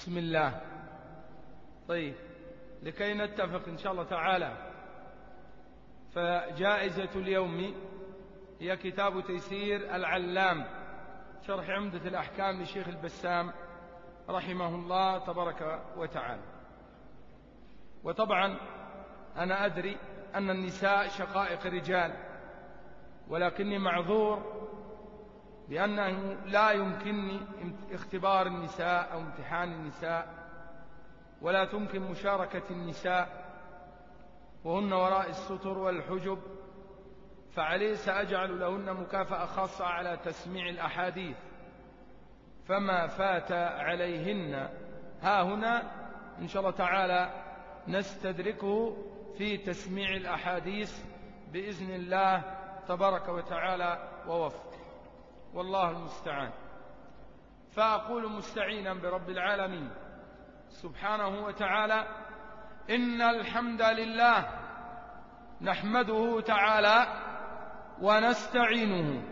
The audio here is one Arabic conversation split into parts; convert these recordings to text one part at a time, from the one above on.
بسم الله. طيب لكي نتفق إن شاء الله تعالى فجائزة اليوم هي كتاب تيسير العلام شرح عمدة الأحكام للشيخ البسام رحمه الله تبارك وتعالى. وطبعا أنا أدري أن النساء شقائق الرجال ولكني معذور بأنه لا يمكنني اختبار النساء أو امتحان النساء ولا تمكن مشاركة النساء وهن وراء الستر والحجب فعليه سأجعل لهن مكافأة خاصة على تسميع الأحاديث. فما فات عليهن ها هنا إن شاء الله تعالى نستدركه في تسميع الأحاديث بإذن الله تبارك وتعالى ووفق. والله المستعان. فأقول مستعينا برب العالمين. سبحانه وتعالى إن الحمد لله نحمده تعالى ونستعينه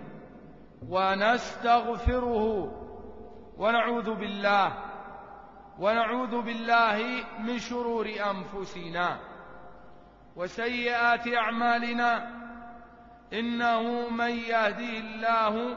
ونستغفره ونعوذ بالله ونعوذ بالله من شرور أنفسنا وسيئات أعمالنا. إنه من يهدي الله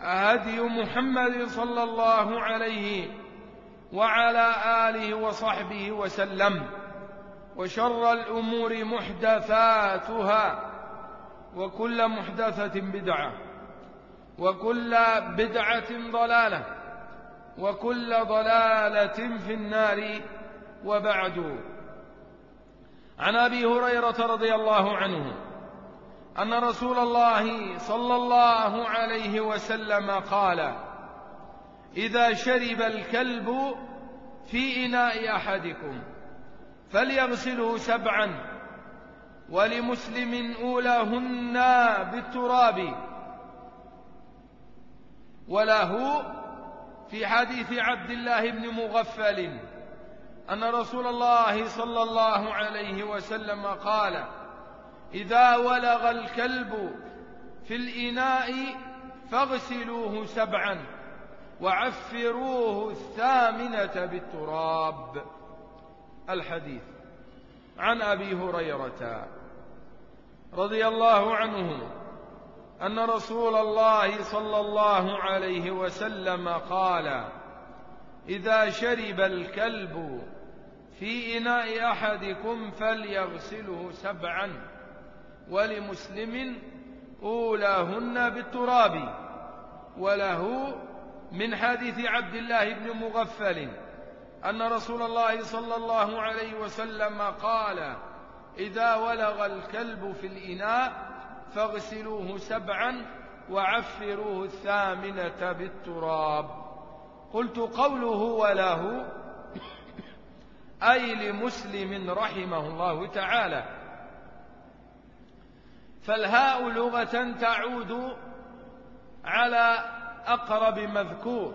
هدي محمد صلى الله عليه وعلى آله وصحبه وسلم وشر الأمور محدثاتها وكل محدثة بدعة وكل بدعة ضلالة وكل ضلالة في النار وبعد. عن أبي هريرة رضي الله عنه أن رسول الله صلى الله عليه وسلم قال إذا شرب الكلب في إناء أحدكم فليغسله سبعا ولمسلم أولاهن بالتراب. وله في حديث عبد الله بن مغفل أن رسول الله صلى الله عليه وسلم قال إذا ولغ الكلب في الإناء فاغسلوه سبعا وعفروه الثامنة بالتراب. الحديث عن أبي هريرة رضي الله عنه أن رسول الله صلى الله عليه وسلم قال إذا شرب الكلب في إناء أحدكم فليغسله سبعا ولمسلم أولاهن بالتراب وله من حديث عبد الله بن مغفل أن رسول الله صلى الله عليه وسلم قال إذا ولغ الكلب في الإناء فاغسلوه سبعا وعفروه الثامنة بالتراب. قلت قوله وله أي لمسلم رحمه الله تعالى. فالهاء لغة تعود على أقرب مذكور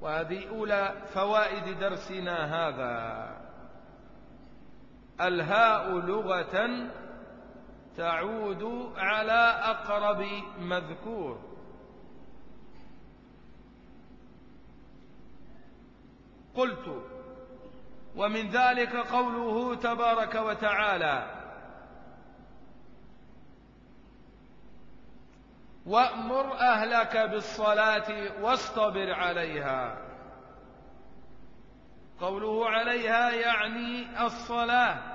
وهذه أولى فوائد درسنا هذا. الهاء لغة تعود على أقرب مذكور. قلت ومن ذلك قوله تبارك وتعالى وأمر أهلك بالصلاة واصطبر عليها. قوله عليها يعني الصلاة.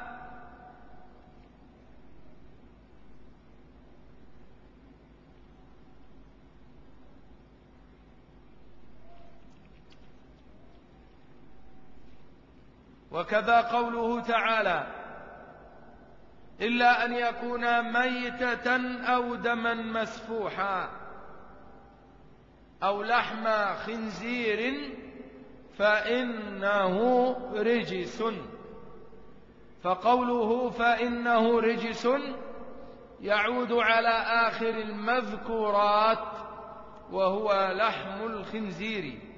وكذا قوله تعالى إلا أن يكون ميتة أو دما مسفوحا أو لحم خنزير فإنه رجس. فقوله فإنه رجس يعود على آخر المذكورات وهو لحم الخنزير.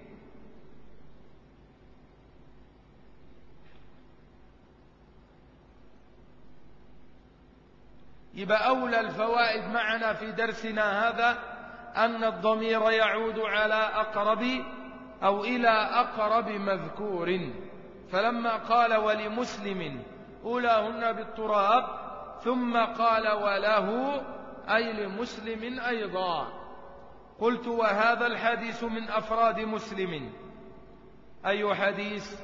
يبقى أولى الفوائد معنا في درسنا هذا أن الضمير يعود على أقرب أو إلى أقرب مذكور. فلما قال ولمسلم أولاهن بالتراب ثم قال وله أي لمسلم أيضا. قلت وهذا الحديث من أفراد مسلم. أي حديث؟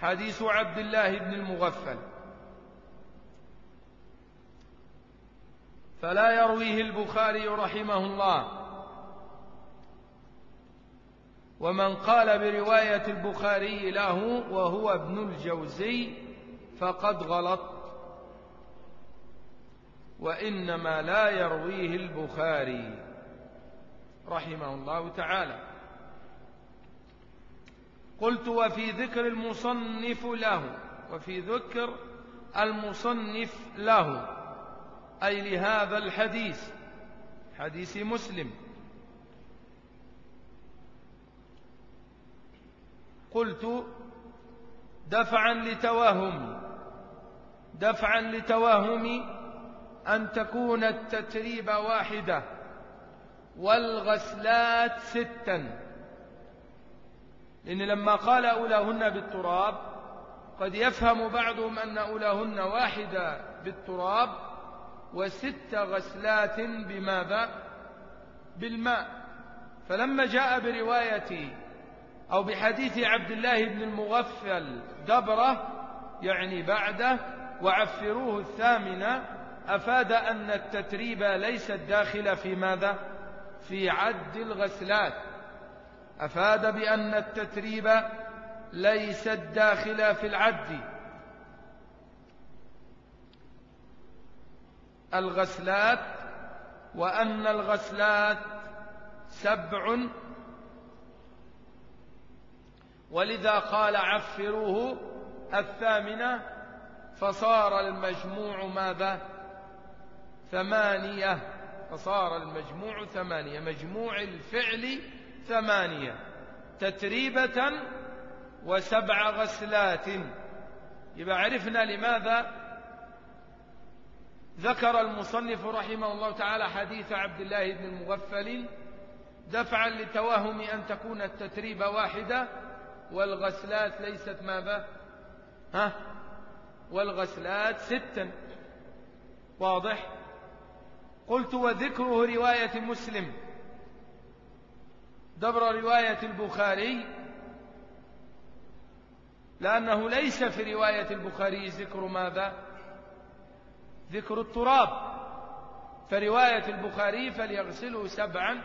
حديث عبد الله بن المغفل. فلا يرويه البخاري رحمه الله. ومن قال برواية البخاري له وهو ابن الجوزي فقد غلط. وإنما لا يرويه البخاري رحمه الله تعالى. قلت وفي ذكر المصنف له وفي ذكر المصنف له. أي لهذا الحديث حديث مسلم. قلت دفعا لتوهم دفعا لتوهم أن تكون التتريب واحدة والغسلات ستا. لأن لما قال أولاهن بالتراب قد يفهم بعضهم أن أولاهن واحدة بالتراب وست غسلات بماذا بالماء. فلما جاء برواية أو بحديث عبد الله بن المغفل دبرة يعني بعده وعفروه الثامنة أفاد أن التتريب ليست داخلة في ماذا؟ في عد الغسلات. أفاد بأن التتريب ليست داخلة في العد. الغسلات وأن الغسلات سبع. ولذا قال عفروه الثامنة فصار المجموع ماذا؟ ثمانية. فصار المجموع ثمانية. مجموع الفعل ثمانية. تتريبة وسبع غسلات. يبقى عرفنا لماذا ذكر المصنف رحمه الله تعالى حديث عبد الله بن المغفل دفعا لتوهم أن تكون التتريبة واحدة والغسلات ليست ماذا ها؟ والغسلات ستا. واضح؟ قلت وذكره رواية مسلم. دبر رواية البخاري لأنه ليس في رواية البخاري ذكر ماذا ذكر التراب. فرواية البخاري فليغسله سبعا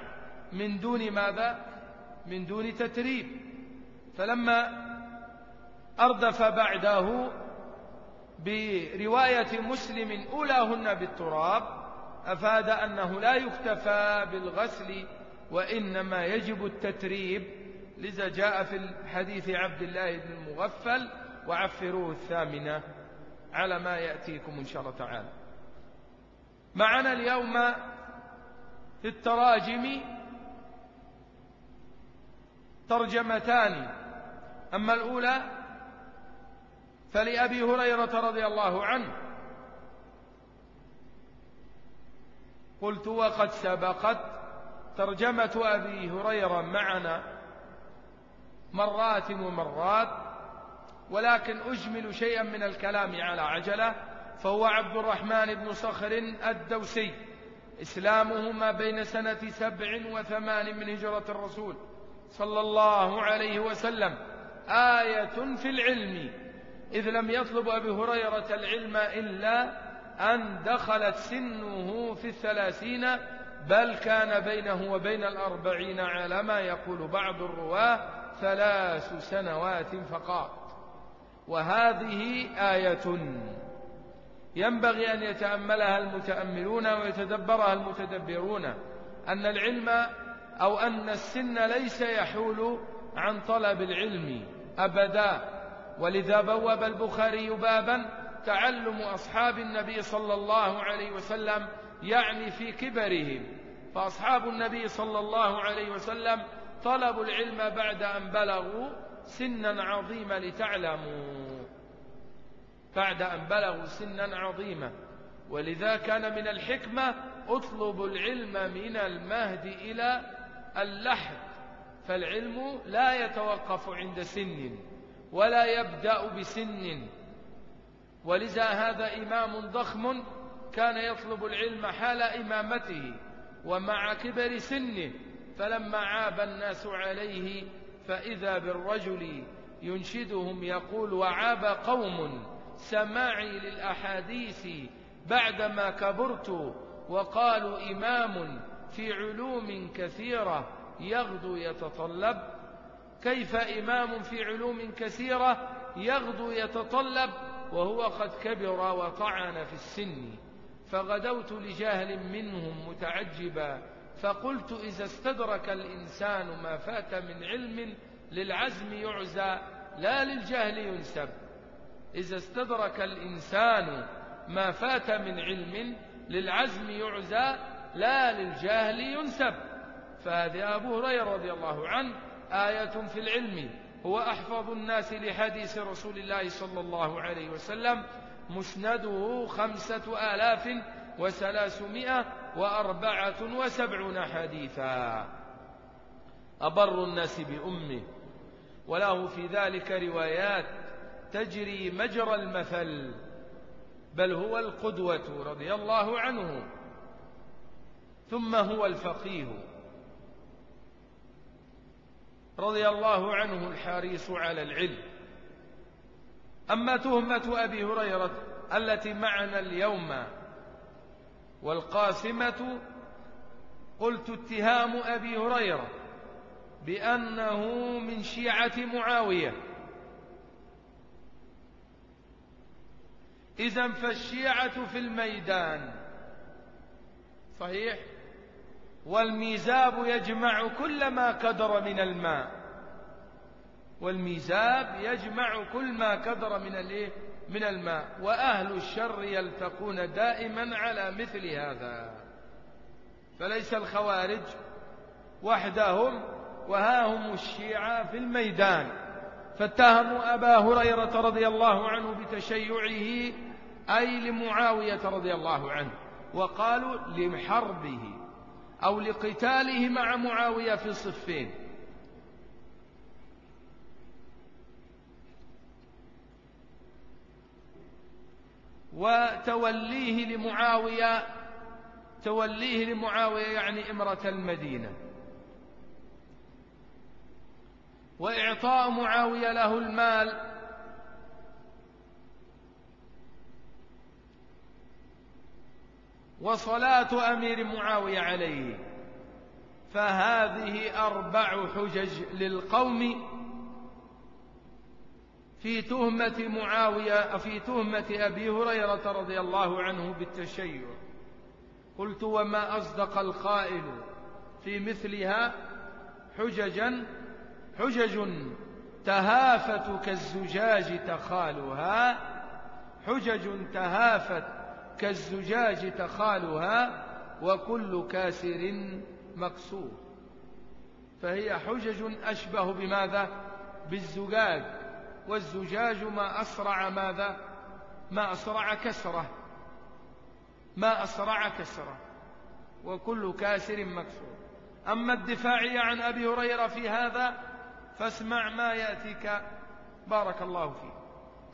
من دون ماذا؟ من دون تتريب. فلما أردف بعده برواية مسلم أولاهن بالتراب أفاد أنه لا يكتفى بالغسل وإنما يجب التتريب. لذا جاء في الحديث عبد الله بن المغفل وعفروه الثامنة. على ما يأتيكم إن شاء الله تعالى. معنا اليوم في التراجم ترجمتان. أما الأولى فلأبي هريرة رضي الله عنه. قلت وقد سبقت ترجمة أبي هريرة معنا مرات ومرات. ولكن أجمل شيئا من الكلام على عجلة فهو عبد الرحمن بن صخر الدوسي. إسلامه ما بين سنة سبع وثمان من هجرة الرسول صلى الله عليه وسلم. آية في العلم. إذ لم يطلب أبي هريرة العلم إلا أن دخلت سنه في الثلاثين بل كان بينه وبين الأربعين على ما يقول بعض الرواة ثلاث سنوات فقط. وهذه آية. ينبغي أن يتأملها المتأملون ويتدبرها المتدبرون أن العلم أو أن السن ليس يحول عن طلب العلم أبدا. ولذا بوب البخاري بابا تعلم أصحاب النبي صلى الله عليه وسلم يعني في كبرهم. فأصحاب النبي صلى الله عليه وسلم طلبوا العلم بعد أن بلغوا سنا عظيما لتعلموا. بعد أن بلغوا سنا عظيما. ولذا كان من الحكمة اطلب العلم من المهد إلى اللحد. فالعلم لا يتوقف عند سن ولا يبدأ بسن. ولذا هذا إمام ضخم كان يطلب العلم حال إمامته. ومع كبر سنه فلما عاب الناس عليه فإذا بالرجل ينشدهم يقول وعاب قوم سماعي للأحاديث بعدما كبرت وقالوا إمام في علوم كثيرة يغدو يتطلب. كيف إمام في علوم كثيرة يغدو يتطلب؟ وهو قد كبر وطعن في السن. فغدوت لجهل منهم متعجبا فقلت إذا استدرك الإنسان ما فات من علم للعزم يعزى لا للجهل ينسب. إذا استدرك الإنسان ما فات من علم للعزم يعزى لا للجهل ينسب. فهذا أبو هريرة رضي الله عنه آية في العلم. هو أحفظ الناس لحديث رسول الله صلى الله عليه وسلم مسنده خمسة آلاف وثلاثمائة وأربعة وسبعون حديثا. أبر الناس بأمه وله في ذلك روايات تجري مجرى المثل بل هو القدوة رضي الله عنه. ثم هو الفقيه رضي الله عنه الحريص على العلم. أما تهمة أبي هريرة التي معنا اليوم والقاسمة قلت اتهام أبي هريرة بأنه من شيعة معاوية. إذا فالشيعة في الميدان. صحيح؟ والميزاب يجمع كل ما كدر من الماء. والميزاب يجمع كل ما كدر من الإيه؟ من الماء وأهل الشر يلتقون دائما على مثل هذا. فليس الخوارج وحدهم وها هم الشيعة في الميدان. فاتهموا أبا هريرة رضي الله عنه بتشيعه أي لمعاوية رضي الله عنه وقالوا لحربه أو لقتاله مع معاوية في صفين وتوليه لمعاوية توليه لمعاوية يعني إمرة المدينة. وإعطاء معاوية له المال. وصلاة أمير معاوية عليه. فهذه أربع حجج للقوم في تهمة معاوية في تهمة أبي هريرة رضي الله عنه بالتشيع. قلت وما أصدق القائل في مثلها؟ حججا حجج تهافت كالزجاج تخالها حجج تهافت كالزجاج تخالها وكل كاسر مكسور فهي حجج أشبه بماذا؟ بالزجاج. والزجاج ما أسرع ماذا؟ ما أسرع كسرة. ما أسرع كسرة. وكل كاسر مكسور. أما الدفاعية عن أبي هريرة في هذا فاسمع ما يأتيك بارك الله فيك.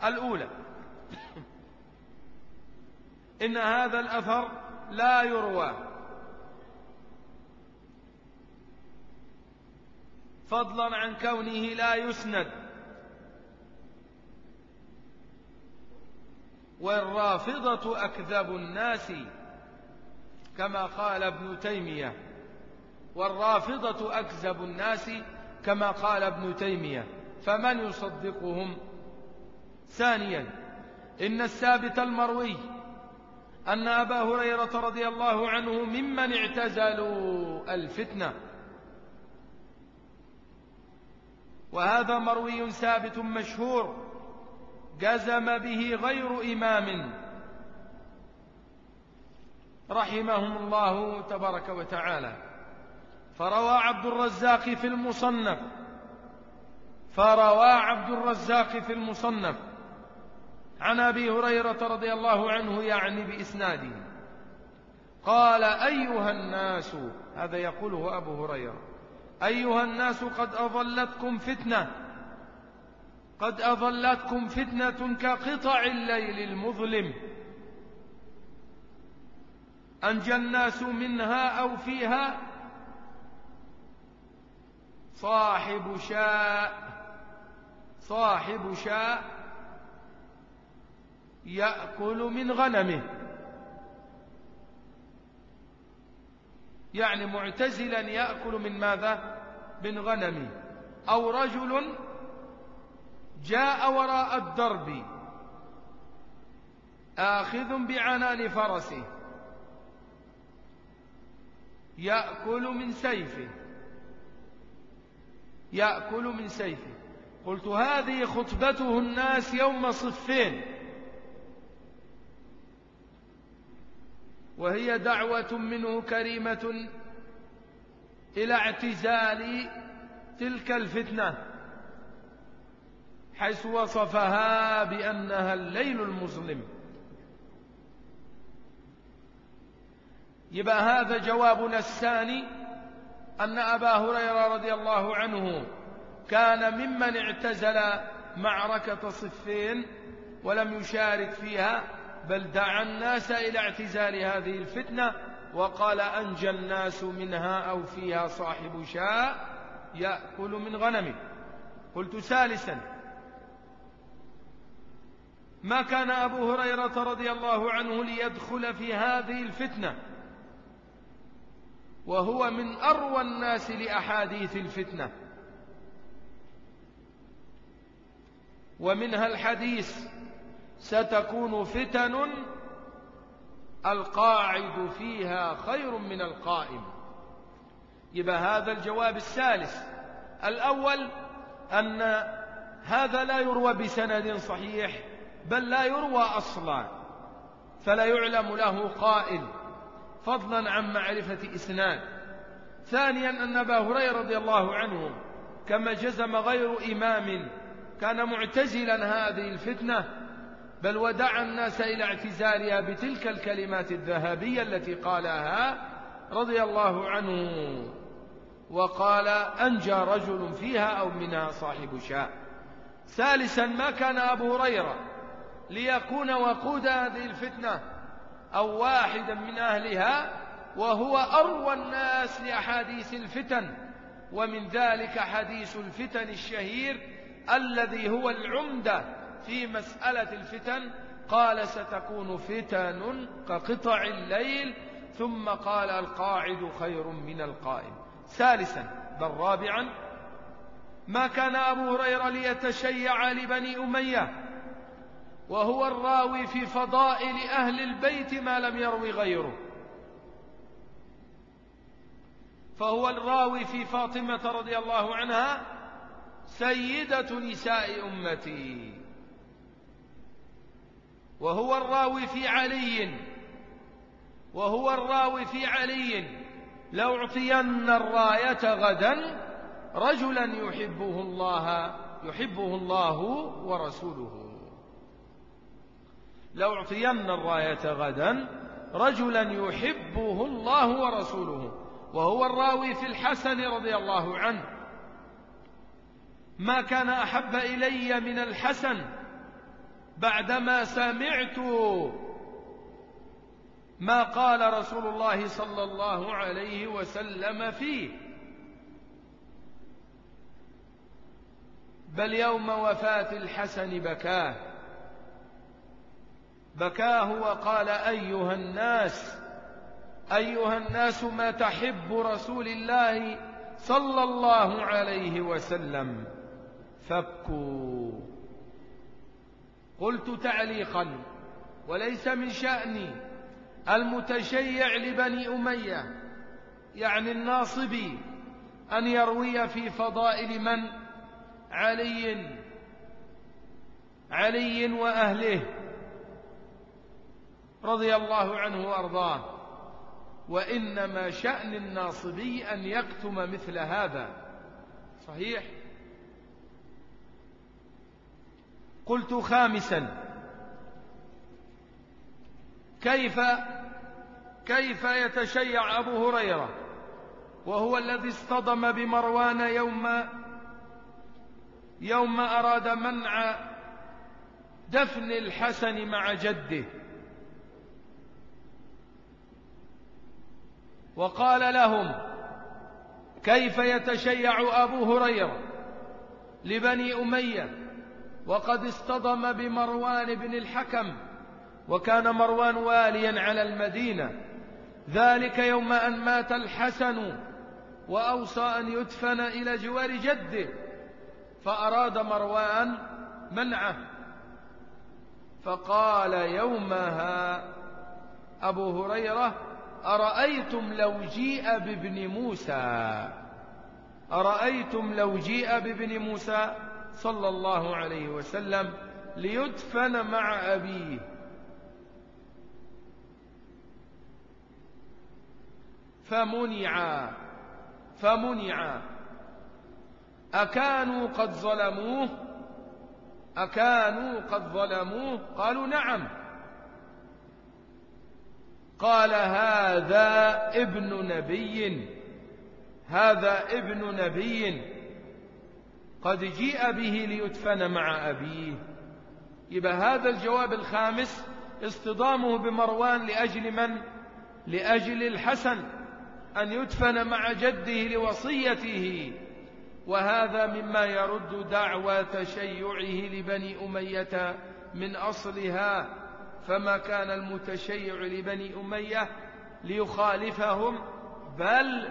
الأولى إن هذا الأثر لا يروى. فضلا عن كونه لا يسند. والرافضة أكذب الناس كما قال ابن تيمية. والرافضة أكذب الناس كما قال ابن تيمية. فمن يصدقهم؟ ثانيا إن الثابت المروي أن أبا هريرة رضي الله عنه ممن اعتزلوا الفتنة. وهذا مروي ثابت مشهور. جزم به غير إمام. رحمهم الله تبارك وتعالى. فروى عبد الرزاق في المصنف. فروى عبد الرزاق في المصنف. عن أبي هريرة رضي الله عنه يعني بإسناده. قال أيها الناس هذا يقوله أبو هريرة. أيها الناس قد أظلتكم فتنة. قد أظلتكم فتنة كقطع الليل المظلم. أنجى الناس منها أو فيها؟ صاحب شاء صاحب شاء يأكل من غنمه. يعني معتزلا يأكل من ماذا؟ من غنمه. أو رجل جاء وراء الدرب. آخذ بعنان فرسه. يأكل من سيفه. يأكل من سيفه. قلت هذه خطبته الناس يوم صفين. وهي دعوة منه كريمة إلى اعتزال تلك الفتنة. حيث وصفها بأنها الليل المظلم. يبقى هذا جوابنا الثاني أن أبا هريرة رضي الله عنه كان ممن اعتزل معركة صفين ولم يشارك فيها بل دعا الناس إلى اعتزال هذه الفتنة وقال أنجى الناس منها أو فيها صاحب شاء يأكل من غنمه. قلت ثالثا ما كان أبو هريرة رضي الله عنه ليدخل في هذه الفتنة. وهو من أروى الناس لأحاديث الفتنة. ومنها الحديث ستكون فتن القاعد فيها خير من القائم. يبقى هذا الجواب الثالث. الأول أن هذا لا يروى بسند صحيح. بل لا يروى أصلا فلا يعلم له قائل فضلا عن معرفة إسناد. ثانيا أن أبا هريرة رضي الله عنه كما جزم غير إمام كان معتزلا هذه الفتنة بل ودعا الناس إلى اعتزالها بتلك الكلمات الذهبية التي قالها رضي الله عنه. وقال أنجى رجل فيها أو منها صاحب شاء ثالثا ما كان أبو هريرة ليكون وقود هذه الفتنة أو واحدا من أهلها وهو أروى الناس لأحاديث الفتن ومن ذلك حديث الفتن الشهير الذي هو العمدة في مسألة الفتن. قال ستكون فتن كقطع الليل ثم قال القاعد خير من القائم. ثالثا بل رابعا ما كان أبو هريرة ليتشيع لبني أمية وهو الراوي في فضائل أهل البيت ما لم يروي غيره. فهو الراوي في فاطمة رضي الله عنها سيدة نساء أمتي. وهو الراوي في علي. وهو الراوي في علي. لو اعطين الراية غدا رجلا يحبه الله يحبه الله ورسوله. لأعطين الراية غدا رجلا يحبه الله ورسوله. وهو الراوي في الحسن رضي الله عنه. ما كان أحب إلي من الحسن بعدما سمعت ما قال رسول الله صلى الله عليه وسلم فيه. بل يوم وفاة الحسن بكاه. بكاه وقال أيها الناس أيها الناس ما تحب رسول الله صلى الله عليه وسلم؟ فكوا قلت تعليقا وليس من شأني المتشيع لبني أمية يعني الناصبي أن يروي في فضائل من؟ علي علي وأهله. رضي الله عنه وأرضاه. وإنما شأن الناصبي أن يكتم مثل هذا. صحيح؟ قلت خامسا. كيف كيف يتشيع أبو هريرة؟ وهو الذي اصطدم بمروان يوم يوم أراد منع دفن الحسن مع جده. وقال لهم كيف يتشيع أبو هريرة لبني أمية وقد اصطدم بمروان بن الحكم وكان مروان واليا على المدينة ذلك يوم أن مات الحسن وأوصى أن يدفن إلى جوار جده فأراد مروان منعه فقال يومها أبو هريرة أرأيتم لو جيء بابن موسى؟ أرأيتم لو جيء بابن موسى صلى الله عليه وسلم ليدفن مع أبيه؟ فمنع فمنع. أكانوا قد ظلموه؟ أكانوا قد ظلموه؟ قالوا نعم. قال هذا ابن نبي هذا ابن نبي. قد جيء به ليدفن مع أبيه. يبقى هذا الجواب الخامس اصطدامه بمروان لأجل من؟ لأجل الحسن أن يدفن مع جده لوصيته. وهذا مما يرد دعوى تشيعه لبني أمية من أصلها. فما كان المتشيع لبني أمية ليخالفهم بل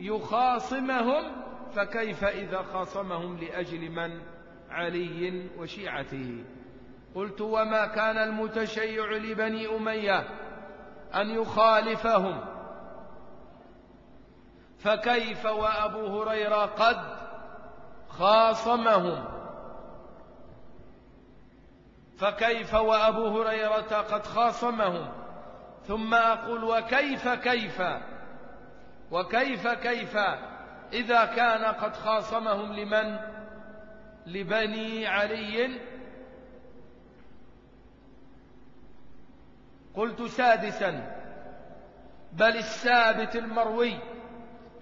ليخاصمهم فكيف إذا خاصمهم لأجل من؟ علي وشيعته. قلت وما كان المتشيع لبني أمية أن يخالفهم. فكيف وأبو هريرة قد خاصمهم؟ فكيف وأبو هريرة قد خاصمهم؟ ثم أقول وكيف كيف؟ وكيف كيف؟ إذا كان قد خاصمهم لمن؟ لبني علي. قلت سادسا بل الثابت المروي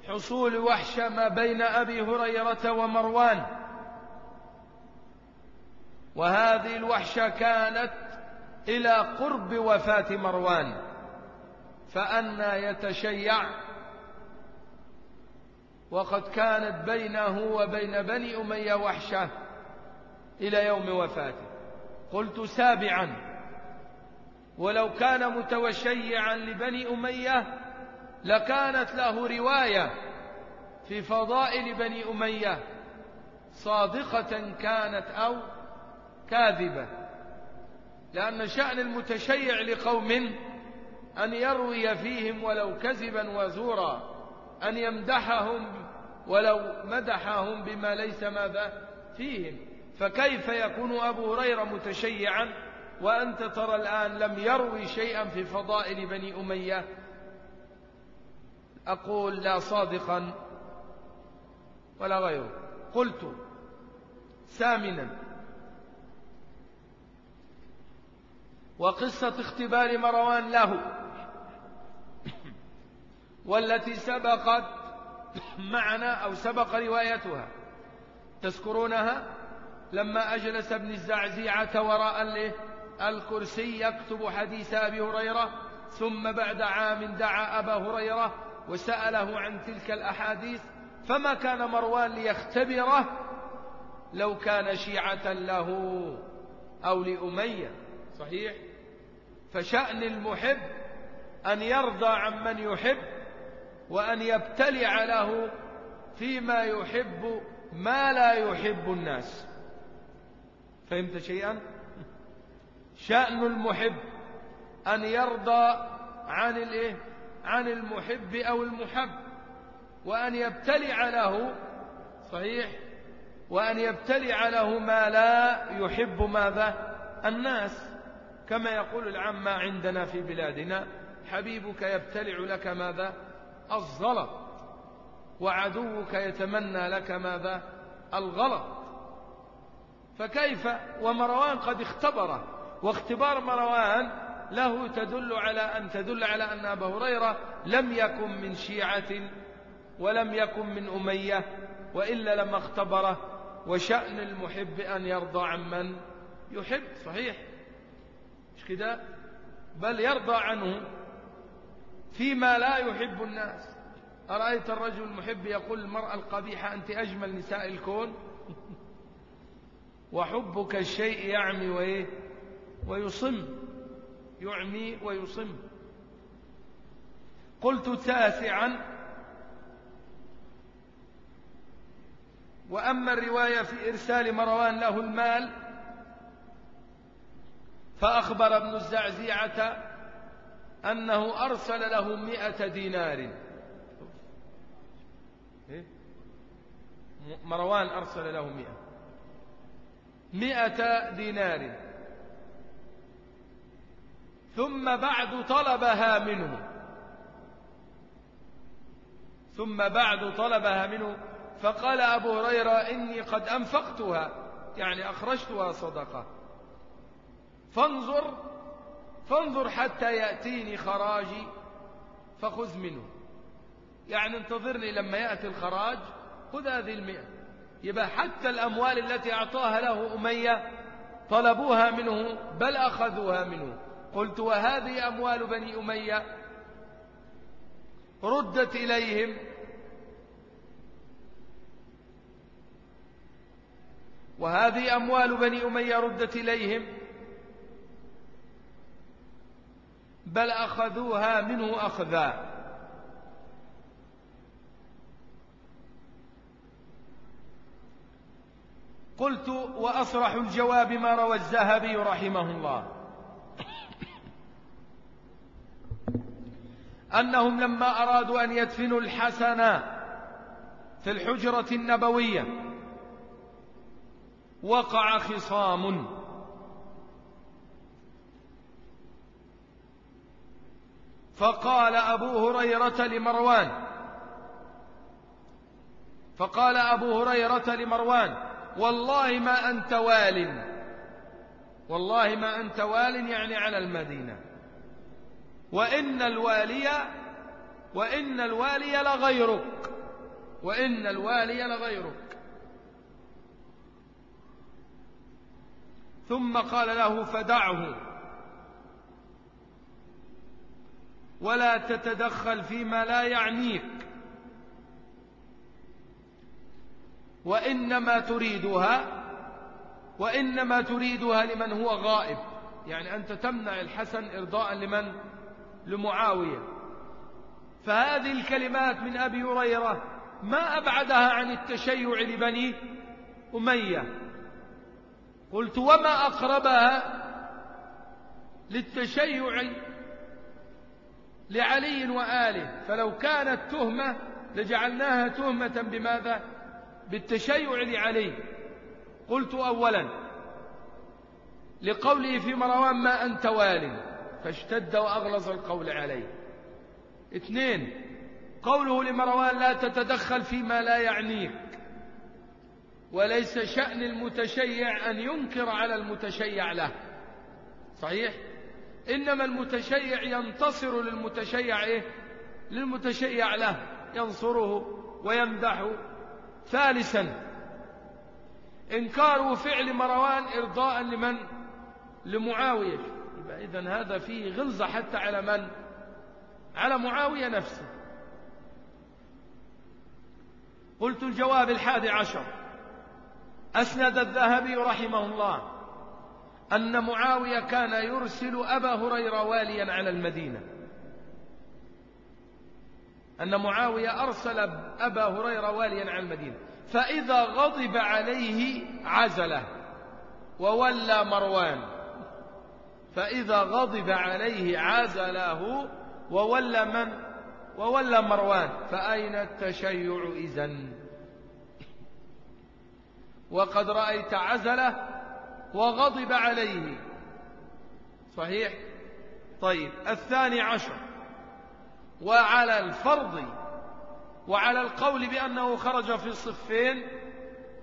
حصول وحشة ما بين أبي هريرة ومروان. وهذه الوحشة كانت إلى قرب وفاة مروان فأنا يتشيع وقد كانت بينه وبين بني أمية وحشة إلى يوم وفاته. قلت سابعا ولو كان متوشيعا لبني أمية لكانت له رواية في فضائل بني أمية صادقة كانت أو كاذبة لأن شأن المتشيع لقوم أن يروي فيهم ولو كذبا وزورا أن يمدحهم ولو مدحهم بما ليس ماذا فيهم. فكيف يكون أبو هريرة متشيعا وأنت ترى الآن لم يروي شيئا في فضائل بني أمية؟ أقول لا صادقا ولا غيره. قلت ثامنا وقصة اختبار مروان له والتي سبقت معنا أو سبق روايتها. تذكرونها؟ لما أجلس ابن الزعزيعة وراء الكرسي يكتب حديث أبي هريرة ثم بعد عام دعا أبا هريرة وسأله عن تلك الأحاديث فما كان مروان ليختبره؟ لو كان شيعة له أو لأمية. صحيح؟ فشأن المحب أن يرضى عن من يحب وأن يبتلع له فيما يحب ما لا يحب الناس. فهمت شيئا؟ شأن المحب أن يرضى عن الإيه؟ عن المحب أو المحب. وأن يبتلع له صحيح؟ وأن يبتلع له ما لا يحب ماذا؟ الناس. كما يقول العامة عندنا في بلادنا حبيبك يبتلع لك ماذا؟ الزلط وعدوك يتمنى لك ماذا؟ الغلط. فكيف؟ ومروان قد اختبره واختبار مروان له تدل على أن تدل على أن أبا هريرة لم يكن من شيعة ولم يكن من أمية وإلا لما اختبره وشأن المحب أن يرضى عمن يحب. صحيح. كده بل يرضى عنه فيما لا يحب الناس. أرأيت الرجل المحب يقول المرأة القبيحة أنت أجمل نساء الكون؟ وحبك الشيء يعمي وإيه؟ ويصم يعمي ويصم. قلت تاسعا. وأما الرواية في إرسال مروان له المال فأخبر ابن الزعزيعة أنه أرسل له مئة دينار. إيه؟ مروان أرسل له مئة. مئة دينار. ثم بعد طلبها منه. ثم بعد طلبها منه. فقال أبو هريرة إني قد أنفقتها يعني أخرجتها صدقة. فانظر فانظر حتى يأتيني خراجي فخذ منه. يعني انتظرني لما يأتي الخراج خذ هذه المئة. يبقى حتى الأموال التي أعطاها له أمية طلبوها منه بل أخذوها منه. قلت وهذه أموال بني أمية ردت إليهم. وهذه أموال بني أمية ردت إليهم. بل أخذوها منه أخذا. قلت وأصرح الجواب ما روى الذهبي رحمه الله. أنهم لما أرادوا أن يدفنوا الحسن في الحجرة النبوية وقع خصام فقال أبو هريرة لمروان. فقال أبو هريرة لمروان والله ما أنت وال. والله ما أنت وال يعني على المدينة. وإن الوالي وإن الوالي لغيرك. وإن الوالي لغيرك. ثم قال له فدعه. ولا تتدخل فيما لا يعنيك. وإنما تريدها وإنما تريدها لمن هو غائب. يعني أنت تمنع الحسن إرضاء لمن؟ لمعاوية. فهذه الكلمات من أبي هريرة ما أبعدها عن التشيع لبني أمية. قلت وما أقربها للتشيع لعلي وآله. فلو كانت تهمة لجعلناها تهمة بماذا؟ بالتشيع لعلي. قلت أولا لقوله في مروان ما أنت وال فاشتد وأغلظ القول عليه اثنين قوله لمروان لا تتدخل فيما لا يعنيك. وليس شأن المتشيع أن ينكر على المتشيع له. صحيح؟ إنما المتشيع ينتصر للمتشيع إيه؟ للمتشيع له ينصره ويمدحه ثالثا. إنكار فعل مروان إرضاء لمن؟ لمعاوية. يبقى إذن هذا فيه غلظة حتى على من؟ على معاوية نفسه. قلت الجواب الحادي عشر. أسند الذهبي رحمه الله. أن معاوية كان يرسل أبا هريرة واليا على المدينة. أن معاوية أرسل أبا هريرة واليا على المدينة. فإذا غضب عليه عزله وولى مروان. فإذا غضب عليه عزله وولى من؟ وولى مروان. فأين التشيع إذن؟ وقد رأيت عزله وغضب عليه. صحيح؟ طيب الثاني عشر. وعلى الفرض وعلى القول بأنه خرج في صفين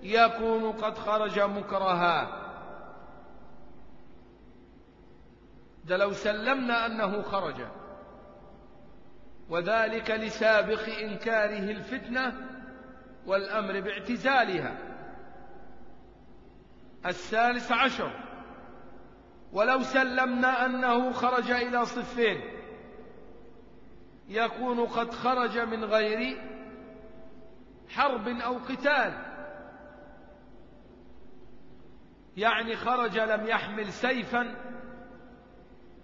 يكون قد خرج مكرها. ده لو سلمنا أنه خرج. وذلك لسابق إنكاره الفتنة والأمر باعتزالها. الثالث عشر. ولو سلمنا أنه خرج إلى صفين. يكون قد خرج من غير حرب أو قتال. يعني خرج لم يحمل سيفا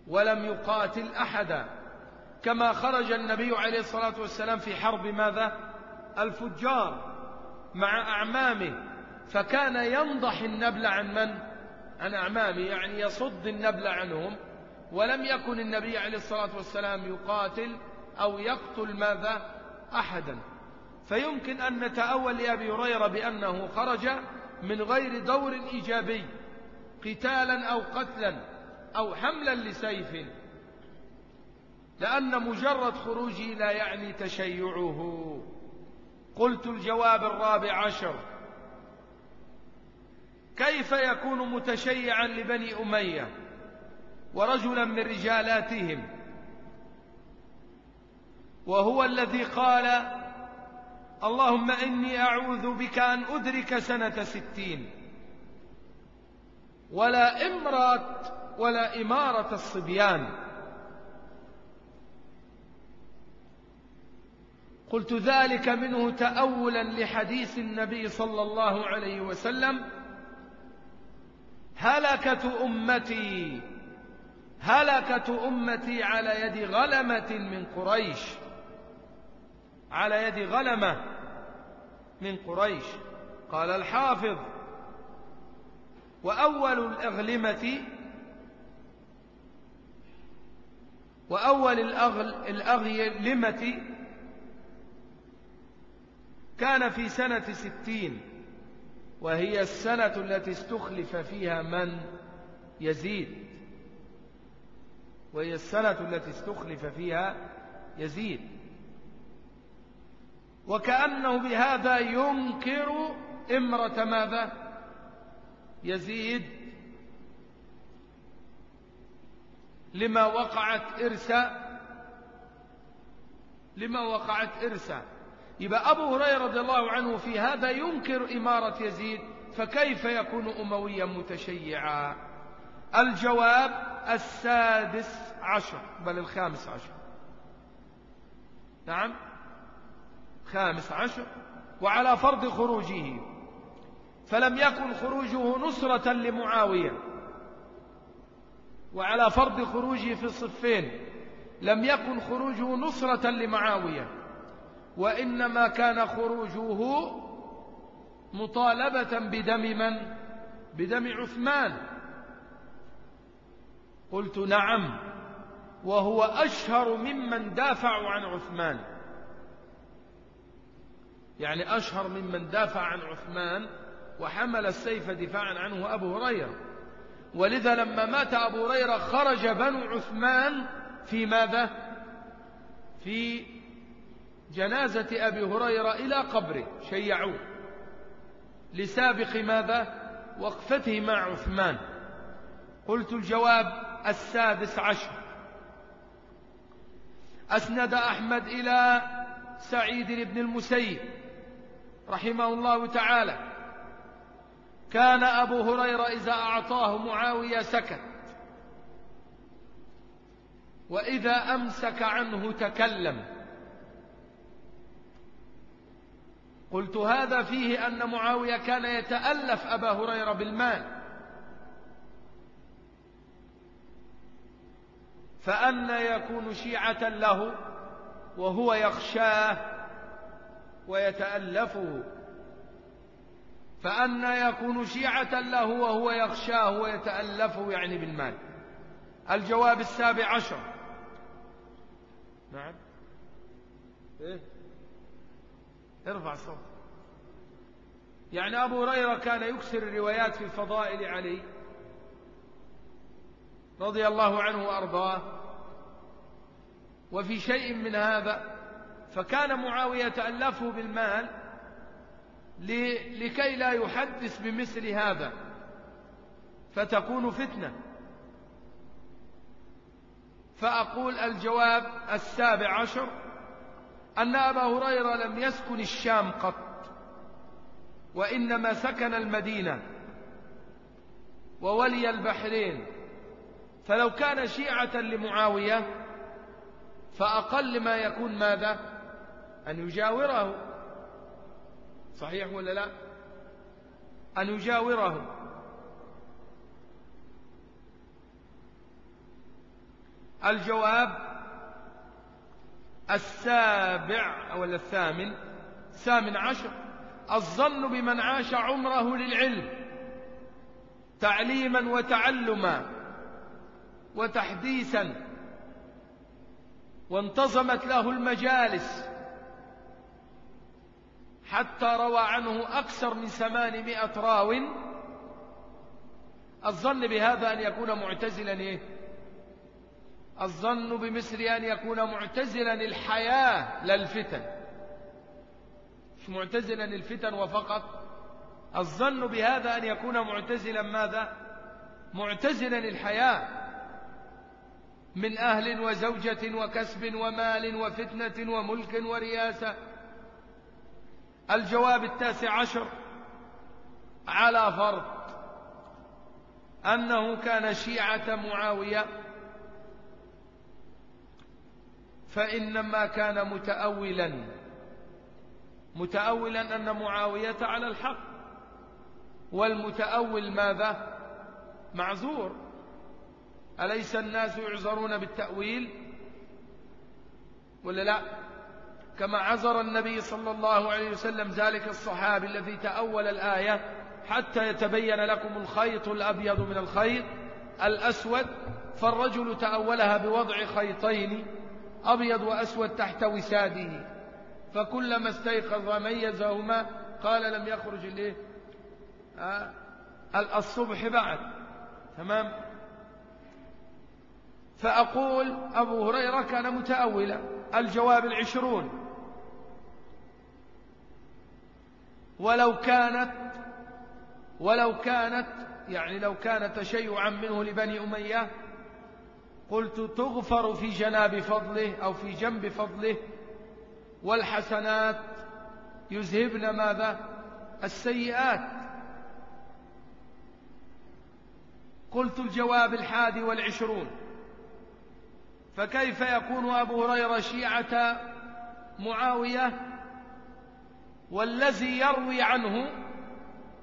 ولم يقاتل أحدا. كما خرج النبي عليه الصلاة والسلام في حرب ماذا؟ الفجار مع أعمامه. فكان ينضح النبل عن من؟ عن أعمامه يعني يصد النبل عنهم ولم يكن النبي عليه الصلاة والسلام يقاتل أو يقتل ماذا؟ أحدا. فيمكن أن نتأول لأبي هريرة بأنه خرج من غير دور إيجابي قتالا أو قتلا أو حملا لسيف لأن مجرد خروجه لا يعني تشيعه. قلت الجواب الرابع عشر. كيف يكون متشيعا لبني أمية ورجلا من رجالاتهم؟ وهو الذي قال اللهم إني أعوذ بك أن أدرك سنة ستين. ولا إمرة ولا إمارة الصبيان. قلت ذلك منه تأولا لحديث النبي صلى الله عليه وسلم هلكة أمتي هلكة أمتي على يد غلمة من قريش. على يد غلمة من قريش. قال الحافظ وأول الأغلمة وأول الأغلمة كان في سنة ستين. وهي السنة التي استخلف فيها من؟ يزيد. وهي السنة التي استخلف فيها يزيد. وكأنه بهذا ينكر إمرة ماذا؟ يزيد. لما وقعت إرسا لما وقعت إرسا يبقى أبو هريرة رضي الله عنه في هذا ينكر إمارة يزيد فكيف يكون أمويا متشيعا؟ الجواب السادس عشر بل الخامس عشر. نعم؟ خامس عشر. وعلى فرض خروجه. فلم يكن خروجه نصرة لمعاوية. وعلى فرض خروجه في الصفين. لم يكن خروجه نصرة لمعاوية. وإنما كان خروجه مطالبة بدم من؟ بدم عثمان. قلت نعم وهو أشهر ممن دافعوا عن عثمان. يعني أشهر ممن دافع عن عثمان وحمل السيف دفاعا عنه أبو هريرة. ولذا لما مات أبو هريرة خرج بنو عثمان في ماذا؟ في جنازة أبي هريرة إلى قبره شيعوه. لسابق ماذا؟ وقفته مع عثمان. قلت الجواب السادس عشر. أسند أحمد إلى سعيد بن المسيب رحمه الله تعالى. كان أبو هريرة إذا أعطاه معاوية سكت. وإذا أمسك عنه تكلم. قلت هذا فيه أن معاوية كان يتألف أبا هريرة بالمال. فأن يكون شيعة له وهو يخشاه ويتألفه. فأن يكون شيعة له وهو يخشاه ويتألفه يعني بالمال. الجواب السابع عشر. نعم. إيه؟ ارفع الصوت. يعني أبو هريرة كان يكسر الروايات في فضائل علي رضي الله عنه وأرضاه. وفي شيء من هذا فكان معاوية تألفه بالمال لكي لا يحدث بمثل هذا فتكون فتنة. فأقول الجواب السابع عشر أن أبا هريرة لم يسكن الشام قط وإنما سكن المدينة وولي البحرين. فلو كان شيعة لمعاوية فأقل ما يكون ماذا؟ أن يجاوره. صحيح ولا لا؟ أن يجاوره. الجواب السابع أو الثامن الثامن عشر. الظن بمن عاش عمره للعلم تعليما وتعلما وتحديثا وانتظمت له المجالس. حتى روى عنه أكثر من ثمانمائة راو. الظن بهذا أن يكون معتزلا إيه؟ الظن بمثل أن يكون معتزلا الحياة للفتن مش معتزلا الفتن وفقط. الظن بهذا أن يكون معتزلا ماذا؟ معتزلا الحياة. من أهل وزوجة وكسب ومال وفتنة وملك ورياسة. الجواب التاسع عشر على فرض أنه كان شيعة معاوية فإنما كان متأولا. متأولا أن معاوية على الحق. والمتأول ماذا؟ معذور. أليس الناس يعذرون بالتأويل؟ ولا لا؟ كما عذر النبي صلى الله عليه وسلم ذلك الصحابي الذي تأول الآية حتى يتبين لكم الخيط الأبيض من الخيط الأسود فالرجل تأولها بوضع خيطين. أبيض وأسود تحت وساده. فكلما استيقظ ميزهما قال لم يخرج الايه الصبح بعد. تمام؟ فأقول أبو هريرة كان متأولا. الجواب العشرون. ولو كانت ولو كانت يعني لو كان تشيعا منه لبني أمية قلت تغفر في جناب فضله أو في جنب فضله والحسنات يذهبن ماذا؟ السيئات. قلت الجواب الحادي والعشرون. فكيف يكون أبو هريرة شيعة معاوية؟ والذي يروي عنه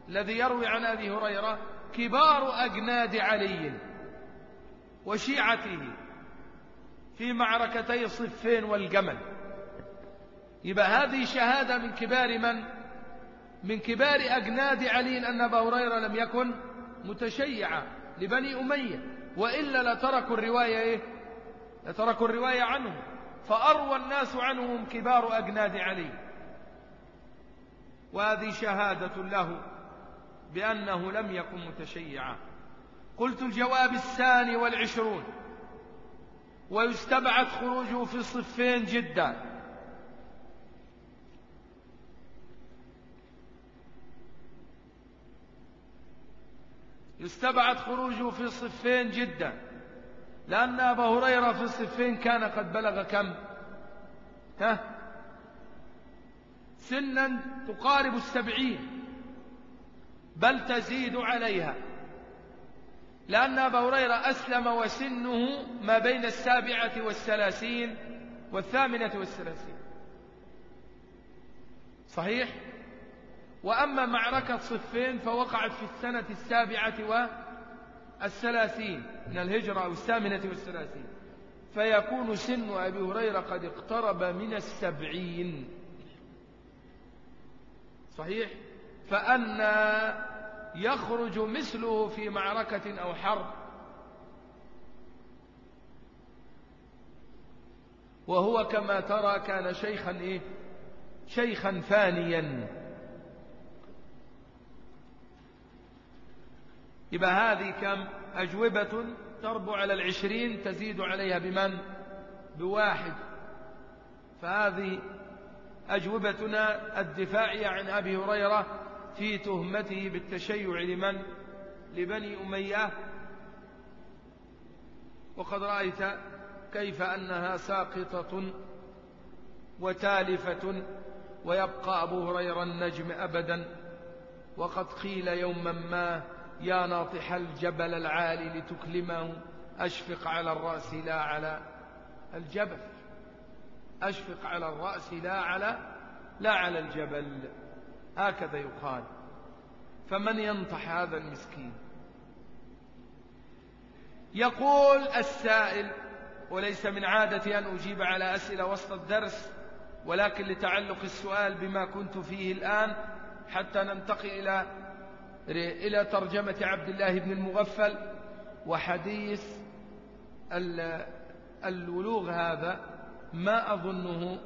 الذي يروي عن أبي هريرة كبار أجناد علي. وشيعته في معركتي صفين والجمل. يبقى هذه شهادة من كبار من؟ من كبار أجناد علي أن أبا هريرة لم يكن متشيعا لبني أمية وإلا لتركوا الرواية إيه؟ لتركوا الرواية عنه فأروى الناس عنهم كبار أجناد علي. وهذه شهادة له بأنه لم يكن متشيعا. قلت الجواب الثاني والعشرون. ويستبعد خروجه في الصفين جدا. يستبعد خروجه في صفين جدا. لأن أبا هريرة في الصفين كان قد بلغ كم؟ ها؟ سنا تقارب السبعين. بل تزيد عليها. لأن أبا هريرة أسلم وسنه ما بين السابعة والثلاثين والثامنة والثلاثين. صحيح؟ وأما معركة صفين فوقعت في السنة السابعة والثلاثين من الهجرة أو الثامنة والثلاثين. فيكون سن أبي هريرة قد اقترب من السبعين. صحيح؟ فأن يخرج مثله في معركة أو حرب. وهو كما ترى كان شيخا إيه؟ شيخا فانيا. يبقى هذه كم؟ أجوبة تربو على العشرين تزيد عليها بمن؟ بواحد. فهذه أجوبتنا الدفاعية عن أبي هريرة في تهمته بالتشيع لمن؟ لبني أمية. وقد رأيت كيف أنها ساقطة وتالفة ويبقى أبو هريرة النجم أبدا. وقد قيل يوما ما يا ناطح الجبل العالي لتكلمه أشفق على الرأس لا على الجبل. أشفق على الرأس لا على لا على الجبل. هكذا يقال. فمن ينطح هذا المسكين؟ يقول السائل وليس من عادتي أن أجيب على أسئلة وسط الدرس ولكن لتعلق السؤال بما كنت فيه الآن حتى ننتقل إلى إلى ترجمة عبد الله بن المغفل وحديث الولوغ هذا. ما أظنه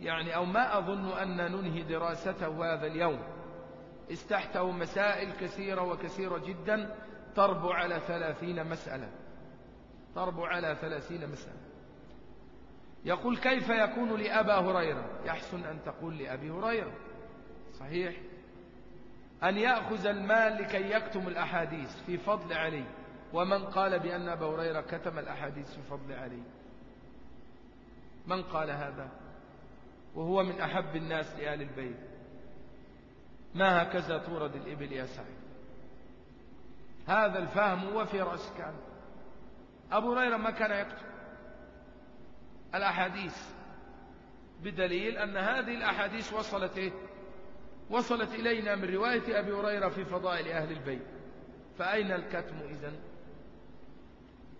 يعني أو ما أظن أن ننهي دراسته هذا اليوم. استحته مسائل كثيرة وكثيرة جدا تربو على ثلاثين مسألة. تربو على ثلاثين مسألة. يقول كيف يكون لأبا هريرة؟ يحسن أن تقول لأبي هريرة. صحيح. أن يأخذ المال لكي يكتم الأحاديث في فضل علي. ومن قال بأن أبا هريرة كتم الأحاديث في فضل علي. من قال هذا؟ وهو من أحب الناس لآل البيت. ما هكذا تورد الإبل يا سعيد؟ هذا الفهم وفي رأسك أنت. أبو هريرة ما كان يكتب. الأحاديث بدليل أن هذه الأحاديث وصلت إيه؟ وصلت إلينا من رواية أبي هريرة في فضائل أهل البيت. فأين الكتم إذن؟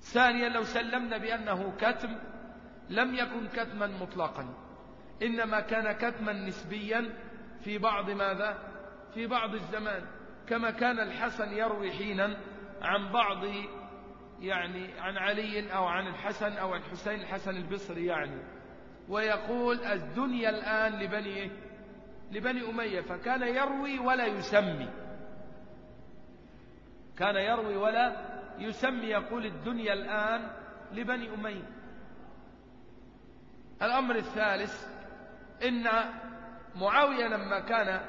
ثانيا لو سلمنا بأنه كتم لم يكن كتما مطلقا. إنما كان كتما نسبيا في بعض ماذا؟ في بعض الزمان كما كان الحسن يروي حينا عن بعض يعني عن علي أو عن الحسن أو عن حسين الحسن البصري يعني ويقول الدنيا الآن لبني لبني أمية فكان يروي ولا يسمي. كان يروي ولا يسمي يقول الدنيا الآن لبني أمية. الأمر الثالث إن معاوية لما كان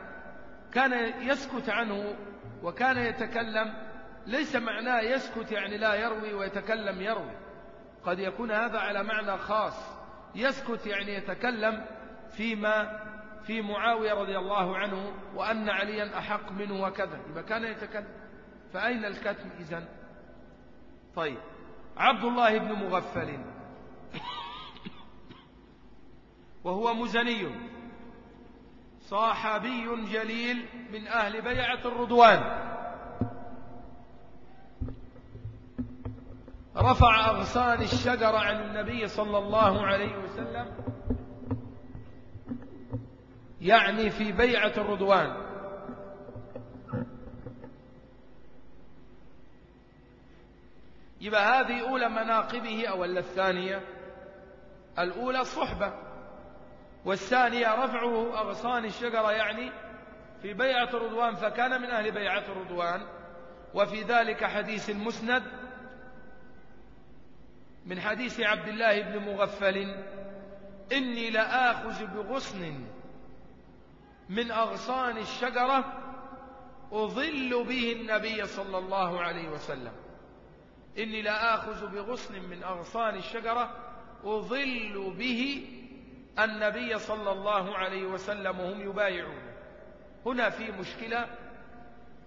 كان يسكت عنه وكان يتكلم ليس معناه يسكت يعني لا يروي ويتكلم يروي. قد يكون هذا على معنى خاص. يسكت يعني يتكلم فيما في معاوية رضي الله عنه وأن عليا أحق منه وكذا. يبقى كان يتكلم فأين الكتم إذن؟ طيب. عبد الله بن مغفل. وهو مزني صحابي جليل من أهل بيعة الرضوان. رفع أغصان الشجر عن النبي صلى الله عليه وسلم يعني في بيعة الرضوان. يبقى هذه أولى مناقبه أو الثانية؟ الأولى الصحبة والثانية رفعه أغصان الشجرة يعني في بيعة الرضوان فكان من أهل بيعة الرضوان. وفي ذلك حديث المسند من حديث عبد الله بن مغفل إني لآخذ بغصن من أغصان الشجرة أظل به النبي صلى الله عليه وسلم. إني لا آخذ بغصن من أغصان الشجرة أظل به النبي صلى الله عليه وسلم وهم يبايعون. هنا في مشكلة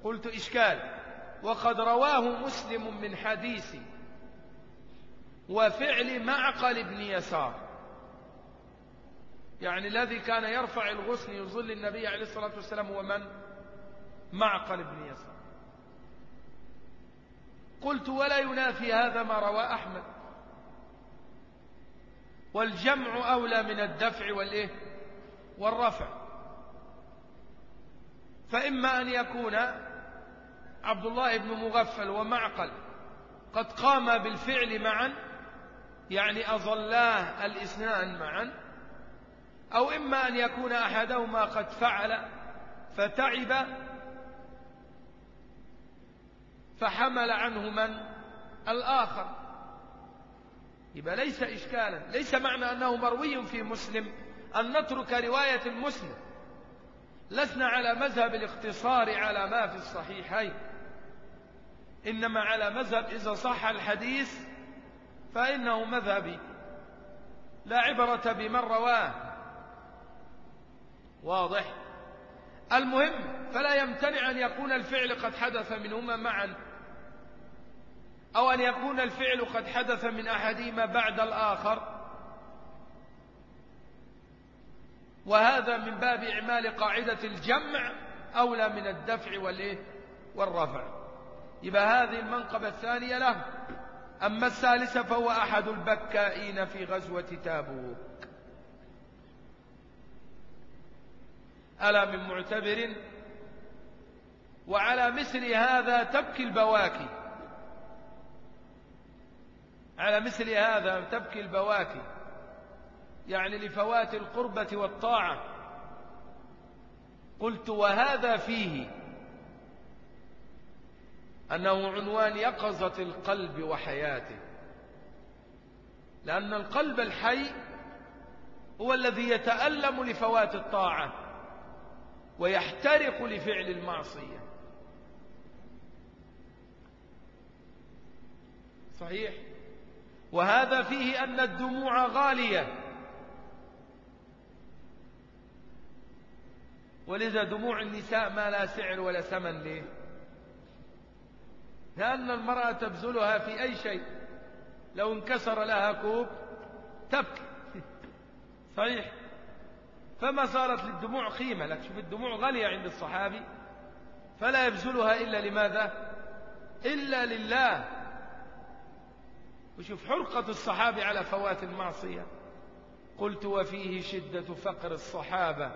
قلت إشكال. وقد رواه مسلم من حديث وفعل معقل بن يسار. يعني الذي كان يرفع الغصن يظل النبي عليه الصلاة والسلام هو من؟ معقل بن يسار. قلت ولا ينافي هذا ما روى أحمد. والجمع أولى من الدفع والإيه؟ والرفع. فإما أن يكون عبد الله بن مغفل ومعقل قد قام بالفعل معا يعني أظلاه الإثنان معا أو إما أن يكون أحدهما قد فعل فتعب فحمل عنه من؟ الآخر. يبقى ليس إشكالا. ليس معنى أنه مروي في مسلم أن نترك رواية المسلم. لسنا على مذهب الاقتصار على ما في الصحيحين. إنما على مذهب إذا صح الحديث فإنه مذهبي. لا عبرة بمن رواه. واضح. المهم فلا يمتنع أن يكون الفعل قد حدث منهما معا. أو أن يكون الفعل قد حدث من أحدهما بعد الآخر. وهذا من باب إعمال قاعدة الجمع أولى من الدفع والإيه؟ والرفع. يبقى هذه المنقبة الثانية له. أما الثالثة فهو أحد البكائين في غزوة تابوك. ألا من معتبر؟ وعلى مثل هذا تبكي البواكي. على مثل هذا تبكي البواكي يعني لفوات القربة والطاعة. قلت وهذا فيه أنه عنوان يقظة القلب وحياته. لأن القلب الحي هو الذي يتألم لفوات الطاعة ويحترق لفعل المعصية. صحيح؟ وهذا فيه أن الدموع غالية. ولذا دموع النساء ما لا سعر ولا ثمن ليه؟ لأن المرأة تبذلها في أي شيء. لو انكسر لها كوب تبكي. صحيح؟ فما صارت للدموع قيمة. لك شوف الدموع غالية عند الصحابي فلا يبذلها إلا لماذا؟ إلا لله. وشوف حرقة الصحابي على فوات المعصية. قلت وفيه شدة فقر الصحابة.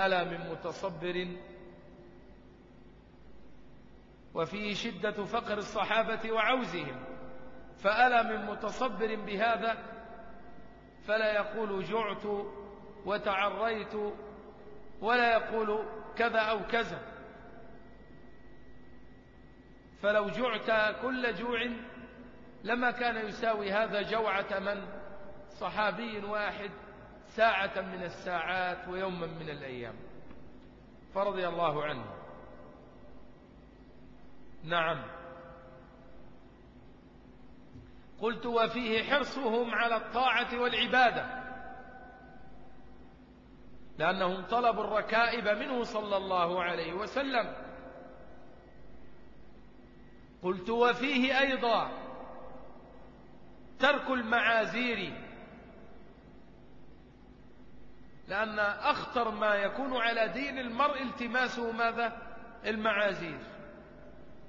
ألا من متصبر؟ وفيه شدة فقر الصحابة وعوزهم. فألا من متصبر بهذا؟ فلا يقول جعت وتعريت ولا يقول كذا أو كذا. فلو جعت كل جوع لما كان يساوي هذا جوعة من؟ صحابي واحد ساعة من الساعات ويوما من الأيام. فرضي الله عنه. نعم. قلت وفيه حرصهم على الطاعة والعبادة. لأنهم طلبوا الركائب منه صلى الله عليه وسلم. قلت وفيه أيضا ترك المعازير لأن أخطر ما يكون على دين المرء التماسه ماذا؟ المعازير.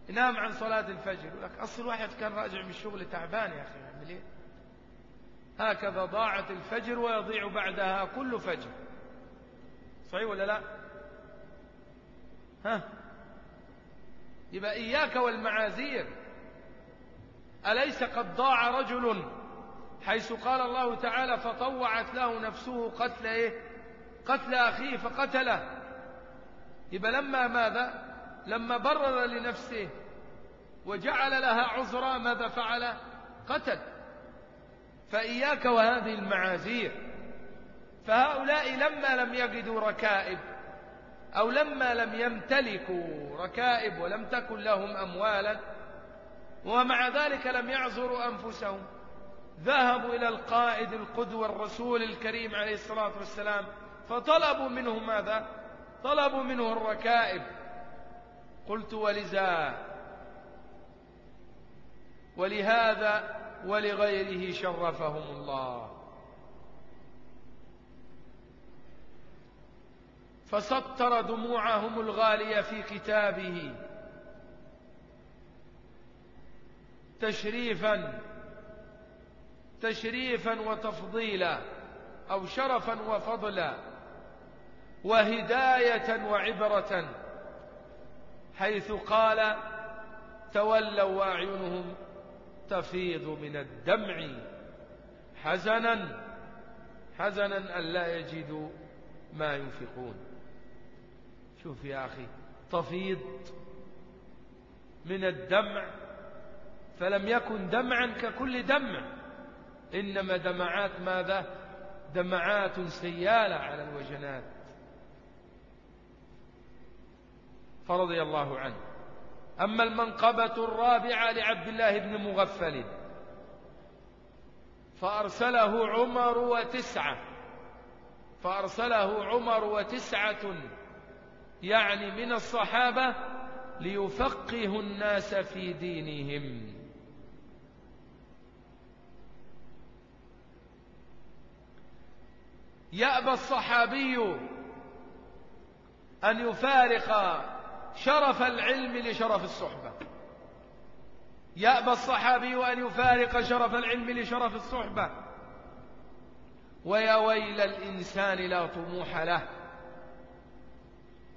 ينام عن صلاة الفجر يقول لك أصل واحد كان راجع من الشغل تعبان يا أخي يعمل إيه؟ هكذا ضاعت الفجر ويضيع بعدها كل فجر. صحيح ولا لا؟ ها؟ يبقى إياك والمعازير أليس قد ضاع رجل حيث قال الله تعالى فطوعت له نفسه قتل إيه؟ قتل أخيه فقتله. يبقى لما ماذا؟ لما برر لنفسه وجعل لها عذرا ماذا فعل؟ قتل. فإياك وهذه المعازير فهؤلاء لما لم يجدوا ركائب أو لما لم يمتلكوا ركائب ولم تكن لهم أموالا ومع ذلك لم يعذروا أنفسهم ذهبوا إلى القائد القدوة الرسول الكريم عليه الصلاة والسلام فطلبوا منه ماذا؟ طلبوا منه الركائب. قلت ولذا؟ ولهذا ولغيره شرفهم الله. فسطر دموعهم الغالية في كتابه تشريفا تشريفا وتفضيلا أو شرفا وفضلا وهداية وعبرة حيث قال تولوا وأعينهم تفيض من الدمع حزنا حزنا أن لا يجدوا ما ينفقون. شوف يا أخي تفيض من الدمع فلم يكن دمعا ككل دمع إنما دمعات ماذا؟ دمعات سيالة على الوجنات. فرضي الله عنه. أما المنقبة الرابعة لعبد الله بن مغفل فأرسله عمر وتسعة فأرسله عمر وتسعة يعني من الصحابة ليفقهوا الناس في دينهم. يأبى الصحابي أن يفارق شرف العلم لشرف الصحبة. يأبى الصحابي أن يفارق شرف العلم لشرف الصحبة. ويا ويل الإنسان لا طموح له.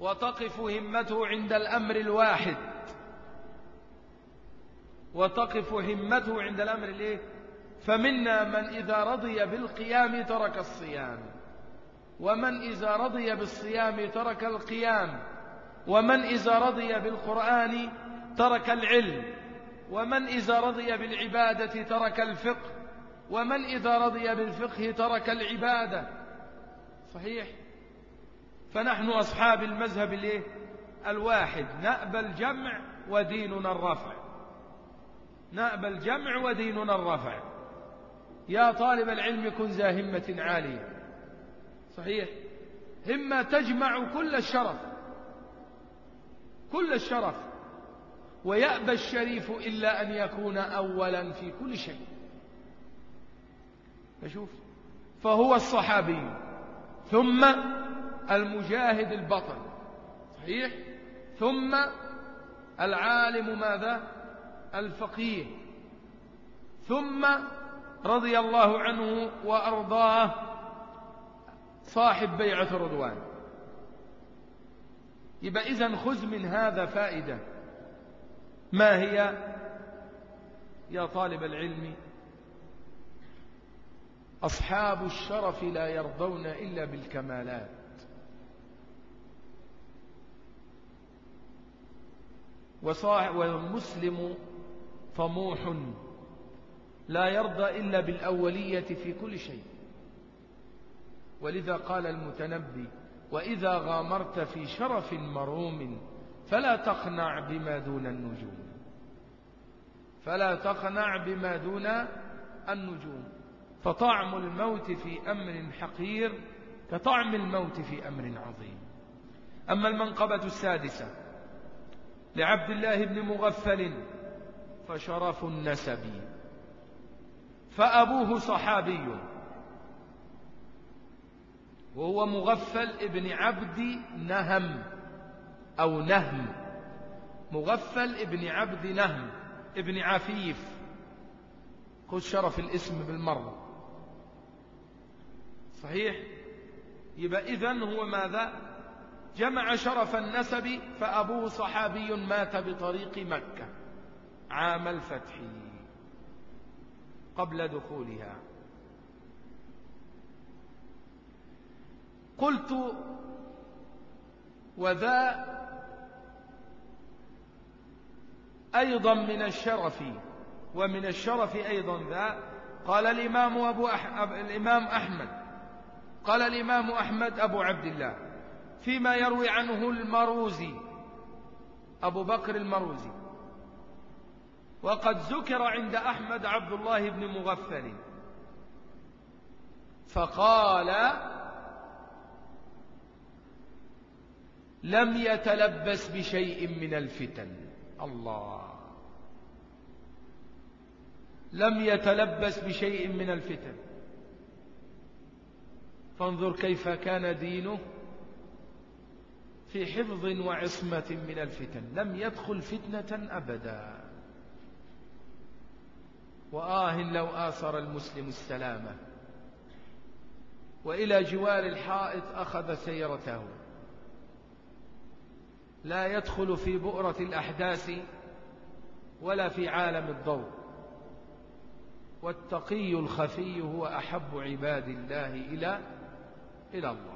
وتقف همته عند الأمر الواحد. وتقف همته عند الأمر الإيه؟ فمنا من إذا رضي بالقيام ترك الصيام. ومن إذا رضي بالصيام ترك القيام. ومن إذا رضي بالقرآن ترك العلم. ومن إذا رضي بالعبادة ترك الفقه. ومن إذا رضي بالفقه ترك العبادة. صحيح؟ فنحن أصحاب المذهب الإيه؟ الواحد. نأبى الجمع وديننا الرفع. نأبى الجمع وديننا الرفع. يا طالب العلم كن ذا همة عالية. صحيح؟ همة تجمع كل الشرف. كل الشرف. ويأبى الشريف إلا أن يكون أولا في كل شيء. فشوف فهو الصحابي. ثم المجاهد البطل صحيح؟ ثم العالم ماذا؟ الفقيه. ثم رضي الله عنه وأرضاه صاحب بيعة الرضوان. يبقى إذن خذ من هذا فائدة. ما هي؟ يا طالب العلم أصحاب الشرف لا يرضون إلا بالكمالات. والمسلم طموح لا يرضى إلا بالأولية في كل شيء. ولذا قال المتنبي وإذا غامرت في شرف مروم فلا تقنع بما دون النجوم. فلا تقنع بما دون النجوم. فطعم الموت في أمر حقير كطعم الموت في أمر عظيم. أما المنقبة السادسة لعبد الله بن مغفل فشرف النسب. فأبوه صحابي. وهو مغفل ابن عبد نهم أو نهم. مغفل ابن عبد نهم ابن عفيف. خذ شرف الاسم بالمرة. صحيح؟ يبقى إذن هو ماذا؟ جمع شرف النسب فأبوه صحابي مات بطريق مكة عام الفتح قبل دخولها. قلت وذا أيضا من الشرف ومن الشرف أيضا ذا. قال الإمام, أبو أح... الإمام أحمد. قال الإمام أحمد أبو عبد الله. فيما يروي عنه المروزي أبو بكر المروزي. وقد ذكر عند أحمد عبد الله بن مغفل. فقال لم يتلبس بشيء من الفتن. الله. لم يتلبس بشيء من الفتن. فانظر كيف كان دينه. في حفظ وعصمة من الفتن لم يدخل فتنة أبدا. وآه لو آثر المسلم السلامة وإلى جوار الحائط أخذ سيرته. لا يدخل في بؤرة الأحداث ولا في عالم الضوء. والتقي الخفي هو أحب عباد الله إلى إلى الله.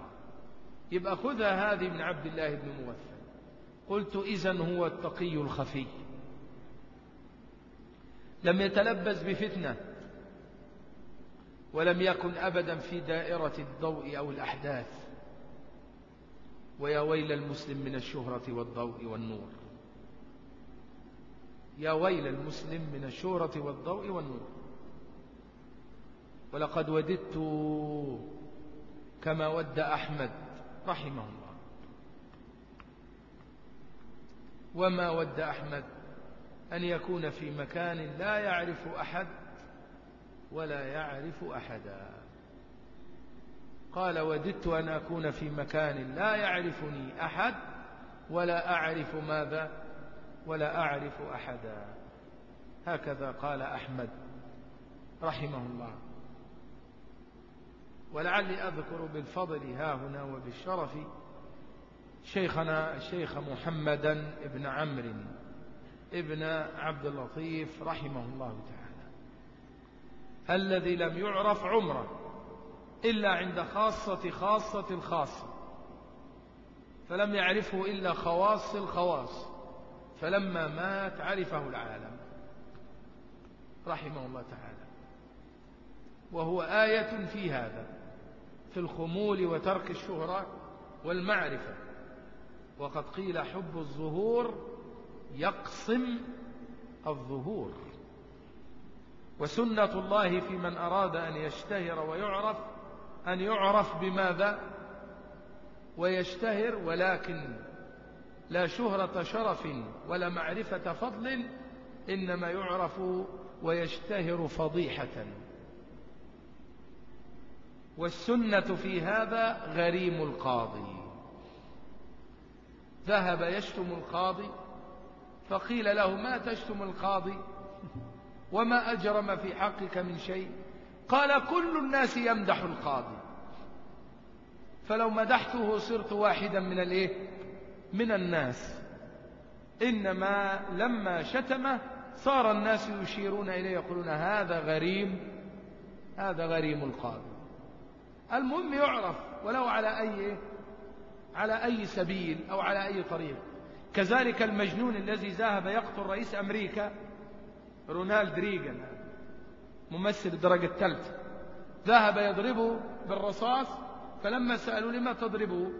يبقى خذها هذه من عبد الله بن مغفل قلت إذن هو التقي الخفي. لم يتلبس بفتنة ولم يكن أبدا في دائرة الضوء أو الأحداث. ويا ويل المسلم من الشهرة والضوء والنور. يا ويل المسلم من الشهرة والضوء والنور. ولقد وددت كما ود أحمد رحمه الله. وما ود أحمد أن يكون في مكان لا يعرف أحد ولا يعرف أحدا. قال وددت أن أكون في مكان لا يعرفني أحد ولا أعرف ماذا ولا أعرف أحدا. هكذا قال أحمد رحمه الله. ولعلي أذكر بالفضل ها هنا وبالشرف شيخنا الشيخ محمدا ابن عمرو ابن عبد اللطيف رحمه الله تعالى الذي لم يعرف عمره إلا عند خاصة خاصة الخاصة فلم يعرفه إلا خواص الخواص فلما مات عرفه العالم رحمه الله تعالى وهو آية في هذا. في الخمول وترك الشهرة والمعرفة. وقد قيل حب الظهور يقسم الظهور. وسنة الله في من أراد أن يشتهر ويعرف أن يعرف بماذا؟ ويشتهر ولكن لا شهرة شرف ولا معرفة فضل إنما يعرف ويشتهر فضيحة. والسنة في هذا غريم القاضي. ذهب يشتم القاضي فقيل له ما تشتم القاضي؟ وما أجرم في حقك من شيء؟ قال كل الناس يمدح القاضي. فلو مدحته صرت واحدا من الإيه؟ من الناس. إنما لما شتمه صار الناس يشيرون إليه يقولون هذا غريم هذا غريم القاضي. المهم يعرف ولو على أي على أي سبيل أو على أي طريق كذلك المجنون الذي ذهب يقتل رئيس أمريكا رونالد ريغان ممثل الدرجة الثالثة. ذهب يضربه بالرصاص فلما سألوا لما تضربه؟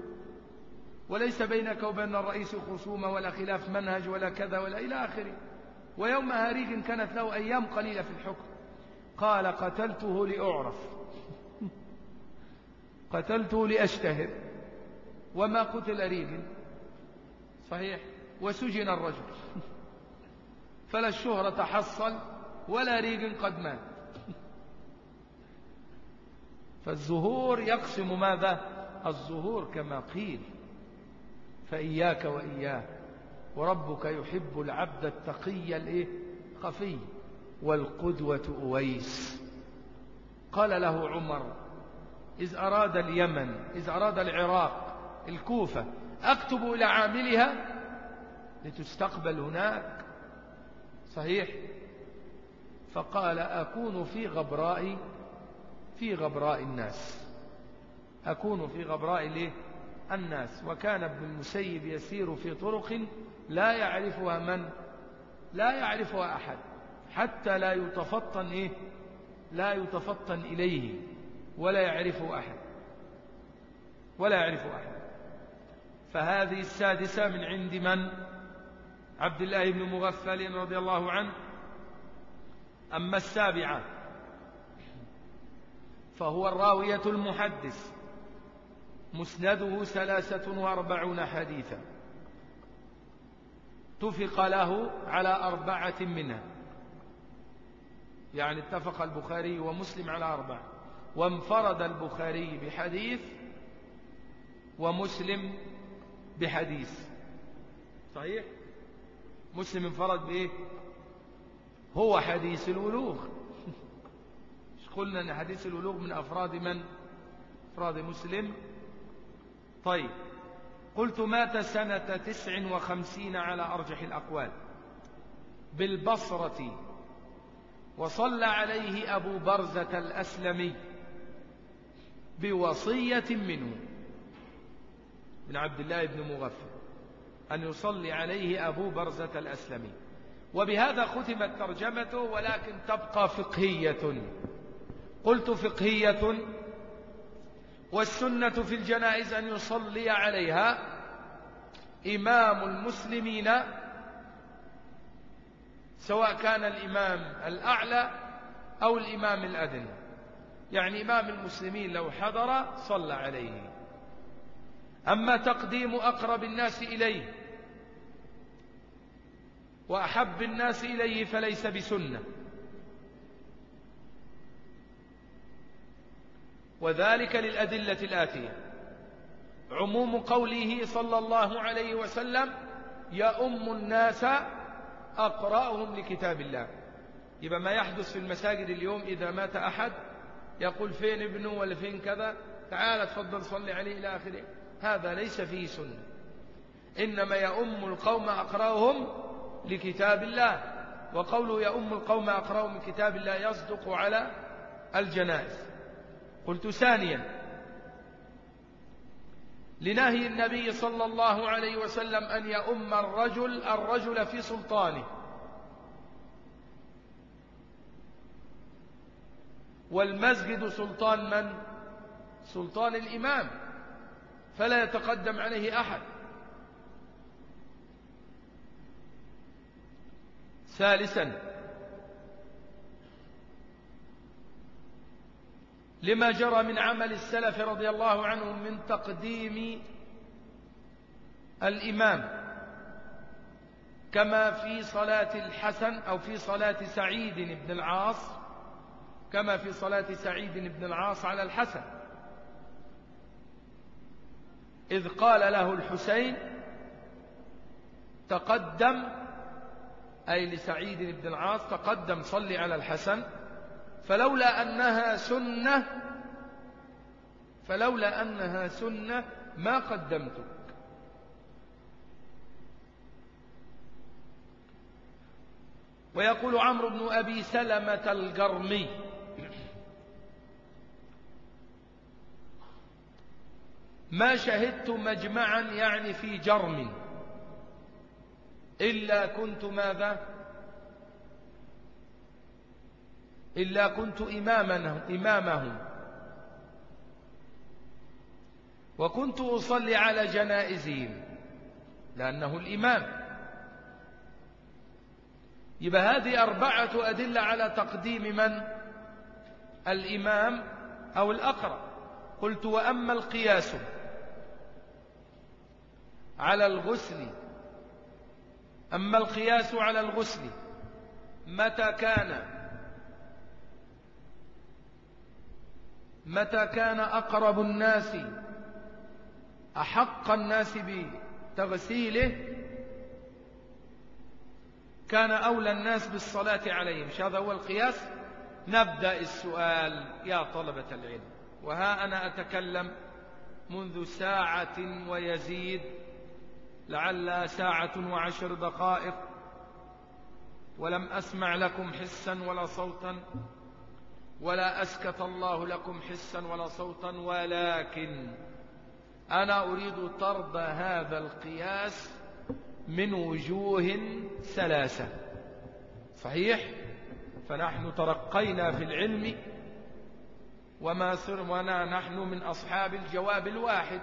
وليس بينك وبين الرئيس خصومة ولا خلاف منهج ولا كذا ولا إلى آخره. ويومها ريغن كانت له أيام قليلة في الحكم. قال قتلته لأعرف. قتلته لأشتهر وما قتل ريغن صحيح. وسجن الرجل. فلا الشهرة حصل ولا ريغن قد مات. فالزهور يقسم ماذا؟ الزهور كما قيل. فإياك وإياه وربك يحب العبد التقي الإيه؟ خفي والقدوة أويس. قال له عمر إذ أراد اليمن إذ أراد العراق الكوفة أكتب إلى عاملها لتستقبل هناك. صحيح. فقال أكون في غبراء في غبراء الناس. أكون في غبراء ليه؟ الناس. وكان ابن المسيب يسير في طرق لا يعرفها من؟ لا يعرفها أحد. حتى لا يتفطن إيه؟ لا يتفطن إليه. ولا يعرفه أحد. ولا يعرفه أحد. فهذه السادسة من عند من؟ عبد الله بن مغفل رضي الله عنه. أما السابعة فهو الراوية المحدث. مسنده ثلاثة وأربعون حديثا. اتفق له على أربعة منها. يعني اتفق البخاري ومسلم على أربعة. وانفرد البخاري بحديث ومسلم بحديث. صحيح؟ مسلم انفرد بإيه؟ هو حديث الولوغ. قلنا أن حديث الولوغ من أفراد من؟ أفراد مسلم. طيب قلت مات سنة تسع وخمسين على أرجح الأقوال. بالبصرة وصلى عليه أبو برزة الأسلمي. بوصية منه. من عبد الله بن مغفر أن يصلي عليه أبو برزة الأسلمي. وبهذا ختمت ترجمته ولكن تبقى فقهية. قلت فقهية والسنة في الجنائز أن يصلي عليها إمام المسلمين سواء كان الإمام الأعلى أو الإمام الأدنى. يعني إمام المسلمين لو حضر صلى عليه. أما تقديم أقرب الناس إليه وأحب الناس إليه فليس بسنة. وذلك للأدلة الآتية. عموم قوله صلى الله عليه وسلم يؤم الناس أقرأهم لكتاب الله. يبقى ما يحدث في المساجد اليوم إذا مات أحد يقول فين ابنه ولا فين كذا؟ تعال تفضل صلي عليه إلى آخره. هذا ليس فيه سنة. إنما يؤم القوم أقرأهم لكتاب الله. وقوله يؤم القوم أقرأهم لكتاب الله يصدق على الجنائز. قلت ثانيا. لنهي النبي صلى الله عليه وسلم أن يؤم الرجل الرجل في سلطانه. والمسجد سلطان من؟ سلطان الإمام فلا يتقدم عليه أحد ثالثا لما جرى من عمل السلف رضي الله عنهم من تقديم الإمام كما في صلاة الحسن أو في صلاة سعيد بن العاص كما في صلاة سعيد بن العاص على الحسن. إذ قال له الحسين تقدم أي لسعيد بن العاص تقدم صلي على الحسن فلولا أنها سنة فلولا أنها سنة ما قدمتك. ويقول عمرو بن أبي سلمة القرمي ما شهدت مجمعا يعني في جرم. إلا كنت ماذا؟ إلا كنت إمامه وكنت أصلي على جنائزهم لأنه الإمام. يبقى هذه أربعة أدلة على تقديم من؟ الإمام أو الأقرأ قلت وأما القياس. على الغسل. أما القياس على الغسل متى كان؟ متى كان أقرب الناس؟ أحق الناس بتغسيله؟ كان أولى الناس بالصلاة عليه مش هذا هو القياس؟ نبدأ السؤال يا طلبة العلم. وها أنا أتكلم منذ ساعة ويزيد لعل ساعة وعشر دقائق ولم أسمع لكم حسا ولا صوتا ولا أسكت الله لكم حسا ولا صوتا ولكن أنا أريد طرد هذا القياس من وجوه ثلاثة. صحيح؟ فنحن ترقينا في العلم وما سرنا نحن من أصحاب الجواب الواحد.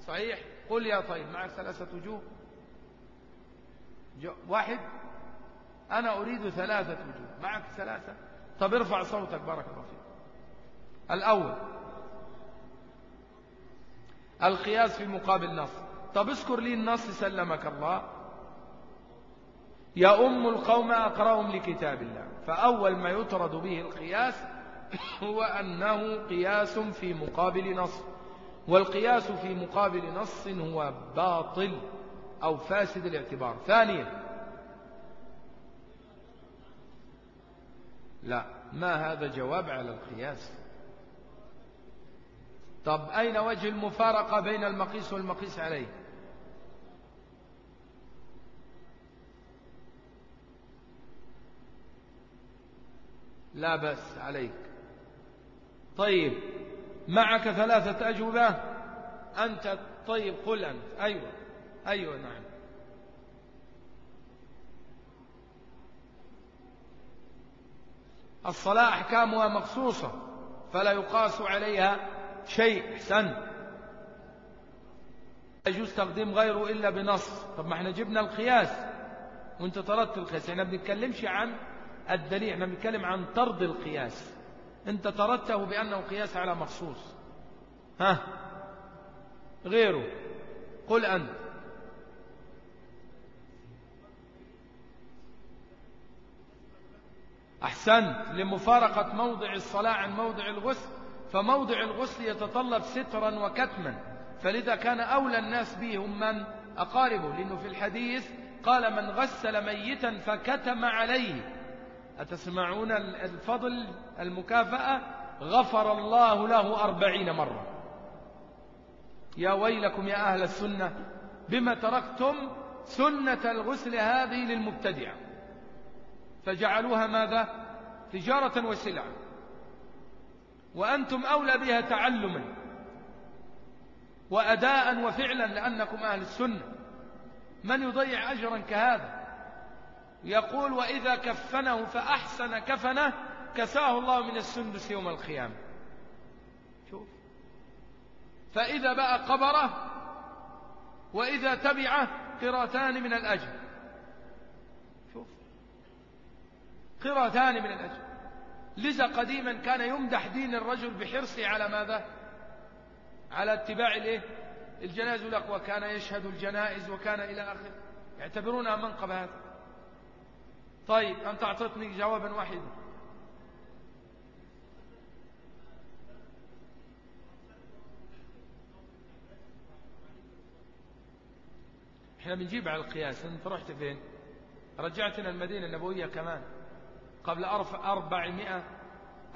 صحيح؟ قل يا طيب معك ثلاثة وجوه. واحد أنا أريد ثلاثة وجوه. معك ثلاثة؟ طب ارفع صوتك بارك الله فيك. الأول القياس في مقابل نص. طب اذكر لي النص سلمك الله. يا أم القوم أقرأهم لكتاب الله. فأول ما يطرد به القياس هو أنه قياس في مقابل نص. والقياس في مقابل نص هو باطل أو فاسد الاعتبار. ثانيا لا ما هذا جواب على القياس؟ طب أين وجه المفارقة بين المقيس والمقيس عليه؟ لا بس عليك. طيب معك ثلاثة أجوبة؟ أنت طيب قل أنت. أيوة. أيوة نعم. الصلاة أحكامها مخصوصة فلا يقاس عليها شيء. إحسن. لا يجوز تقديم غيره إلا بنص. طب ما إحنا جبنا القياس. وأنت طردت القياس. إحنا بنتكلمش عن الدليل إحنا بنتكلم عن طرد القياس. انت طردته بأنه قياس على مخصوص. ها؟ غيره. قل أنت. أحسنت. لمفارقة موضع الصلاة عن موضع الغسل. فموضع الغسل يتطلب سترا وكتما. فلذا كان أولى الناس به هم من أقاربه. لأنه في الحديث قال من غسل ميتا فكتم عليه. أتسمعون الفضل المكافأة؟ غفر الله له أربعين مرة. يا ويلكم يا أهل السنة بما تركتم سنة الغسل هذه للمبتدعة فجعلوها ماذا؟ تجارة وسلعة وأنتم أولى بها تعلما وأداء وفعلا لأنكم أهل السنة. من يضيع أجرا كهذا؟ يقول وإذا كفنه فأحسن كفنه كساه الله من السندس يوم القيامة. شوف. فإذا بقى قبره وإذا تبعه قراتان من الأجر. شوف. قراتان من الأجر. لذا قديما كان يمدح دين الرجل بحرصه على ماذا؟ على اتباع الإيه؟ الجنائز. لك وكان يشهد الجنائز وكان إلى آخره يعتبرونها منقب هذا. طيب أنت أعطتني جوابا واحدا؟ إحنا بنجيب على القياس أنت رحت فين؟ رجعتنا المدينة النبوية كمان قبل أربعمائة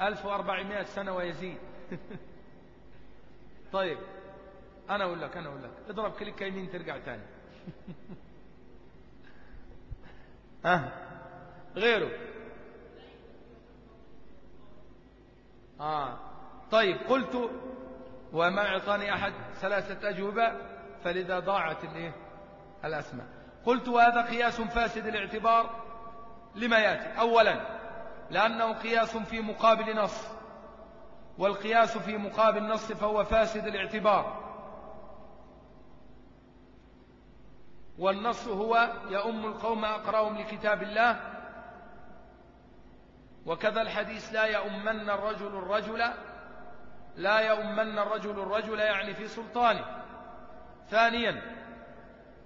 ألف وأربعمائة سنة ويزيد. طيب أنا أقول لك أنا أقول لك اضرب كليك يمين ترجع تاني. ها؟ غيره. آه. طيب قلت وما أعطاني أحد ثلاثة أجوبة فلذا ضاعت الإيه؟ الأسماء. قلت وهذا قياس فاسد الاعتبار لما يأتي. أولا لأنه قياس في مقابل نص والقياس في مقابل نص فهو فاسد الاعتبار. والنص هو يؤم القوم أقرأهم لكتاب الله وكذا الحديث لا يؤمن الرجل الرجل لا يؤمن الرجل الرجل يعني في سلطانه. ثانيا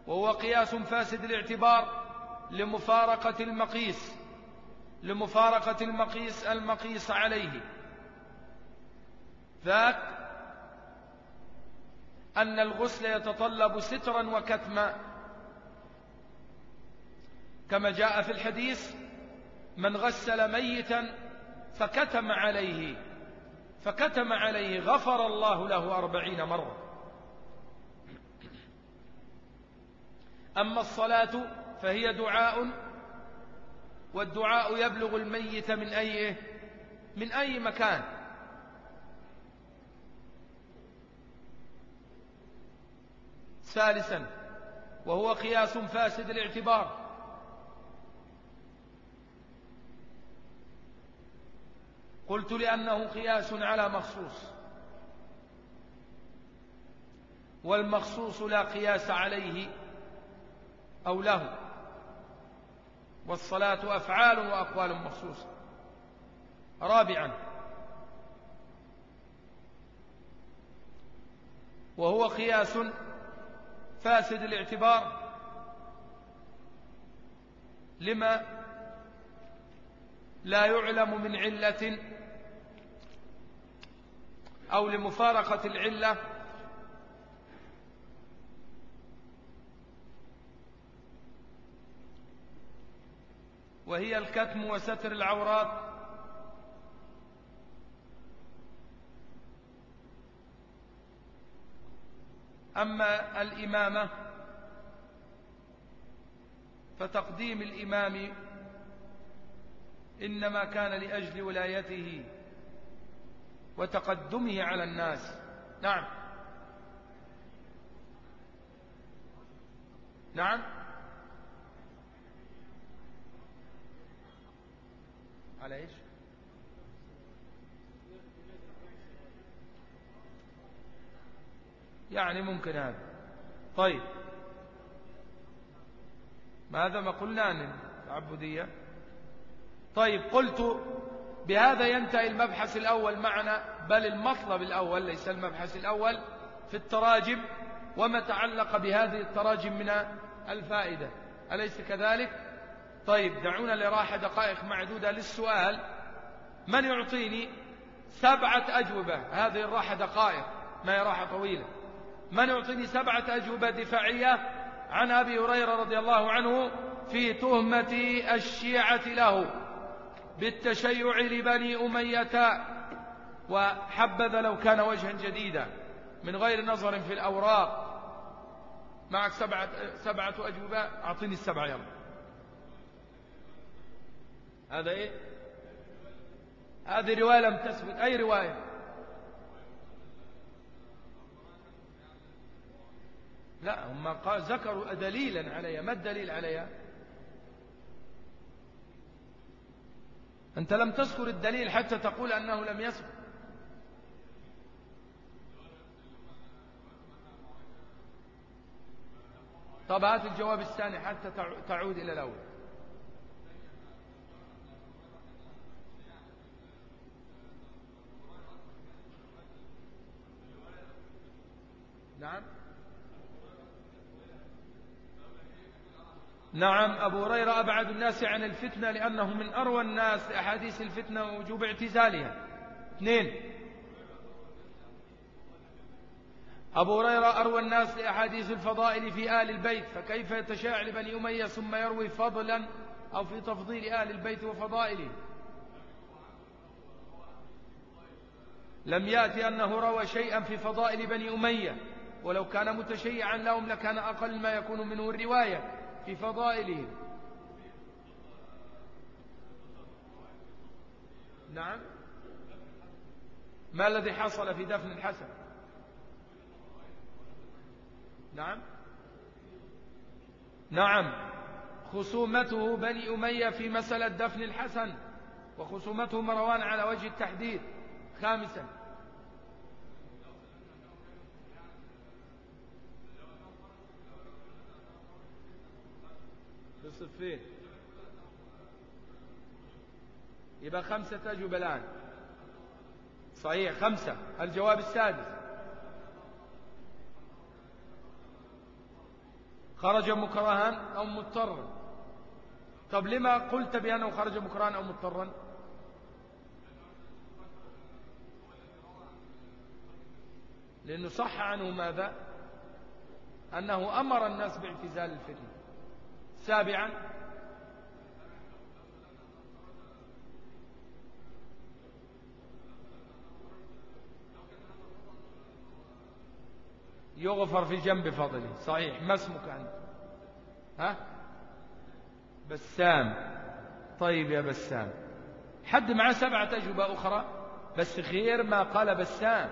وهو قياس فاسد الاعتبار لمفارقة المقيس لمفارقة المقيس المقيس عليه. ذاك أن الغسل يتطلب سترا وكتما. كما جاء في الحديث من غسل ميتا فكتم عليه فكتم عليه غفر الله له أربعين مرة. أما الصلاة فهي دعاء والدعاء يبلغ الميت من أي من أي مكان. ثالثا وهو قياس فاسد الاعتبار. قلت لأنه قياس على مخصوص. والمخصوص لا قياس عليه أو له. والصلاة أفعال وأقوال مخصوصة. رابعا. وهو قياس فاسد الاعتبار لما لا يعلم من علة أو لمفارقة العلة. وهي الكتم وستر العورات. أما الإمامة فتقديم الإمام إنما كان لأجل ولايته. وتقدمه على الناس. نعم. نعم. على إيش؟ يعني ممكن هذا. طيب. ماذا ما قلنا عن التعبدية طيب قلت بهذا ينتهي المبحث الأول معنا بل المطلب الأول ليس المبحث الأول في التراجم وما تعلق بهذه التراجم من الفائدة. أليس كذلك؟ طيب دعونا لراحة دقائق معدودة للسؤال. من يعطيني سبعة أجوبة؟ هذه الراحة دقائق ما هي راحة طويلة. من يعطيني سبعة أجوبة دفاعية عن أبي هريرة رضي الله عنه في تهمة الشيعة له؟ بالتشيع لبني أمية وحبذا لو كان وجها جديدا من غير نظر في الأوراق. معك سبعة, سبعة أجوبة؟ أعطيني السبعة يلا. هذا إيه؟ هذه رواية لم تثبت. أي رواية؟ لا هم ذكروا دليلا عليها. ما الدليل عليها؟ أنت لم تذكر الدليل حتى تقول أنه لم يثبت طب هات الجواب الثاني حتى تعود إلى الأول. نعم. نعم أبو هريرة أبعد الناس عن الفتنة لأنه من أروى الناس لأحاديث الفتنة ووجوب اعتزالها. اثنين. أبو هريرة أروى الناس لأحاديث الفضائل في آل البيت فكيف يتشاع لبني أمية ثم يروي فضلا أو في تفضيل آل البيت وفضائله؟ لم يأتي أنه روى شيئا في فضائل بني أمية ولو كان متشيعا لهم لكان أقل ما يكون منه الرواية. في فضائلهم نعم. ما الذي حصل في دفن الحسن؟ نعم. نعم. خصومته بني أمية في مسألة دفن الحسن وخصومته مروان على وجه التحديد. خامسا. في يبقى خمسة أجوبة الآن. صحيح خمسة. الجواب السادس. خرج مكرها أو مضطرا. طب لما قلت بأنه خرج مكرها أو مضطرا؟ لأنه صح عنه ماذا؟ أنه أمر الناس باعتزال الفتنة. سابعا. يغفر في جنب فضله. صحيح. ما اسمك أنت؟ ها؟ بسام. طيب يا بسام. حد معه سبعة أجوبة أخرى؟ بس خير ما قال بسام.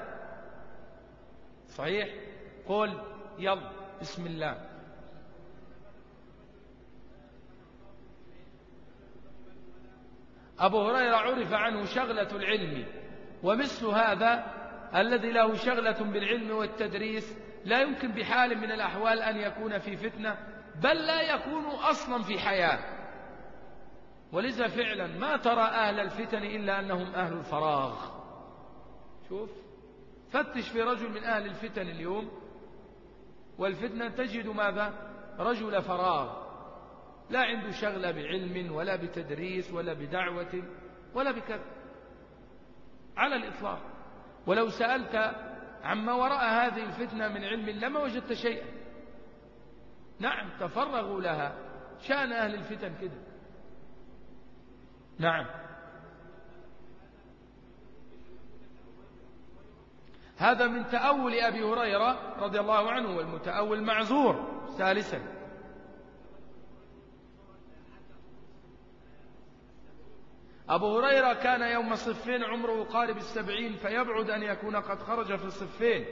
صحيح؟ قل. يلا. بسم الله. أبو هريرة عرف عنه شغلة العلم ومثل هذا الذي له شغلة بالعلم والتدريس لا يمكن بحال من الأحوال أن يكون في فتنة بل لا يكون أصلا في حياة. ولذا فعلا ما ترى أهل الفتن إلا أنهم أهل الفراغ. شوف فتش في رجل من أهل الفتن اليوم والفتنة تجد ماذا؟ رجل فراغ. لا عنده شغلة بعلم ولا بتدريس ولا بدعوة ولا بكذا. على الإطلاق. ولو سألت عما وراء هذه الفتنة من علم لما وجدت شيئا. نعم تفرغوا لها. شأن أهل الفتن كده. نعم. هذا من تأول أبي هريرة رضي الله عنه والمتأول معذور ثالثا. أبو هريرة كان يوم صفين عمره قارب السبعين فيبعد أن يكون قد خرج في الصفين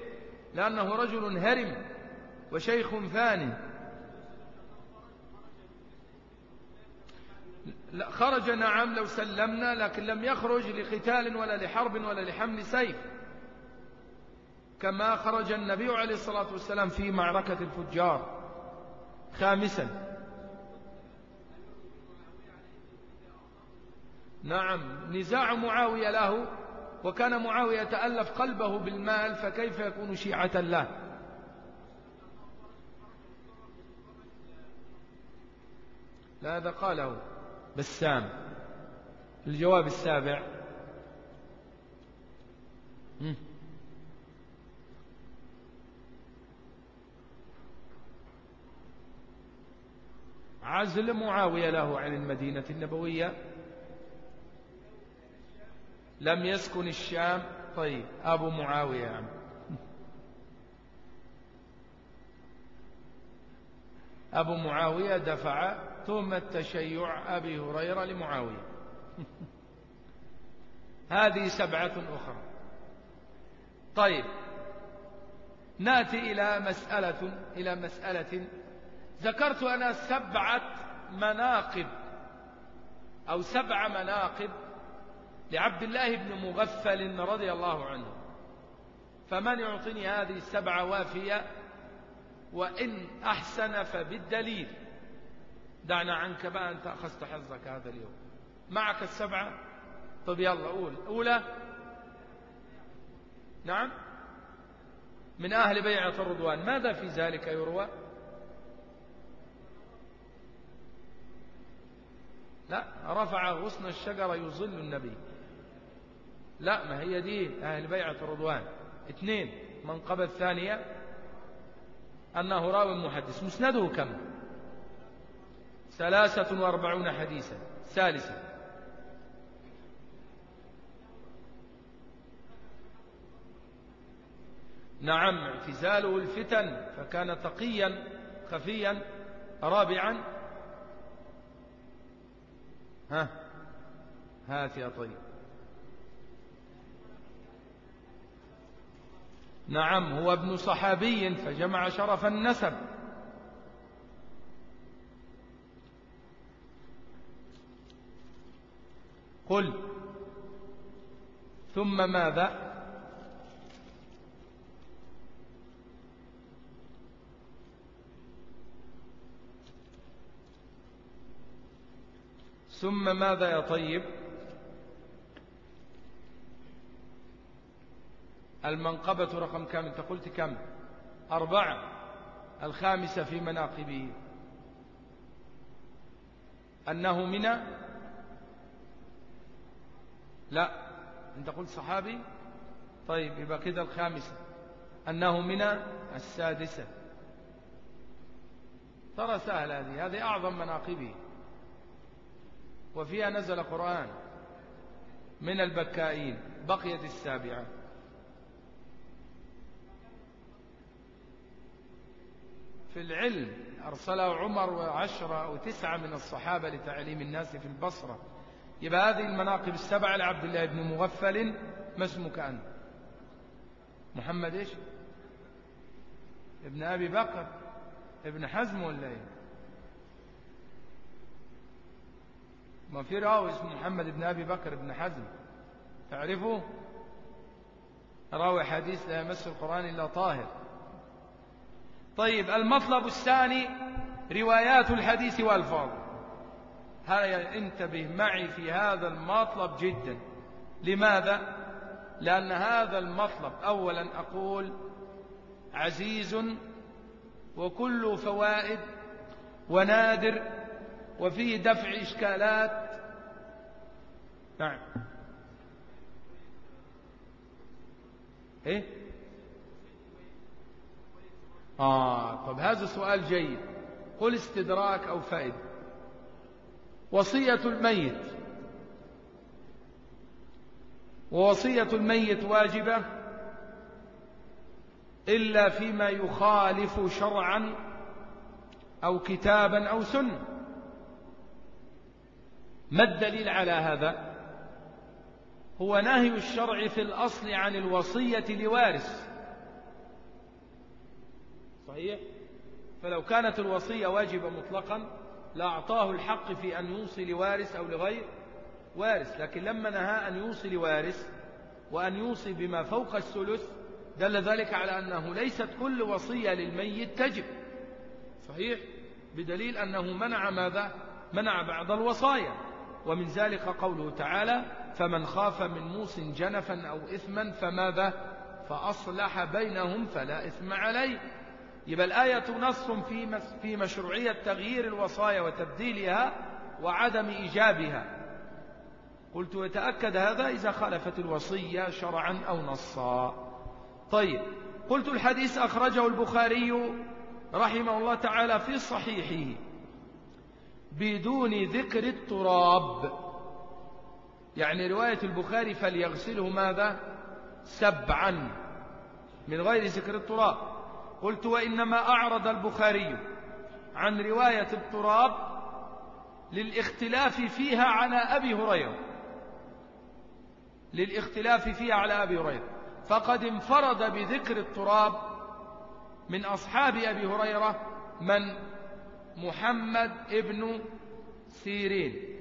لأنه رجل هرم وشيخ ثاني خرج نعم لو سلمنا لكن لم يخرج لقتال ولا لحرب ولا لحمل سيف. كما خرج النبي عليه الصلاة والسلام في معركة الفجار خامسا. نعم نزاع معاوية له وكان معاوية تألف قلبه بالمال فكيف يكون شيعة له؟ لا هذا قاله بسام. الجواب السابع. عزل معاوية له عن المدينة النبوية. لم يسكن الشام. طيب أبو معاوية. يعني. أبو معاوية دفع ثم تشيع أبي هريرة لمعاوية. هذه سبعة أخرى. طيب نأتي إلى مسألة إلى مسألة. ذكرت أنا سبعة مناقب أو سبع مناقب لعبد الله بن مغفل رضي الله عنه. فمن يعطيني هذه السبعة وافية؟ وإن أحسن فبالدليل. دعنا عنك بقى أنت أخذت حظك هذا اليوم. معك السبعة؟ طب يلا قول. أولى؟ نعم. من أهل بيعة الرضوان. ماذا في ذلك يروى؟ لا رفع غصن الشجرة يظل النبي. لا ما هي دي أهل بيعة الرضوان. اثنين منقبة الثانية أنه راوي محدث. مسنده كم؟ ثلاثة وأربعون حديثا. ثالثا. نعم اعتزاله الفتن فكان تقيا خفيا رابعا. ها؟ هات يا طيب. نعم هو ابن صحابي فجمع شرف النسب. قل ثم ماذا؟ ثم ماذا يا طيب؟ المنقبة رقم كم؟ أنت قلت كم؟ أربعة الخامسة في مناقبه. أنه من؟ لا. أنت قلت صحابي؟ طيب يبقى كده الخامسة. أنه من؟ السادسة. ترى سهل هذه. هذه أعظم مناقبه. وفيها نزل قرآن من البكائين. بقيت السابعة. في العلم أرسله عمر وعشرة أو تسعة من الصحابة لتعليم الناس في البصرة. يبقى هذه المناقب السبعة لعبد الله بن مغفل ما اسمك أنت؟ محمد إيش؟ ابن أبي بكر ابن حزم ولا إيه؟ ما في راوي اسمه محمد بن أبي بكر بن حزم. تعرفه؟ راوي حديث لا يمس القرآن إلا طاهر. طيب المطلب الثاني روايات الحديث والفاظ انتبه معي في هذا المطلب جدا. لماذا؟ لأن هذا المطلب أولا أقول عزيز وكل فوائد ونادر وفيه دفع إشكالات. نعم. إيه؟ آه طب هذا سؤال جيد. قل استدراك أو فائدة. وصية الميت. ووصية الميت واجبة إلا فيما يخالف شرعا أو كتابا أو سنة. ما الدليل على هذا؟ هو نهي الشرع في الأصل عن الوصية لوارث. صحيح؟ فلو كانت الوصية واجبة مطلقا لأعطاه الحق في أن يوصي لوارث أو لغير وارث لكن لما نهى أن يوصي لوارث وأن يوصي بما فوق الثلث دل ذلك على أنه ليست كل وصية للميت تجب. صحيح؟ بدليل أنه منع ماذا؟ منع بعض الوصايا. ومن ذلك قوله تعالى فمن خاف من موص جنفا أو إثما فماذا؟ فأصلح بينهم فلا إثم عليه. يبقى الآية نص في في مشروعية تغيير الوصايا وتبديلها وعدم إيجابها. قلت يتأكد هذا إذا خالفت الوصية شرعا أو نصا. طيب قلت الحديث أخرجه البخاري رحمه الله تعالى في صحيحه. بدون ذكر التراب. يعني رواية البخاري فليغسله ماذا؟ سبعا. من غير ذكر التراب. قلت وإنما أعرض البخاري عن رواية التراب للاختلاف فيها على أبي هريرة. للاختلاف فيها على أبي هريرة. فقد انفرد بذكر التراب من أصحاب أبي هريرة من محمد ابن سيرين.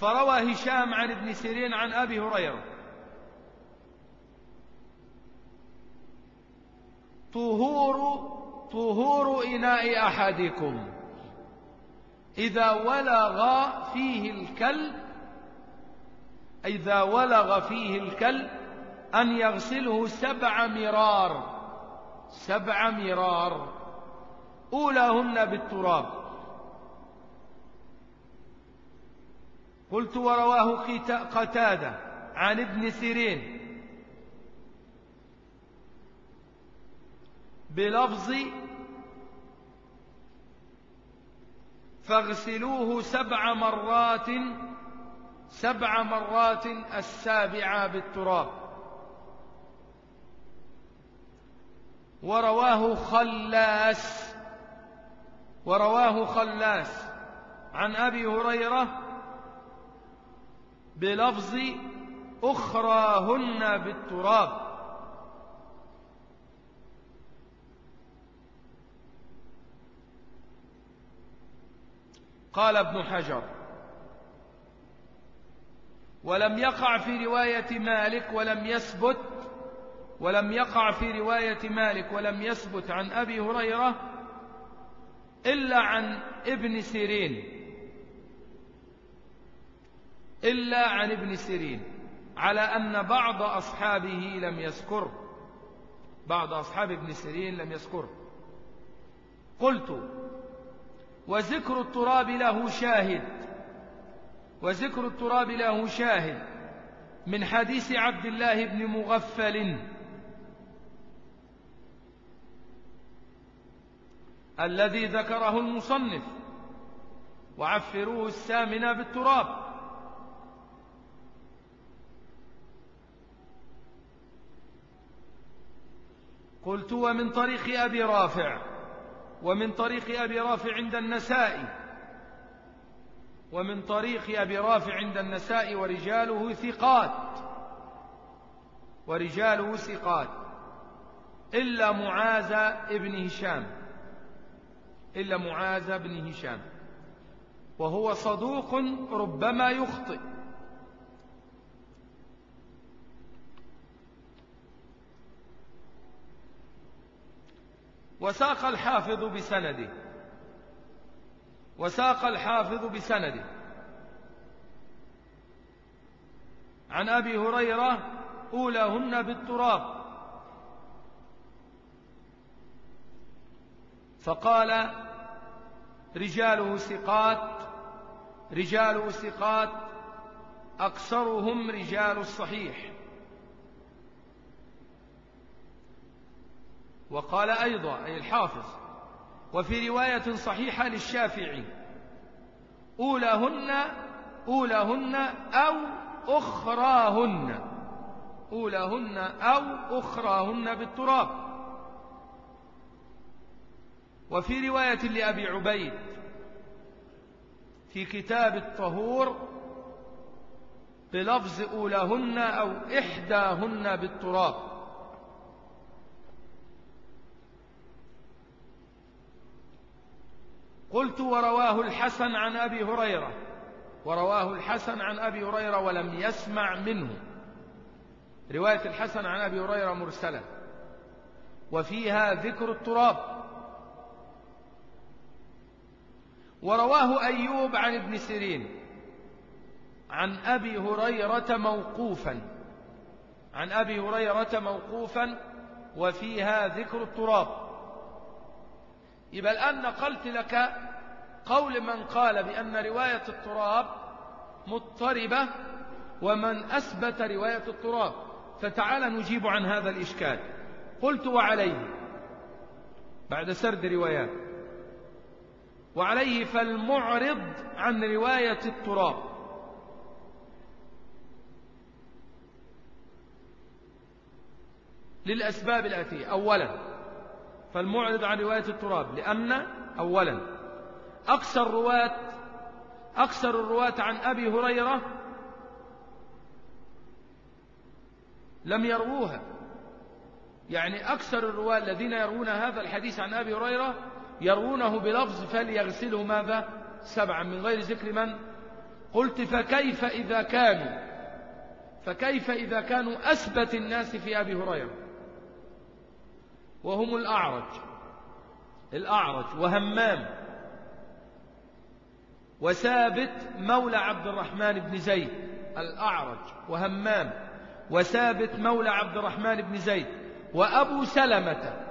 فروى هشام عن ابن سيرين عن أبي هريرة. طهور طهور إناء أحدكم. إذا ولغ فيه الكلب إذا ولغ فيه الكلب أن يغسله سبع مرار. سبع مرار. أولاهن بالتراب. قلت ورواه قتادة عن ابن سيرين. بلفظ فاغسلوه سبع مرات سبع مرات السابعة بالتراب. ورواه خلاس ورواه خلاس عن أبي هريرة بلفظ أخراهن بالتراب. قال ابن حجر. ولم يقع في رواية مالك ولم يثبت ولم يقع في رواية مالك ولم يثبت عن أبي هريرة إلا عن ابن سيرين. إلا عن ابن سيرين. على أن بعض أصحابه لم يذكر. بعض أصحاب ابن سيرين لم يذكر. قلت وذكر التراب له شاهد وذكر التراب له شاهد من حديث عبد الله بن مغفل. الذي ذكره المصنف وعفروه السامنة بالتراب. قلت ومن طريق أبي رافع ومن طريق أبي رافع عند النساء. ومن طريق أبي رافع عند النساء ورجاله ثقات. ورجاله ثقات. إلا معاذ ابن هشام. إلا معاذ بن هشام. وهو صدوق ربما يخطئ. وساق الحافظ بسنده. وساق الحافظ بسنده. عن أبي هريرة أولاهن بالتراب. فقال رجاله ثقات رجاله ثقات أكثرهم رجال الصحيح. وقال أيضا أي الحافظ وفي رواية صحيحة للشافعي أولاهن أولاهن أو أخراهن أولاهن أو أخراهن بالتراب. وفي رواية لأبي عبيد في كتاب الطهور بلفظ أولاهن أو إحداهن بالتراب. قلت ورواه الحسن عن أبي هريرة. ورواه الحسن عن أبي هريرة ولم يسمع منه. رواية الحسن عن أبي هريرة مرسلة. وفيها ذكر التراب. ورواه أيوب عن ابن سيرين. عن أبي هريرة موقوفا. عن أبي هريرة موقوفا. وفيها ذكر التراب. يبقى الآن نقلت لك قول من قال بأن رواية التراب مضطربة ومن أثبت رواية التراب. فتعال نجيب عن هذا الإشكال. قلت وعليه بعد سرد روايات وعليه فالمعرض عن رواية التراب. للأسباب الآتية. أولا فالمعرض عن رواية التراب لأن أولا أكثر الرواة أكثر الرواة عن أبي هريرة لم يروها يعني أكثر الرواة الذين يروون هذا الحديث عن أبي هريرة يروونه بلفظ فليغسله ماذا؟ سبعا. من غير ذكر من؟ قلت فكيف إذا كانوا فكيف إذا كانوا أثبت الناس في أبي هريرة؟ وهم الأعرج. الأعرج وهمام. وثابت مولى عبد الرحمن بن زيد. الأعرج وهمام. وثابت مولى عبد الرحمن بن زيد. وأبو سلمة.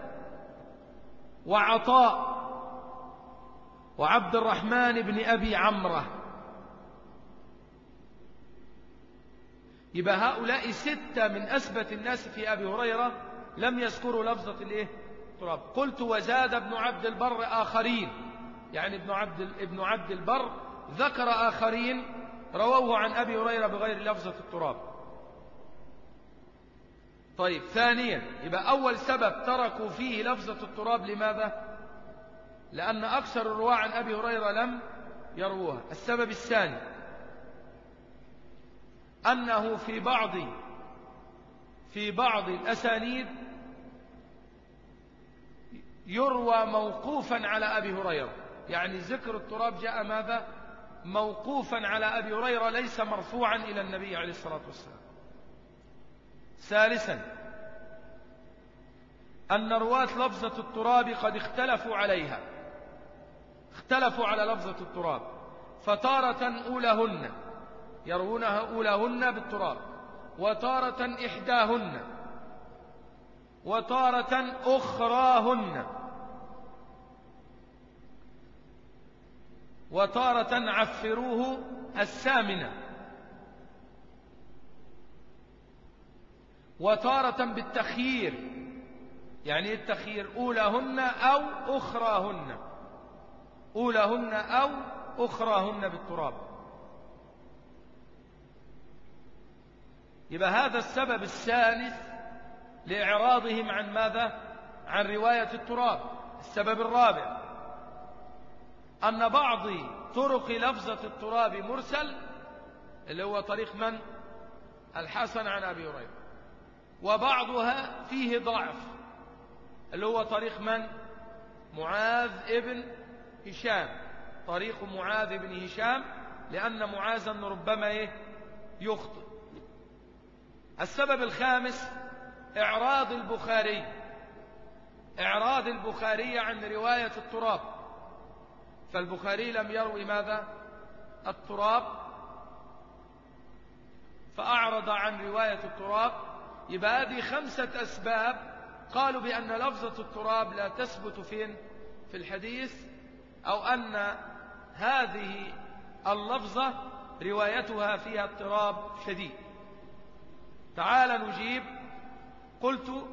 وعطاء. وعبد الرحمن بن أبي عمرة. يبقى هؤلاء ستة من أثبت الناس في أبي هريرة لم يذكروا لفظة الإيه؟ تراب قلت وزاد ابن عبد البر آخرين. يعني ابن عبد, ابن عبد البر ذكر آخرين رووه عن أبي هريرة بغير لفظة التراب. طيب ثانيا يبقى أول سبب تركوا فيه لفظة التراب لماذا؟ لأن أكثر الرواة عن أبي هريرة لم يروها. السبب الثاني أنه في بعض في بعض الأسانيد يروى موقوفا على أبي هريرة. يعني ذكر التراب جاء ماذا؟ موقوفا على أبي هريرة ليس مرفوعا إلى النبي عليه الصلاة والسلام. ثالثا أن رواة لفظة التراب قد اختلفوا عليها. اختلفوا على لفظة التراب. فتارة أولهن يروونها أولهن بالتراب. وتارة إحداهن وتارة أخراهن. وتارة عفروه الثامنة. وتارة بالتخيير يعني التخيير أولهن أو أخراهن. أولهن أو أخراهن بالتراب. يبقى هذا السبب الثالث لإعراضهم عن ماذا؟ عن رواية التراب السبب الرابع. أن بعض طرق لفظة التراب مرسل اللي هو طريق من؟ الحسن عن أبي هريرة. وبعضها فيه ضعف اللي هو طريق من؟ معاذ ابن هشام. طريق معاذ بن هشام لأن معاذا ربما إيه؟ يخطئ. السبب الخامس إعراض البخاري. إعراض البخاري عن رواية التراب. فالبخاري لم يروي ماذا؟ التراب. فأعرض عن رواية التراب. يبقى هذه خمسة أسباب قالوا بأن لفظة التراب لا تثبت فين؟ في الحديث أو أن هذه اللفظة روايتها فيها اضطراب شديد. تعال نجيب. قلت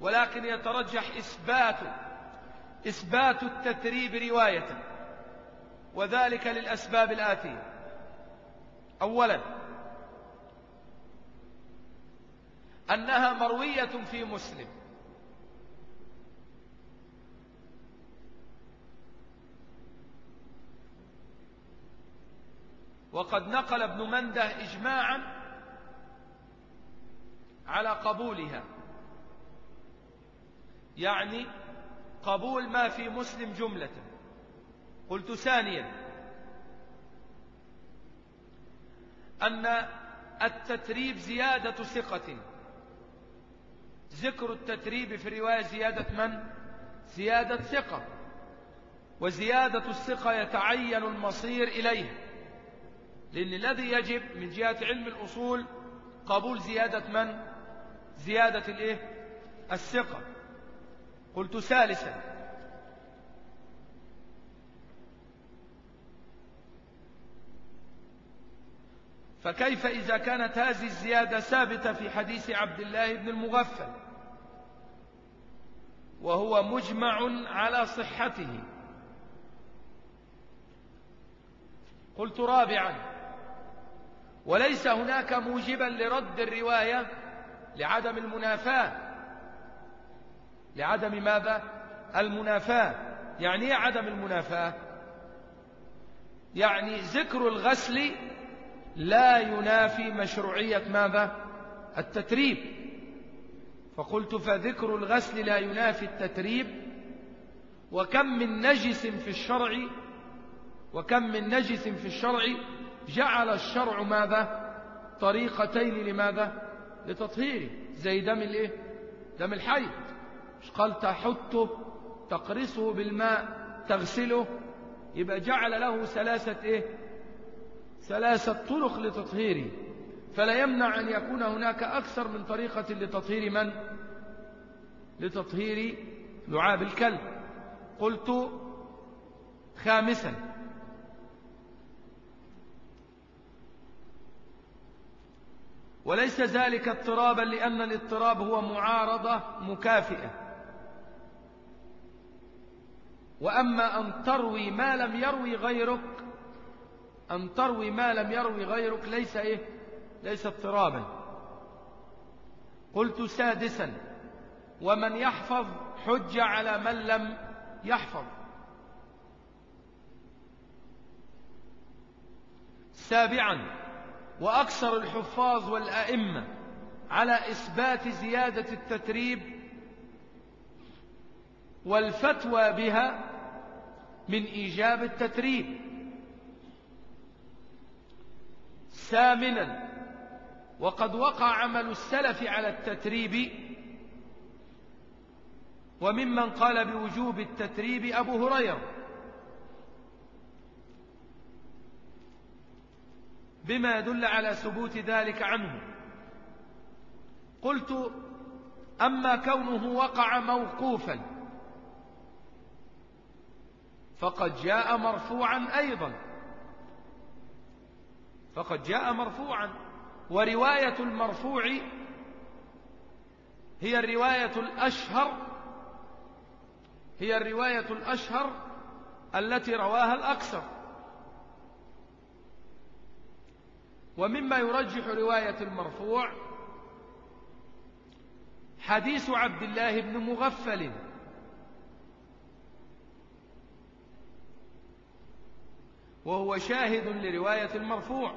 ولكن يترجح إثبات إثبات التتريب رواية. وذلك للأسباب الآتية. أولا أنها مروية في مسلم. وقد نقل ابن منده إجماعا على قبولها. يعني قبول ما في مسلم جملة. قلت ثانيا أن التتريب زيادة ثقة ذكر التتريب في الرواية زيادة من؟ زيادة ثقة وزيادة الثقة يتعين المصير إليه لأن الذي يجب من جهة علم الأصول قبول زيادة من؟ زيادة الإيه؟ الثقة قلت ثالثا فكيف إذا كانت هذه الزيادة ثابتة في حديث عبد الله بن المغفل؟ وهو مجمع على صحته. قلت رابعا وليس هناك موجبا لرد الرواية لعدم المنافاة. لعدم ماذا؟ المنافاة. يعني إيه عدم المنافاة؟ يعني ذكر الغسل لا ينافي مشروعية ماذا؟ التتريب. فقلت فذكر الغسل لا ينافي التتريب. وكم من نجس في الشرع وكم من نجس في الشرع جعل الشرع ماذا؟ طريقتين لماذا؟ لتطهيره. زي دم الإيه؟ دم الحي. مش قال؟ تحته تقرصه بالماء تغسله يبقى جعل له ثلاثة إيه؟ ثلاثة طرق لتطهيره فلا يمنع أن يكون هناك أكثر من طريقة لتطهير من؟ لتطهير لعاب الكلب. قلت خامسا. وليس ذلك اضطرابا لأن الاضطراب هو معارضة مكافئة. وأما أن تروي ما لم يروي غيرك أن تروي ما لم يروي غيرك ليس إيه؟ ليس اضطرابا. قلت سادسا. ومن يحفظ حج على من لم يحفظ. سابعا. وأكثر الحفاظ والأئمة على إثبات زيادة التتريب والفتوى بها من إيجاب التتريب. ثامنا وقد وقع عمل السلف على التتريب وممن قال بوجوب التتريب أبو هريرة. بما يدل على ثبوت ذلك عنه. قلت أما كونه وقع موقوفا فقد جاء مرفوعا أيضا. فقد جاء مرفوعا ورواية المرفوع هي الرواية الأشهر هي الرواية الأشهر التي رواها الأكثر. ومما يرجح رواية المرفوع حديث عبد الله بن مغفل وهو شاهد لرواية المرفوع.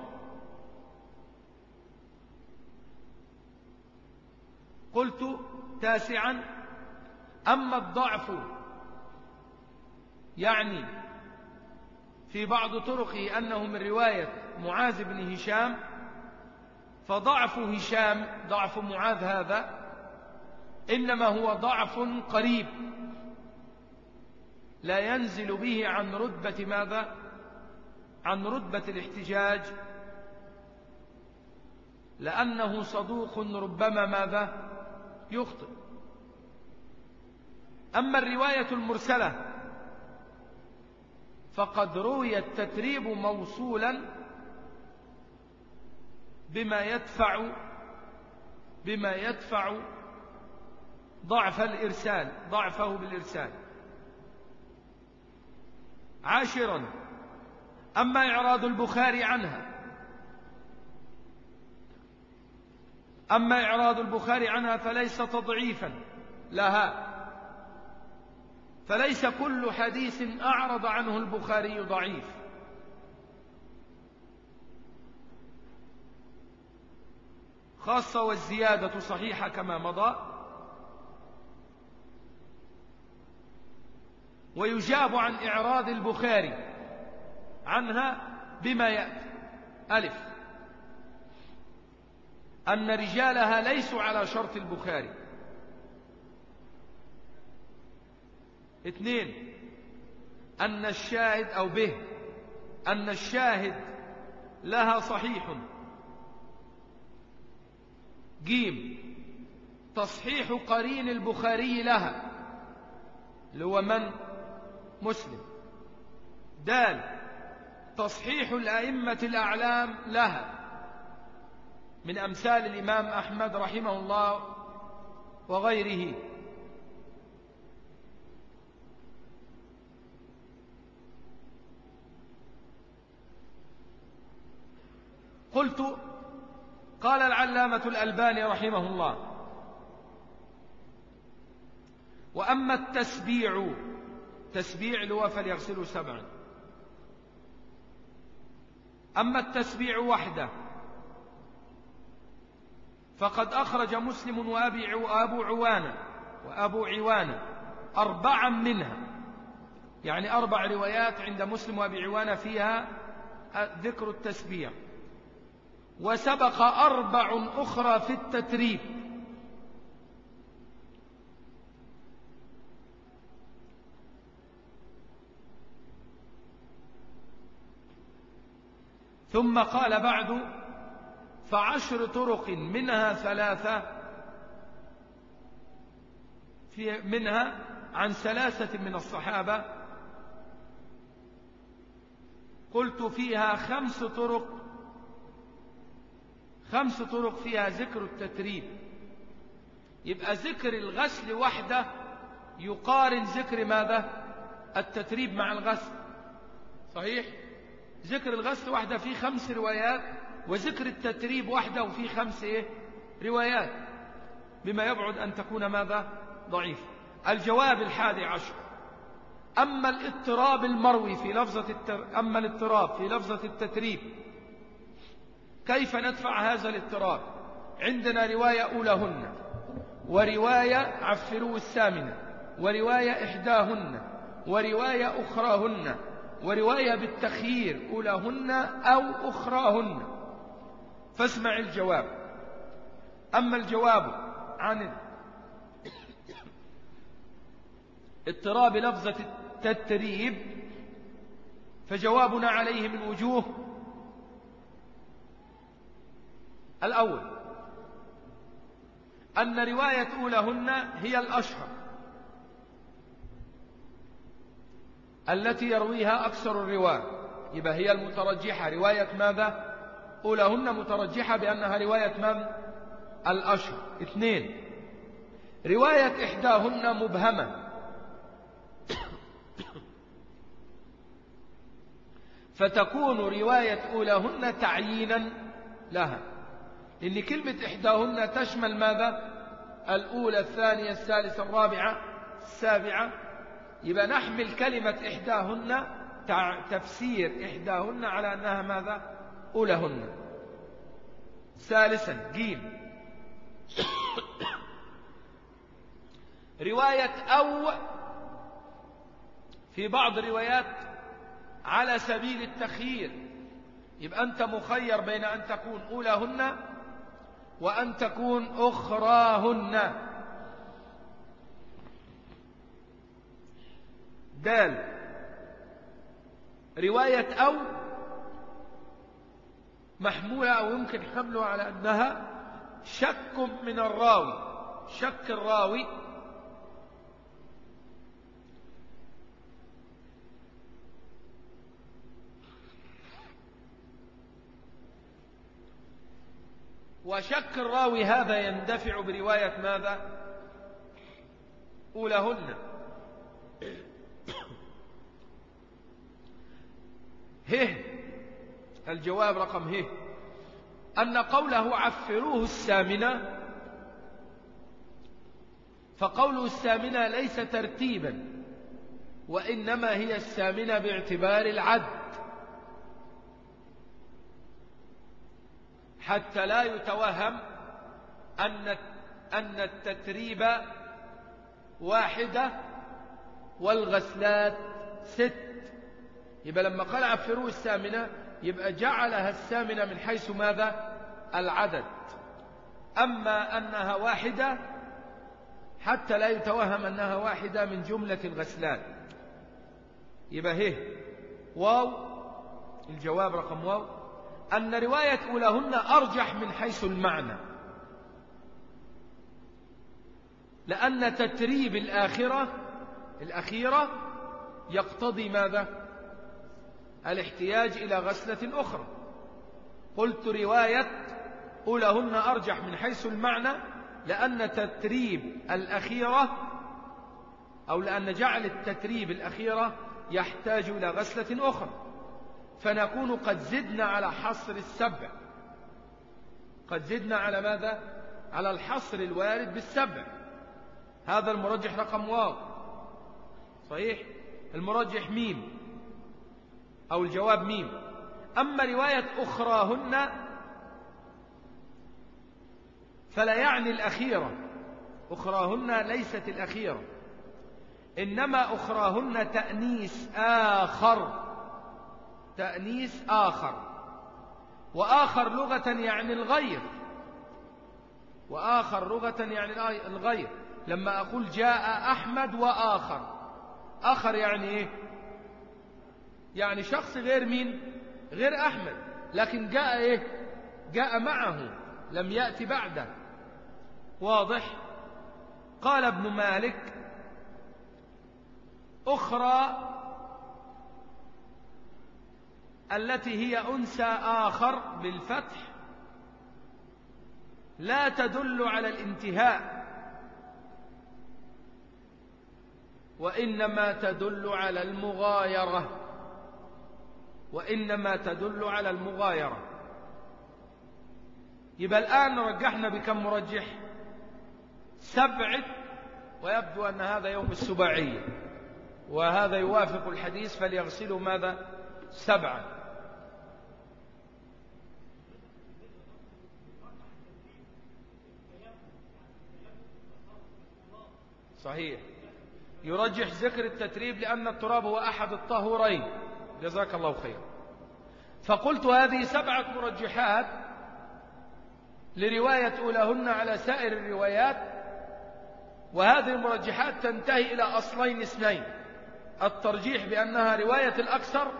قلت تاسعا أما الضعف يعني في بعض طرقه أنه من رواية معاذ بن هشام فضعف هشام ضعف معاذ هذا إنما هو ضعف قريب لا ينزل به عن رتبة ماذا؟ عن رتبة الاحتجاج لأنه صدوق ربما ماذا؟ يخطئ. أما الرواية المرسلة فقد روي التتريب موصولا بما يدفع بما يدفع ضعف الإرسال ضعفه بالإرسال. عاشرا أما إعراض البخاري عنها. أما إعراض البخاري عنها فليس تضعيفا. لها فليس كل حديث أعرض عنه البخاري ضعيف. خاصة والزيادة صحيحة كما مضى. ويجاب عن إعراض البخاري. عنها بما يأتي. ألف. أن رجالها ليسوا على شرط البخاري. اثنين. أن الشاهد أو به. أن الشاهد لها صحيح. جيم. تصحيح قرين البخاري لها. اللي هو من؟ مسلم. دال. تصحيح الأئمة الأعلام لها. من أمثال الإمام أحمد رحمه الله وغيره. قلت قال العلامة الألباني رحمه الله وأما التسبيع تسبيع لو فليغسلوا سبعا. أما التسبيع وحده فقد أخرج مسلم وأبي وأبو عوانة وأبو عوانة أربعا منها. يعني أربع روايات عند مسلم وأبي عوانة فيها ذكر التسبيع. وسبق أربع أخرى في التتريب. ثم قال بعد فعشر طرق منها ثلاثة في منها عن ثلاثة من الصحابة. قلت فيها خمس طرق خمس طرق فيها ذكر التتريب. يبقى ذكر الغسل وحده يقارن ذكر ماذا؟ التتريب مع الغسل. صحيح؟ ذكر الغسل وحده فيه خمس روايات وذكر التتريب وحده وفيه خمس إيه؟ روايات. بما يبعد أن تكون ماذا؟ ضعيف. الجواب الحادي عشر. أما الاضطراب المروي في لفظة التر... أما الاضطراب في لفظة التتريب كيف ندفع هذا الاضطراب؟ عندنا رواية أولهن ورواية عفروا الثامنة ورواية إحداهن ورواية أخراهن. ورواية بالتخيير أولهن أو أخراهن. فاسمع الجواب. أما الجواب عن اضطراب لفظة التتريب فجوابنا عليه من وجوه الأول أن رواية أولهن هي الأشهر. التي يرويها أكثر الرواة. يبقى هي المترجحة. رواية ماذا؟ أولهن مترجحة بأنها رواية من؟ الأشهر. اثنين. رواية إحداهن مبهمة. فتكون رواية أولهن تعيينا لها. إن كلمة إحداهن تشمل ماذا؟ الأولى الثانية الثالثة الرابعة السابعة يبقى نحمل كلمة إحداهن تفسير إحداهن على أنها ماذا؟ أولهن ثالثا جيم. رواية أو في بعض الروايات على سبيل التخيير. يبقى أنت مخير بين أن تكون أولهن وأن تكون أخراهن. دال رواية أو محمولة أو يمكن حملها على أنها شك من الراوي. شك الراوي. وشك الراوي هذا يندفع برواية ماذا؟ أولهن. هه. الجواب رقم هه. أن قوله عفروه السامنة فقوله السامنة ليس ترتيبا وإنما هي السامنة باعتبار العد. حتى لا يتوهم أن أن التتريب واحدة والغسلات ست. يبقى لما قال عفروه السامنة يبقى جعلها السامنة من حيث ماذا؟ العدد. أما أنها واحدة حتى لا يتوهم أنها واحدة من جملة الغسلات يبقى هي واو الجواب رقم واو. أن رواية أولاهن أرجح من حيث المعنى. لأن تتريب الآخرة الأخيرة يقتضي ماذا؟ الاحتياج إلى غسلة أخرى. قلت رواية أولاهن أرجح من حيث المعنى لأن تتريب الأخيرة أو لأن جعل التتريب الأخيرة يحتاج إلى غسلة أخرى. فنكون قد زدنا على حصر السبع. قد زدنا على ماذا؟ على الحصر الوارد بالسبع. هذا المرجح رقم واو. صحيح؟ المرجح ميم. أو الجواب ميم. أما رواية أخراهن فلا يعني الأخيرة. أخراهن ليست الأخيرة. إنما أخراهن تأنيس آخر. تأنيس آخر. وآخر لغة يعني الغير. وآخر لغة يعني الغير. لما أقول جاء أحمد وآخر. آخر يعني إيه؟ يعني شخص غير مين؟ غير أحمد. لكن جاء إيه؟ جاء معه. لم يأتي بعده. واضح؟ قال ابن مالك أخرى التي هي أنثى آخر بالفتح لا تدل على الانتهاء وإنما تدل على المغايرة. وإنما تدل على المغايرة. يبقى الآن رجحنا بكم مرجح؟ سبعة ويبدو أن هذا يوم السباعية وهذا يوافق الحديث فليغسلوا ماذا؟ سبعة. صحيح. يرجح ذكر التتريب لأن التراب هو أحد الطهورين. جزاك الله خير. فقلت هذه سبعة مرجحات لرواية أولاهن على سائر الروايات وهذه المرجحات تنتهي إلى أصلين اثنين. الترجيح بأنها رواية الأكثر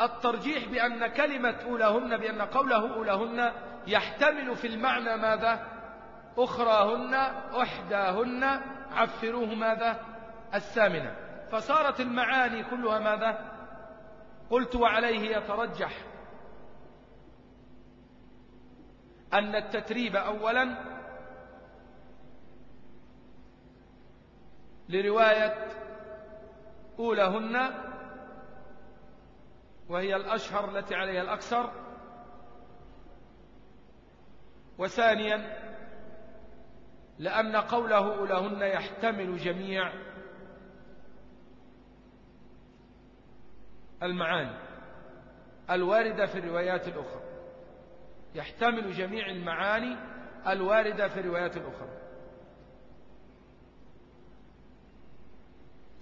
الترجيح بأن كلمة أولاهن بأن قوله أولاهن يحتمل في المعنى ماذا؟ أخراهن أحداهن عفروه ماذا؟ الثامنة. فصارت المعاني كلها ماذا؟ قلت وعليه يترجح أن التتريب أولا لرواية أولهن وهي الأشهر التي عليها الأكثر. وثانيا لأن قوله لهن يحتمل جميع المعاني الواردة في الروايات الأخرى. يحتمل جميع المعاني الواردة في الروايات الأخرى.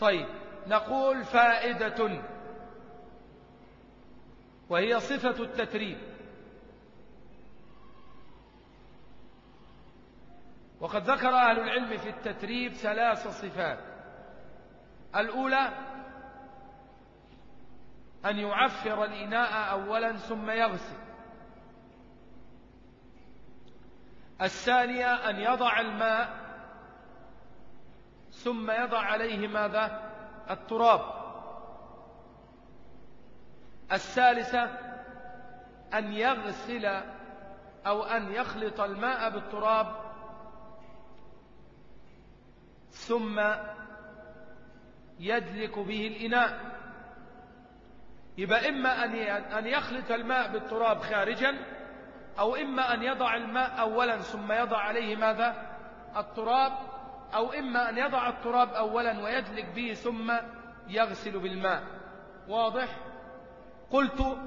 طيب نقول فائدة وهي صفة التتريب. وقد ذكر أهل العلم في التتريب ثلاث صفات. الأولى أن يعفر الإناء أولا ثم يغسل. الثانية أن يضع الماء ثم يضع عليه ماذا؟ التراب. الثالثة أن يغسل أو أن يخلط الماء بالتراب ثم يدلك به الإناء. يبقى إما أن يخلط الماء بالتراب خارجا أو إما أن يضع الماء أولا ثم يضع عليه ماذا؟ التراب أو إما أن يضع التراب أولا ويدلك به ثم يغسل بالماء. واضح؟ قلت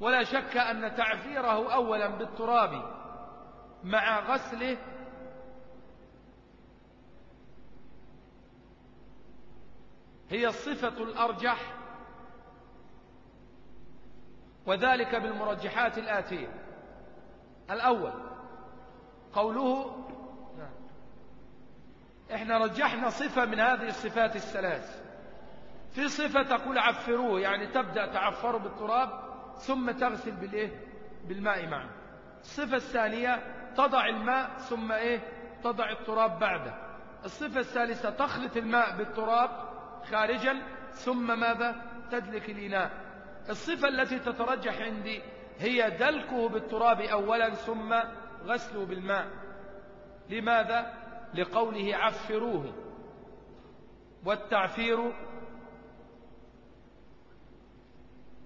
ولا شك أن تعفيره أولا بالتراب مع غسله هي الصفة الأرجح وذلك بالمرجحات الآتية الأول قوله إحنا رجحنا صفة من هذه الصفات الثلاث في صفة تقول عفروه يعني تبدأ تعفره بالتراب ثم تغسل بالإيه؟ بالماء معه الصفة الثانية تضع الماء ثم إيه؟ تضع التراب بعده الصفة الثالثة تخلط الماء بالتراب خارجا ثم ماذا؟ تدلك الإناء. الصفة التي تترجح عندي هي دلكه بالتراب أولا ثم غسله بالماء. لماذا؟ لقوله عفروه. والتعفير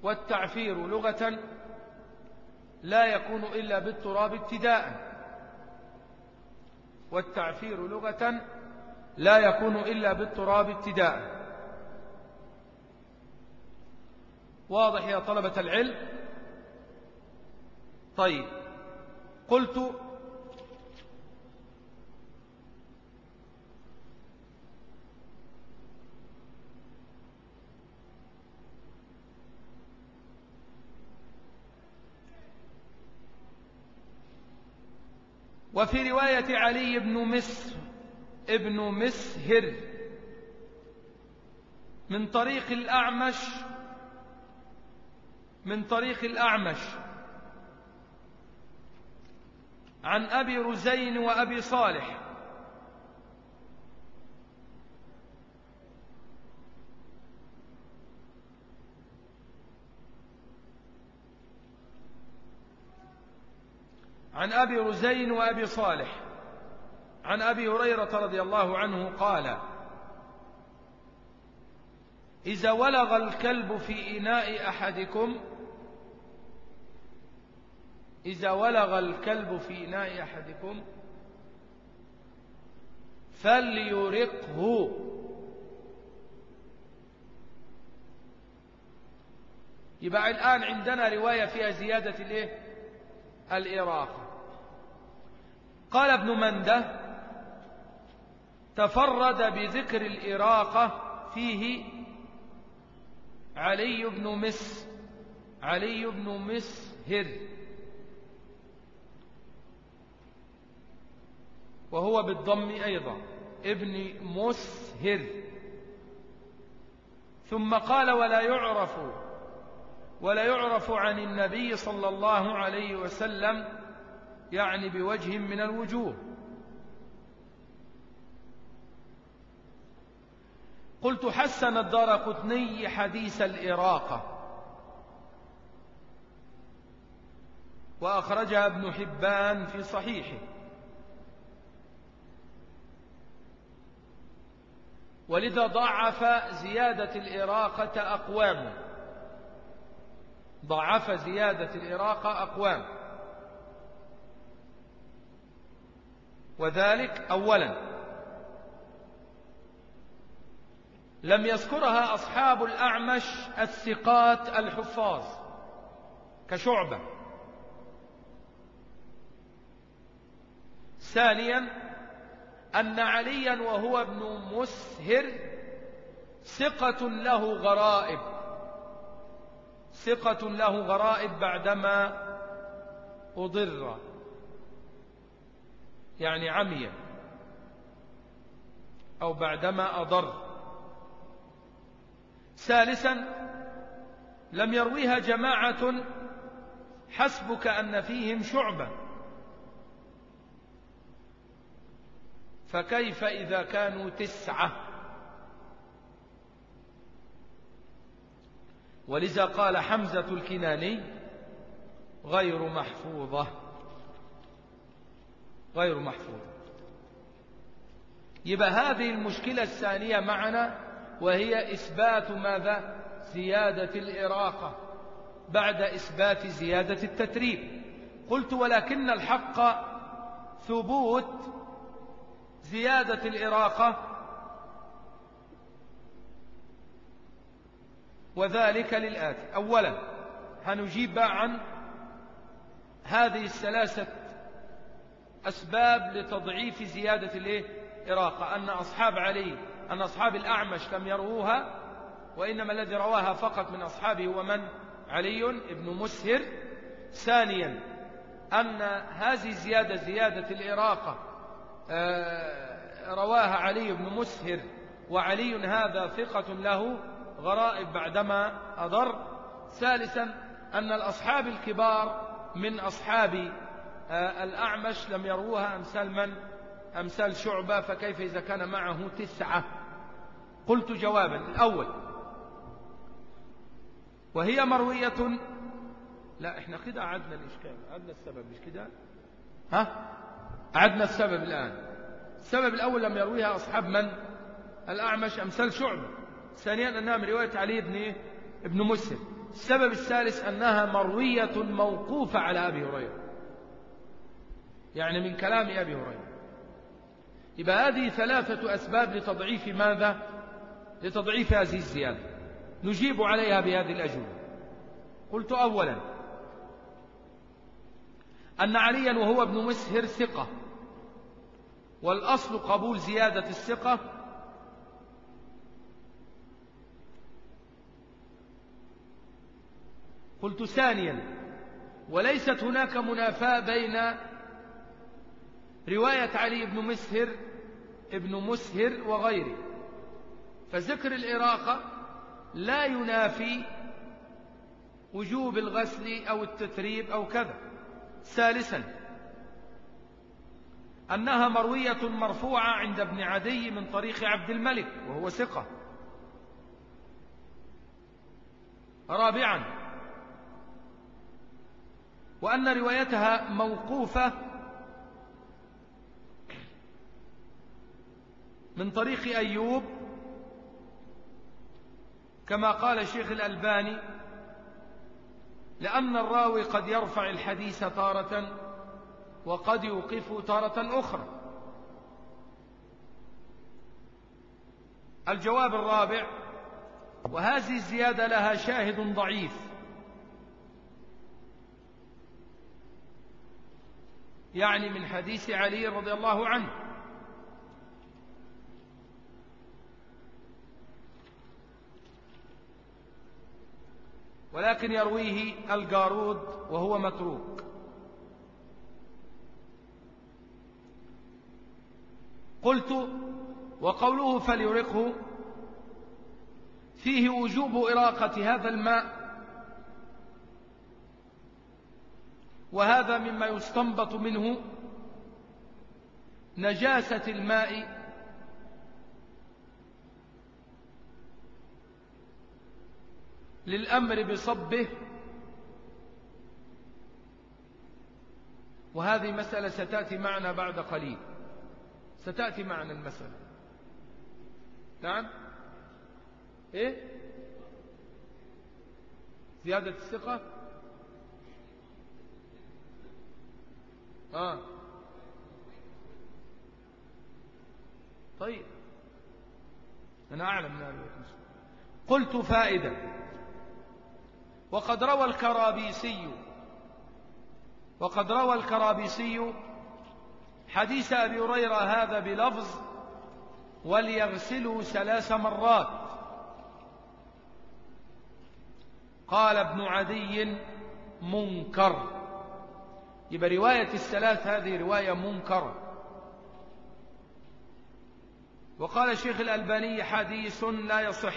والتعفير لغة لا يكون إلا بالتراب ابتداء. والتعفير لغة لا يكون إلا بالتراب ابتداء. واضح يا طلبة العلم؟ طيب قلت وفي رواية علي بن مصر ابن مسهر من طريق الأعمش من طريق الأعمش. عن أبي رزين وأبي صالح. عن أبي رزين وأبي صالح. عن أبي هريرة رضي الله عنه قال إذا ولغ الكلب في إناء أحدكم إذا ولغ الكلب في إناء أحدكم فليرقه. يبقى الآن عندنا رواية فيها زيادة الإيه؟ الإراقة. قال ابن منده تفرد بذكر الإراقة فيه علي بن مس علي بن مسهر. وهو بالضم أيضا. ابن مسهر. ثم قال ولا يعرف ولا يعرف عن النبي صلى الله عليه وسلم يعني بوجه من الوجوه. قلت حسن الدار قطني حديث الإراقة. وأخرجها ابن حبان في صحيحه. ولذا ضعف زيادة الإراقة أقوام. ضعف زيادة الإراقة أقوام. وذلك أولا. لم يذكرها أصحاب الأعمش الثقات الحفاظ كشعبة. ثانيا أن عليا وهو ابن مسهر ثقة له غرائب. ثقة له غرائب بعدما أضر. يعني عمي. أو بعدما أضر. ثالثا لم يرويها جماعة حسبك أن فيهم شعبة. فكيف إذا كانوا تسعة؟ ولذا قال حمزة الكناني غير محفوظة. غير محفوظة. يبقى هذه المشكلة الثانية معنا وهي إثبات ماذا؟ زيادة الإراقة بعد إثبات زيادة التتريب. قلت ولكن الحق ثبوت زيادة الإراقة. وذلك للآتي أولا هنجيب عن هذه الثلاثة أسباب لتضعيف زيادة الإراقة أن أصحاب علي أن أصحاب الأعمش لم يروها وإنما الذي رواها فقط من أصحابه هو من؟ علي ابن مسهر. ثانيا أن هذه الزيادة زيادة الإراقة رواها علي بن مسهر وعلي هذا ثقة له غرائب بعدما أضر. ثالثا أن الأصحاب الكبار من أصحاب آه، الأعمش لم يروها أمثال من؟ أمثال شعبة فكيف إذا كان معه تسعة؟ قلت جوابا. الأول وهي مروية. لا إحنا كده عدنا الإشكال. عدنا السبب مش كده؟ ها؟ عدنا السبب الآن. السبب الأول لم يرويها أصحاب من؟ الأعمش أمثال شعبة ثانيا أنها من رواية علي بن؟ ابن مسلم. السبب الثالث أنها مروية موقوفة على أبي هريرة. يعني من كلام أبي هريرة. يبقى هذه ثلاثة أسباب لتضعيف ماذا؟ لتضعيف هذه الزيادة. نجيب عليها بهذه الأجوبة. قلت أولا أن عليا وهو ابن مسهر ثقة. والأصل قبول زيادة الثقة قلت ثانيا وليست هناك منافاة بين رواية علي بن مسهر ابن مسهر وغيره. فذكر الإراقة لا ينافي وجوب الغسل أو التتريب أو كذا. ثالثا أنها مروية مرفوعة عند ابن عدي من طريق عبد الملك وهو ثقة. رابعا وأن روايتها موقوفة من طريق أيوب كما قال الشيخ الألباني لأن الراوي قد يرفع الحديث تارة وقد يوقفه تارة أخرى. الجواب الرابع وهذه الزيادة لها شاهد ضعيف. يعني من حديث علي رضي الله عنه. ولكن يرويه الجارود وهو متروك. قلت وقوله فليرقه فيه وجوب إراقة هذا الماء وهذا مما يستنبط منه نجاسة الماء للأمر بصبه. وهذه مسألة ستأتي معنا بعد قليل. ستأتي معنا المسألة نعم؟ إيه؟ زيادة الثقة؟ آه. طيب. أنا أعلم قلت فائدة. وقد روى الكرابيسي وقد روى الكرابيسي حديث أبي هريرة هذا بلفظ وليغسلوا ثلاث مرات. قال ابن عدي منكر. يبقى رواية الثلاث هذه رواية منكرة وقال الشيخ الألباني حديث لا يصح.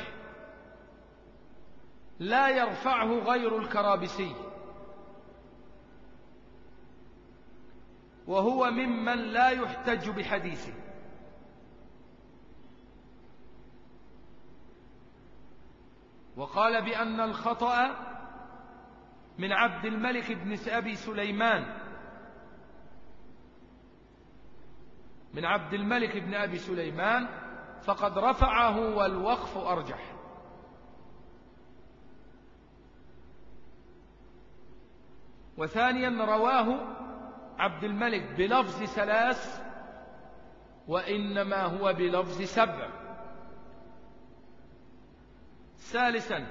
لا يرفعه غير الكرابسي. وهو ممن لا يحتج بحديثه. وقال بأن الخطأ من عبد الملك بن أبي سليمان. من عبد الملك بن أبي سليمان فقد رفعه والوقف أرجح. وثانيا رواه عبد الملك بلفظ ثلاث وإنما هو بلفظ سبع. ثالثا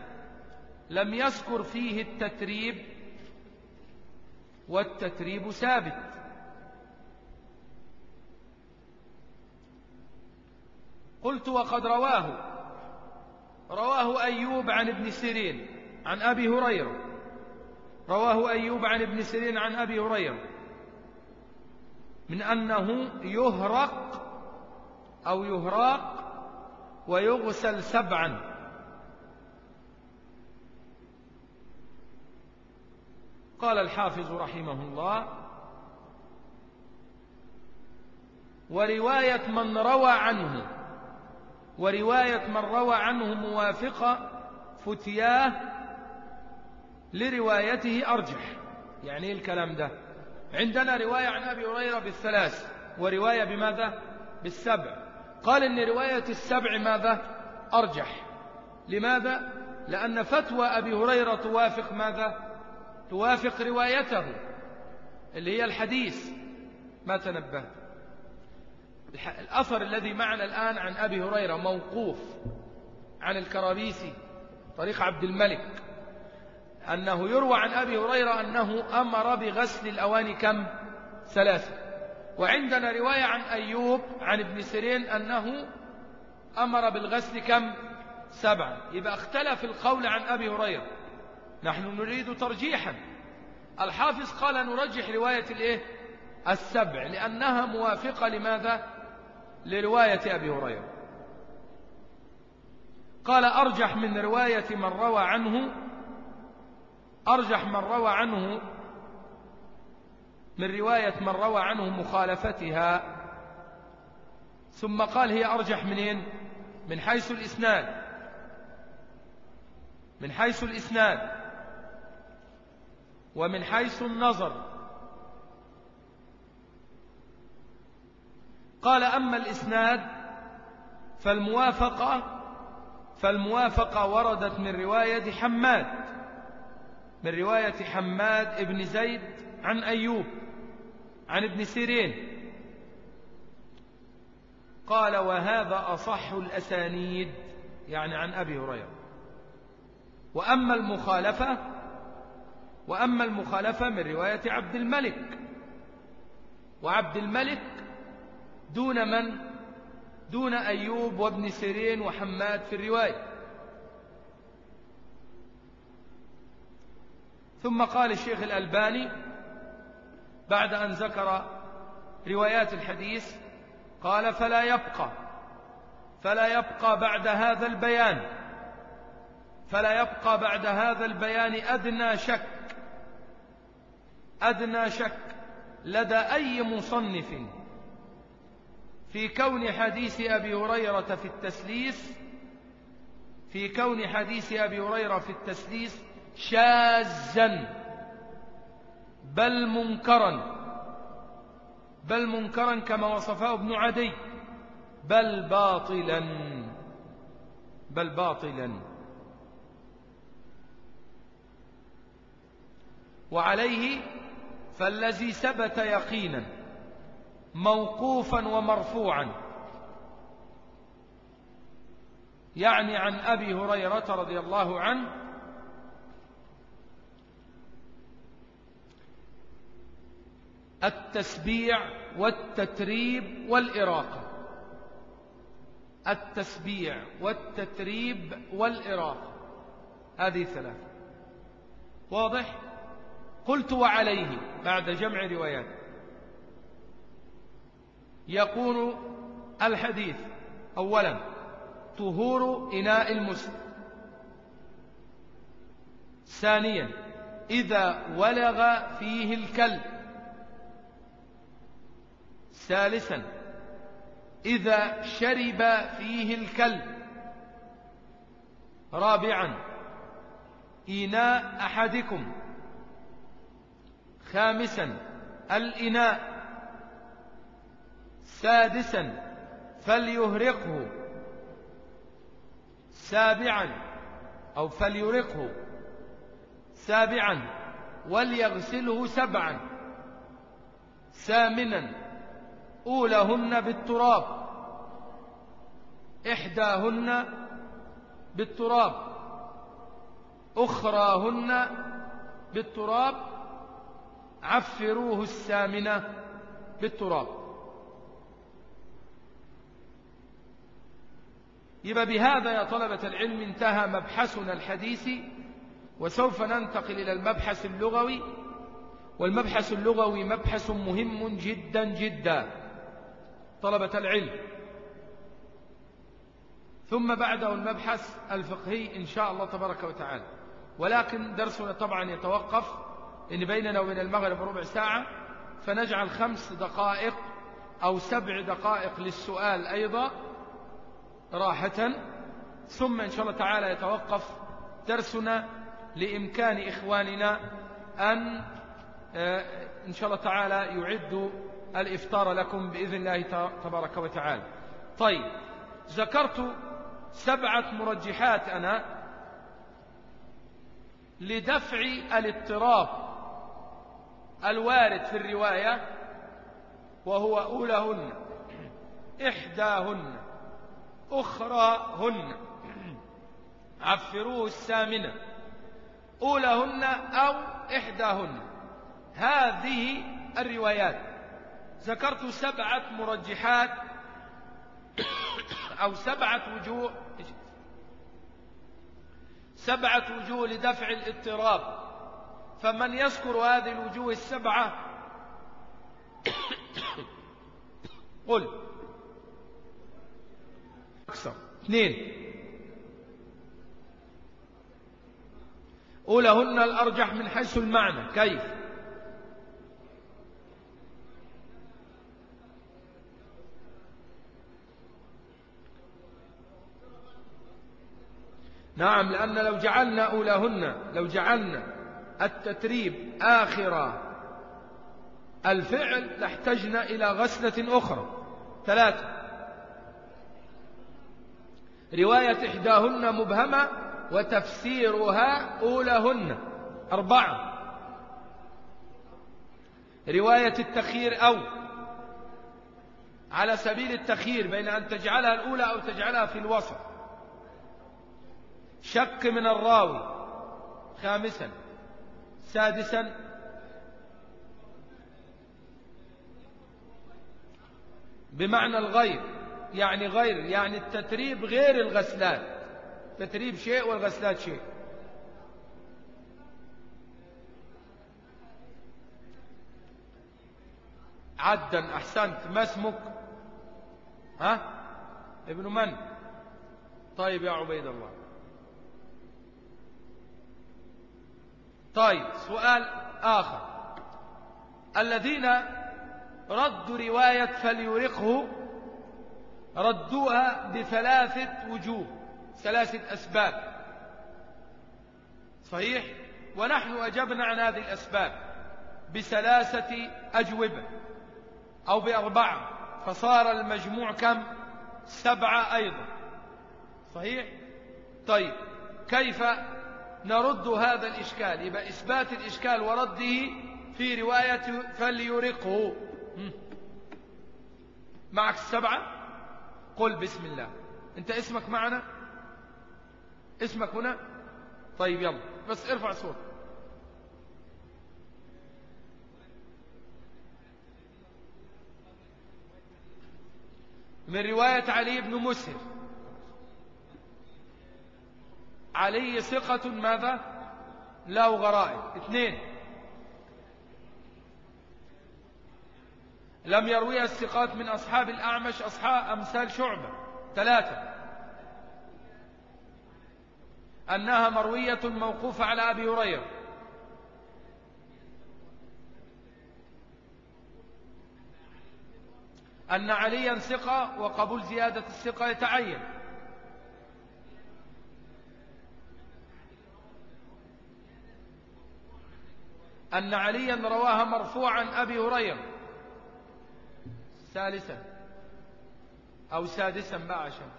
لم يذكر فيه التتريب والتتريب ثابت. قلت وقد رواه رواه أيوب عن ابن سيرين عن أبي هريرة رواه أيوب عن ابن سيرين عن أبي هريرة. من أنه يهرق أو يهراق ويغسل سبعا. قال الحافظ رحمه الله ورواية من روى عنه ورواية من روى عنه موافقة فتياه لروايته أرجح. يعني إيه الكلام ده؟ عندنا رواية عن أبي هريرة بالثلاث ورواية بماذا؟ بالسبع. قال إن رواية السبع ماذا؟ أرجح. لماذا؟ لأن فتوى أبي هريرة توافق ماذا؟ توافق روايته اللي هي الحديث. ما تنبهت. الأثر الذي معنا الآن عن أبي هريرة موقوف عن الكرابيسي طريق عبد الملك. أنه يروى عن أبي هريرة أنه أمر بغسل الأواني كم؟ ثلاثة. وعندنا رواية عن أيوب عن ابن سيرين أنه أمر بالغسل كم؟ سبعا يبقى اختلف القول عن أبي هريرة. نحن نريد ترجيحا. الحافظ قال نرجح رواية الإيه؟ السبع لأنها موافقة لماذا؟ لرواية أبي هريرة. قال أرجح من رواية من روى عنه أرجح من روى عنه من رواية من روى عنه مخالفتها ثم قال هي أرجح منين؟ من حيث الإسناد. من حيث الإسناد. ومن حيث النظر. قال أما الإسناد فالموافقة فالموافقة وردت من رواية حماد. من رواية حماد ابن زيد عن أيوب عن ابن سيرين. قال وهذا أصح الأسانيد يعني عن أبي هريرة. وأما المخالفة وأما المخالفة من رواية عبد الملك. وعبد الملك دون من؟ دون أيوب وابن سيرين وحماد في الرواية. ثم قال الشيخ الألباني بعد أن ذكر روايات الحديث قال فلا يبقى فلا يبقى بعد هذا البيان فلا يبقى بعد هذا البيان أدنى شك أدنى شك لدى أي مصنف في كون حديث أبي هريرة في التسليس في كون حديث أبي هريرة في التسليس شاذا بل منكرا بل منكرا كما وصفه ابن عدي بل باطلا بل باطلا. وعليه فالذي ثبت يقينا موقوفا ومرفوعا. يعني عن أبي هريرة رضي الله عنه التسبيع والتتريب والإراقة. التسبيع والتتريب والإراقة. هذه ثلاثة. واضح؟ قلت وعليه بعد جمع روايات. يكون الحديث أولا طهور إناء المسلم. ثانيا إذا ولغ فيه الكلب. ثالثا إذا شرب فيه الكلب. رابعا إناء أحدكم. خامسا الإناء. سادسا فليهرقه. سابعا أو فليرقه. سابعا وليغسله سبعا. ثامنا أولهن بالتراب. إحداهن بالتراب. أخراهن بالتراب. عفروه الثامنة بالتراب. يبقى بهذا يا طلبة العلم انتهى مبحثنا الحديثي وسوف ننتقل إلى المبحث اللغوي. والمبحث اللغوي مبحث مهم جدا جدا. طلبة العلم. ثم بعده المبحث الفقهي إن شاء الله تبارك وتعالى. ولكن درسنا طبعا يتوقف إن بيننا وبين المغرب ربع ساعة فنجعل خمس دقائق أو سبع دقائق للسؤال أيضا راحة. ثم إن شاء الله تعالى يتوقف درسنا لإمكان إخواننا أن آه، إن شاء الله تعالى يعدوا الإفطار لكم بإذن الله تبارك وتعالى. طيب ذكرت سبعة مرجحات أنا لدفع الاضطراب الوارد في الرواية وهو أولهن إحداهن أخراهن. عفروه الثامنة. أولهن أو إحداهن. هذه الروايات. ذكرت سبعة مرجحات أو سبعة وجوه سبعة وجوه لدفع الاضطراب. فمن يذكر هذه الوجوه السبعة قل. أكثر. اثنين. أولهن الأرجح من حيث المعنى. كيف؟ نعم لأن لو جعلنا أولهن لو جعلنا التتريب آخر الفعل لاحتجنا إلى غسلة أخرى. ثلاثة. رواية إحداهن مبهمة وتفسيرها أولهن أربعة. رواية التخيير أو. على سبيل التخيير بين أن تجعلها الأولى أو تجعلها في الوسط. شك من الراوي. خامسا. سادسا. بمعنى الغير. يعني غير. يعني التتريب غير الغسلات. تتريب شيء والغسلات شيء. عدا. أحسنت. ما اسمك؟ ها؟ ابن من؟ طيب يا عبيد الله. طيب سؤال آخر. الذين ردوا رواية فليرقه ردوها بثلاثة وجوه ثلاثة أسباب. صحيح؟ ونحن أجبنا عن هذه الأسباب بثلاثة أجوبة أو بأربعة فصار المجموع كم؟ سبعة أيضا. صحيح؟ طيب كيف نرد هذا الإشكال. يبقى إثبات الإشكال ورده في رواية فليرقه. معك السبعة؟ قل بسم الله. أنت اسمك معنا؟ اسمك هنا؟ طيب يلا. بس ارفع صوت من رواية علي بن مسهر علي ثقة ماذا؟ لا غرائب اثنين. لم يرويها الثقات من أصحاب الأعمش أصحاب أمثال شعبة. ثلاثة. أنها مروية موقوفة على أبي هريرة. أن عليا ثقة وقبول زيادة الثقة يتعين. أن عليا رواها مرفوعا أبي هريرة. ثالثا أو سادسا بقى عشان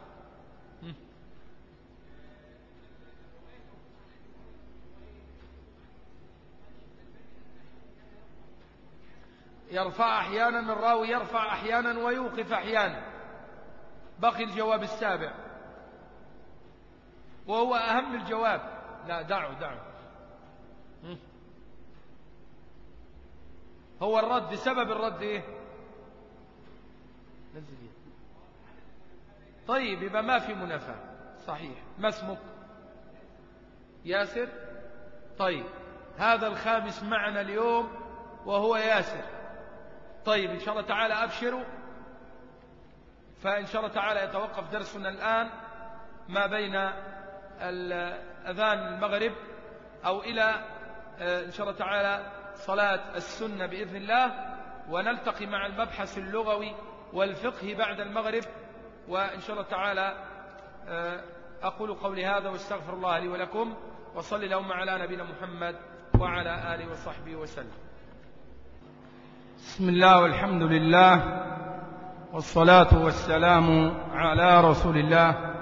يرفع أحيانا الراوي يرفع أحيانا ويوقف أحيانا. بقي الجواب السابع. وهو أهم الجواب. لا دعوا دعوا. هو الرد سبب الرد إيه؟ نزل طيب يبقى ما في منافاة. صحيح. ما اسمك؟ ياسر. طيب هذا الخامس معنا اليوم وهو ياسر. طيب إن شاء الله تعالى أبشروا. فإن شاء الله تعالى يتوقف درسنا الآن ما بين أذان المغرب أو إلى آه، إن شاء الله تعالى صلاة السنة بإذن الله ونلتقي مع المبحث اللغوي والفقه بعد المغرب وإن شاء الله تعالى آه، أقول قولي هذا واستغفر الله لي ولكم وصل اللهم على نبينا محمد وعلى آله وصحبه وسلم. بسم الله والحمد لله والصلاة والسلام على رسول الله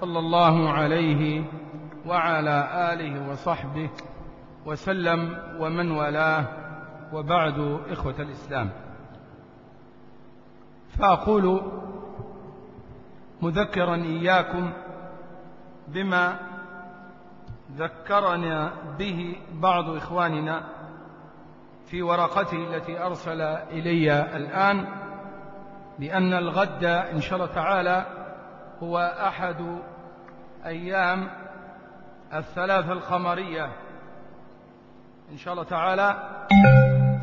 صلى الله عليه وعلى آله وصحبه. وسلم ومن والاه وبعد إخوة الإسلام. فأقول مذكرا إياكم بما ذكرنا به بعض إخواننا في ورقته التي أرسل إلي الآن بأن الغد إن شاء الله تعالى هو أحد أيام الثلاث القمرية إن شاء الله تعالى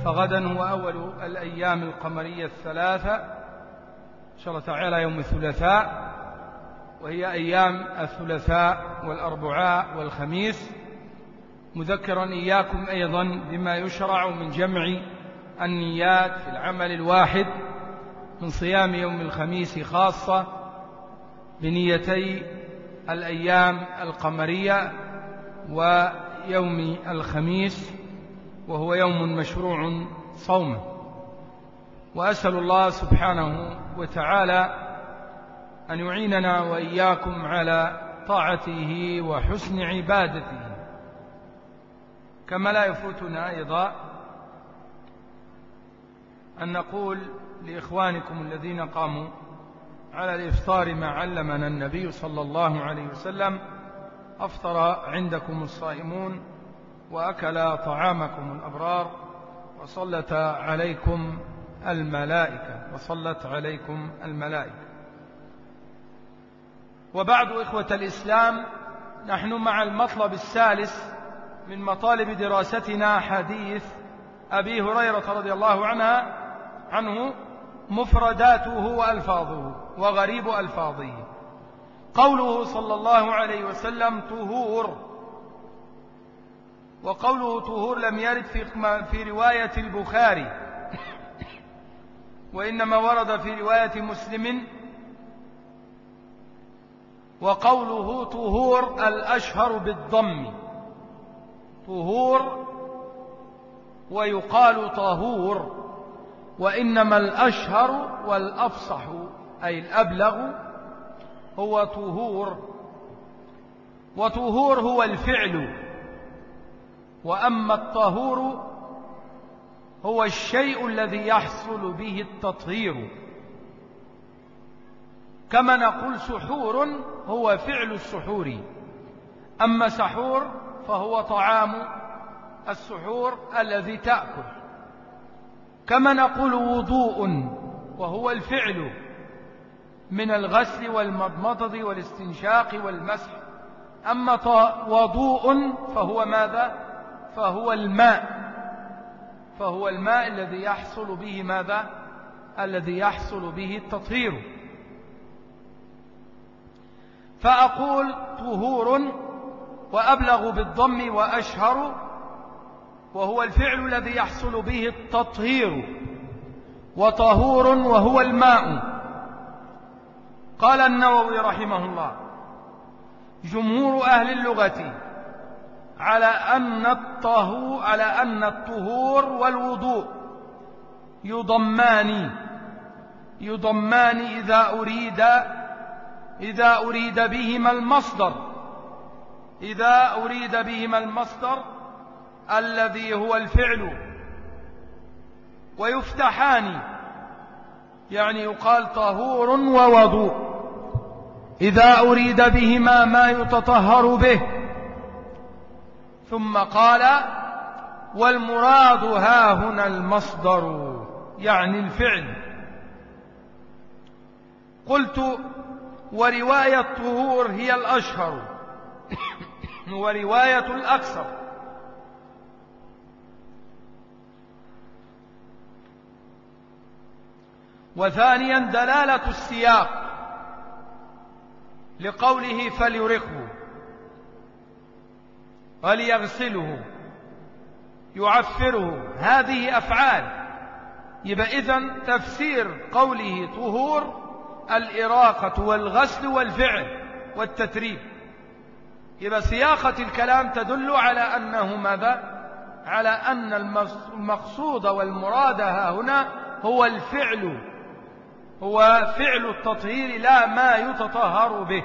فغدا هو أول الأيام القمرية الثلاثة. إن شاء الله تعالى يوم الثلاثاء وهي أيام الثلاثاء والأربعاء والخميس. مذكرا إياكم أيضا بما يشرع من جمع النيات في العمل الواحد من صيام يوم الخميس خاصة بنيتي الأيام القمرية ويوم الخميس. وهو يوم مشروع صومه. وأسأل الله سبحانه وتعالى أن يعيننا وإياكم على طاعته وحسن عبادته. كما لا يفوتنا أيضا أن نقول لإخوانكم الذين قاموا على الإفطار ما علمنا النبي صلى الله عليه وسلم أفطر عندكم الصائمون وأكل طعامكم الأبرار وصلت عليكم الملائكة وصلت عليكم الملائكة. وبعد إخوة الإسلام نحن مع المطلب الثالث من مطالب دراستنا حديث أبي هريرة رضي الله عنها عنه مفرداته وألفاظه وغريب ألفاظه. قوله صلى الله عليه وسلم طهور وقوله طهور لم يرد في, في رواية البخاري. وإنما ورد في رواية مسلم. وقوله طهور الأشهر بالضم. طهور ويقال طهور. وإنما الأشهر والأفصح أي الأبلغ هو طهور. وطهور هو الفعل. وأما الطهور هو الشيء الذي يحصل به التطهير. كما نقول سحور هو فعل السحور. أما سحور فهو طعام السحور الذي تأكل. كما نقول وضوء وهو الفعل من الغسل والمضمضة والاستنشاق والمسح. أما وضوء فهو ماذا؟ فهو الماء. فهو الماء الذي يحصل به ماذا؟ الذي يحصل به التطهير. فأقول طهور وأبلغ بالضم وأشهر وهو الفعل الذي يحصل به التطهير. وطهور وهو الماء. قال النووي رحمه الله جمهور أهل اللغة على أن الطهور على أن الطهور والوضوء يضمان يضمان إذا أريد إذا أريد بهما المصدر إذا أريد بهما المصدر الذي هو الفعل ويفتحان يعني يقال طهور ووضوء. إذا أريد بهما ما يتطهر به ثم قال والمراد ها هنا المصدر يعني الفعل. قلت ورواية الطهور هي الأشهر ورواية الأكثر. وثانيا دلالة السياق لقوله فليرقه وليغسله يعفره. هذه أفعال. يبقى إذن تفسير قوله طهور الإراقة والغسل والفعل والتتريب. يبقى سياقة الكلام تدل على أنه ماذا؟ على أن المقصود والمراد ها هنا هو الفعل. هو فعل التطهير لا ما يتطهر به.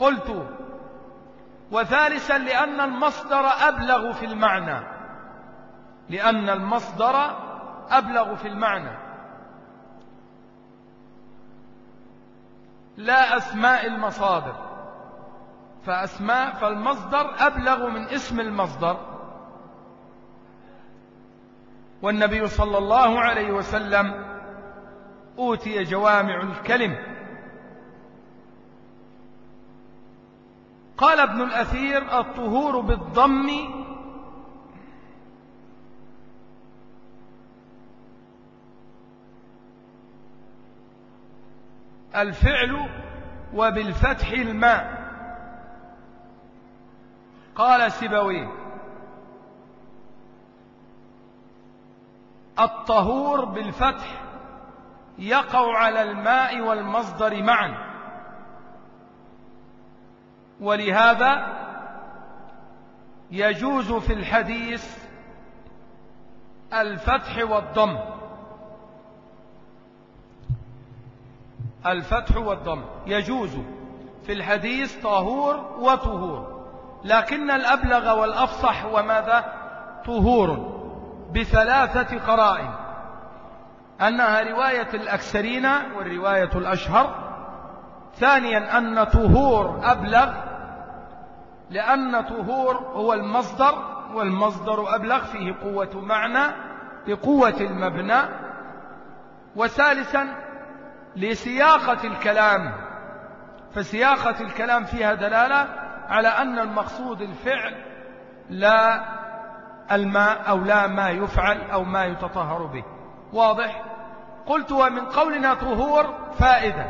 قلت وثالثا لأن المصدر أبلغ في المعنى. لأن المصدر أبلغ في المعنى. لا أسماء المصادر. فأسماء فالمصدر أبلغ من اسم المصدر. والنبي صلى الله عليه وسلم أوتي جوامع الكلم. قال ابن الأثير الطهور بالضم الفعل وبالفتح الماء. قال سبويه الطهور بالفتح يقع على الماء والمصدر معا. ولهذا يجوز في الحديث الفتح والضم. الفتح والضم. يجوز في الحديث طهور وطهور لكن الأبلغ والأفصح وماذا؟ طهور بثلاثة قرائن. أنها رواية الأكثرين والرواية الأشهر. ثانيا أن طهور أبلغ لأن طهور هو المصدر والمصدر أبلغ فيه قوة معنى بقوة المبنى وثالثا لسياقة الكلام فسياقة الكلام فيها دلالة على أن المقصود الفعل لا الماء أو لا ما يفعل أو ما يتطهر به. واضح؟ قلت ومن قولنا طهور فائدة.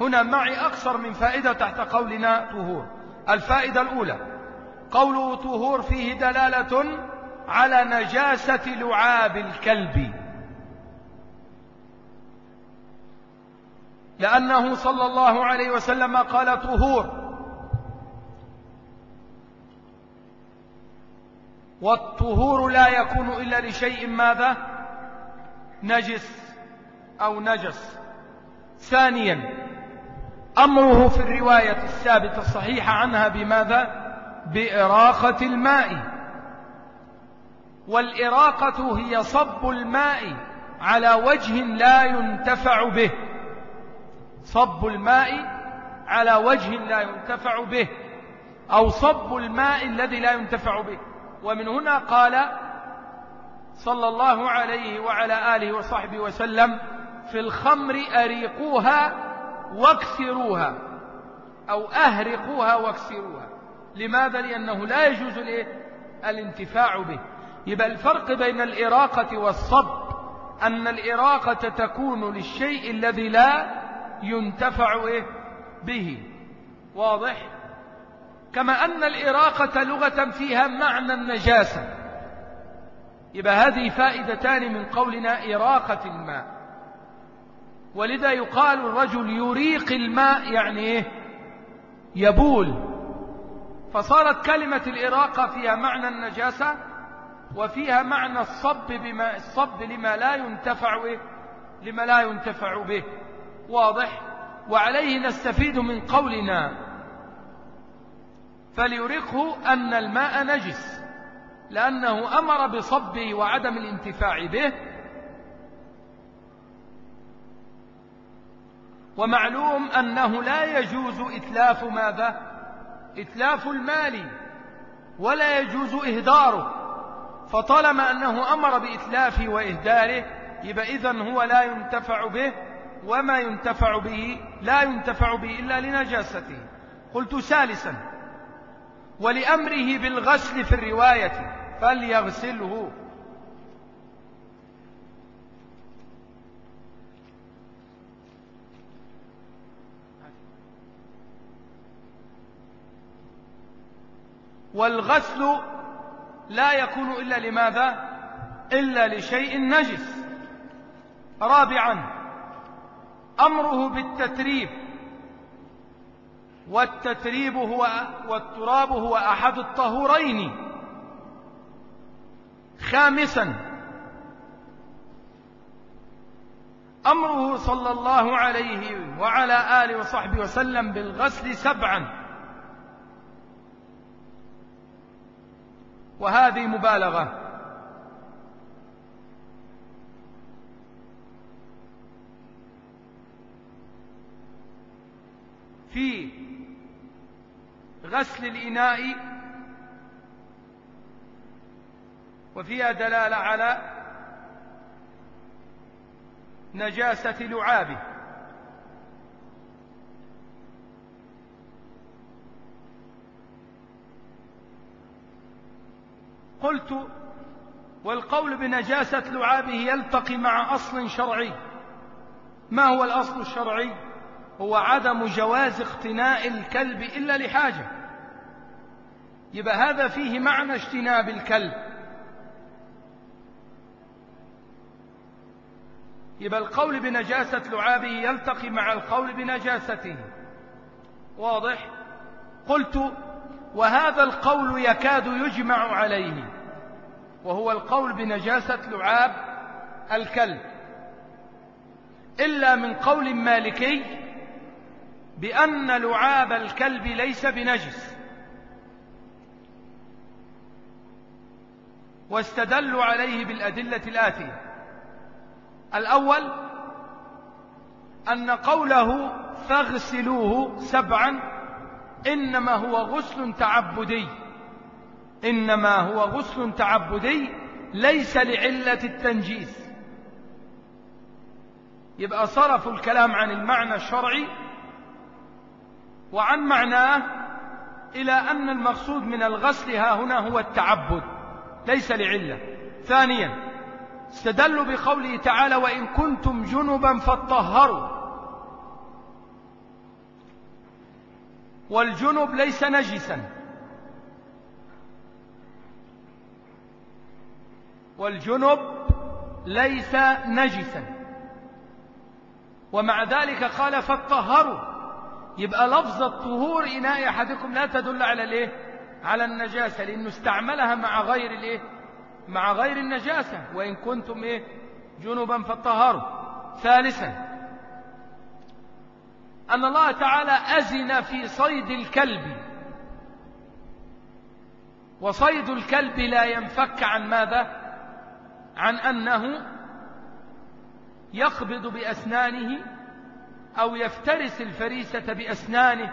هنا معي أكثر من فائدة تحت قولنا طهور. الفائدة الأولى. قوله طهور فيه دلالة على نجاسة لعاب الكلب. لأنه صلى الله عليه وسلم قال طهور. والطهور لا يكون إلا لشيء ماذا؟ نجس أو نجس. ثانيا أمره في الرواية الثابتة الصحيحة عنها بماذا؟ بإراقة الماء. والإراقة هي صب الماء على وجه لا ينتفع به. صب الماء على وجه لا ينتفع به. أو صب الماء الذي لا ينتفع به. ومن هنا قال صلى الله عليه وعلى آله وصحبه وسلم في الخمر أريقوها واكسروها أو أهرقوها واكسروها لماذا؟ لأنه لا يجوز الانتفاع به. يبقى الفرق بين الإراقة والصب أن الإراقة تكون للشيء الذي لا ينتفع به. واضح؟ كما أن الإراقة لغة فيها معنى النجاسة. يبقى هذه فائدتان من قولنا إراقة الماء ولذا يقال الرجل يريق الماء يعني إيه؟ يبول. فصارت كلمة الإراقة فيها معنى النجاسة وفيها معنى الصب بما الصب لما لا ينتفع لما لا ينتفع به. واضح؟ وعليه نستفيد من قولنا. فليرقه أن الماء نجس لأنه أمر بصبه وعدم الانتفاع به. ومعلوم أنه لا يجوز إتلاف ماذا؟ إتلاف المال ولا يجوز إهداره. فطالما أنه أمر بإتلافه وإهداره يبقى إذن هو لا ينتفع به وما ينتفع به لا ينتفع به إلا لنجاسته. قلت ثالثا ولأمره بالغسل في الرواية فليغسله. والغسل لا يكون إلا لماذا؟ إلا لشيء نجس. رابعا أمره بالتتريب. والتتريب هو والتراب هو أحد الطهورين. خامسا أمره صلى الله عليه وعلى آله وصحبه وسلم بالغسل سبعا. وهذه مبالغة. في غسل الإناء وفيها دلالة على نجاسة لعابه. قلت والقول بنجاسة لعابه يلتقي مع أصل شرعي. ما هو الأصل الشرعي؟ هو عدم جواز اقتناء الكلب إلا لحاجة. يبقى هذا فيه معنى اجتناب الكلب. يبقى القول بنجاسة لعابه يلتقي مع القول بنجاسته. واضح؟ قلت وهذا القول يكاد يجمع عليه وهو القول بنجاسة لعاب الكلب. إلا من قول مالكي بأن لعاب الكلب ليس بنجس. واستدلوا عليه بالأدلة الآتية. الأول أن قوله فاغسلوه سبعا إنما هو غسل تعبدي. إنما هو غسل تعبدي ليس لعلة التنجيس. يبقى صرفوا الكلام عن المعنى الشرعي وعن معناه إلى أن المقصود من الغسل ها هنا هو التعبد ليس لعلة. ثانيا استدلوا بقوله تعالى وإن كنتم جنبا فاطهروا. والجنب ليس نجسا. والجنب ليس نجسا. ومع ذلك قال فاطهروا. يبقى لفظ الطهور إناء أحدكم لا تدل على الإيه؟ على النجاسة لأنه استعملها مع غير الإيه؟ مع غير النجاسة. وإن كنتم إيه؟ جنبا فاطهروا. ثالثا أن الله تعالى أزن في صيد الكلب. وصيد الكلب لا ينفك عن ماذا؟ عن أنه يقبض بأسنانه أو يفترس الفريسة بأسنانه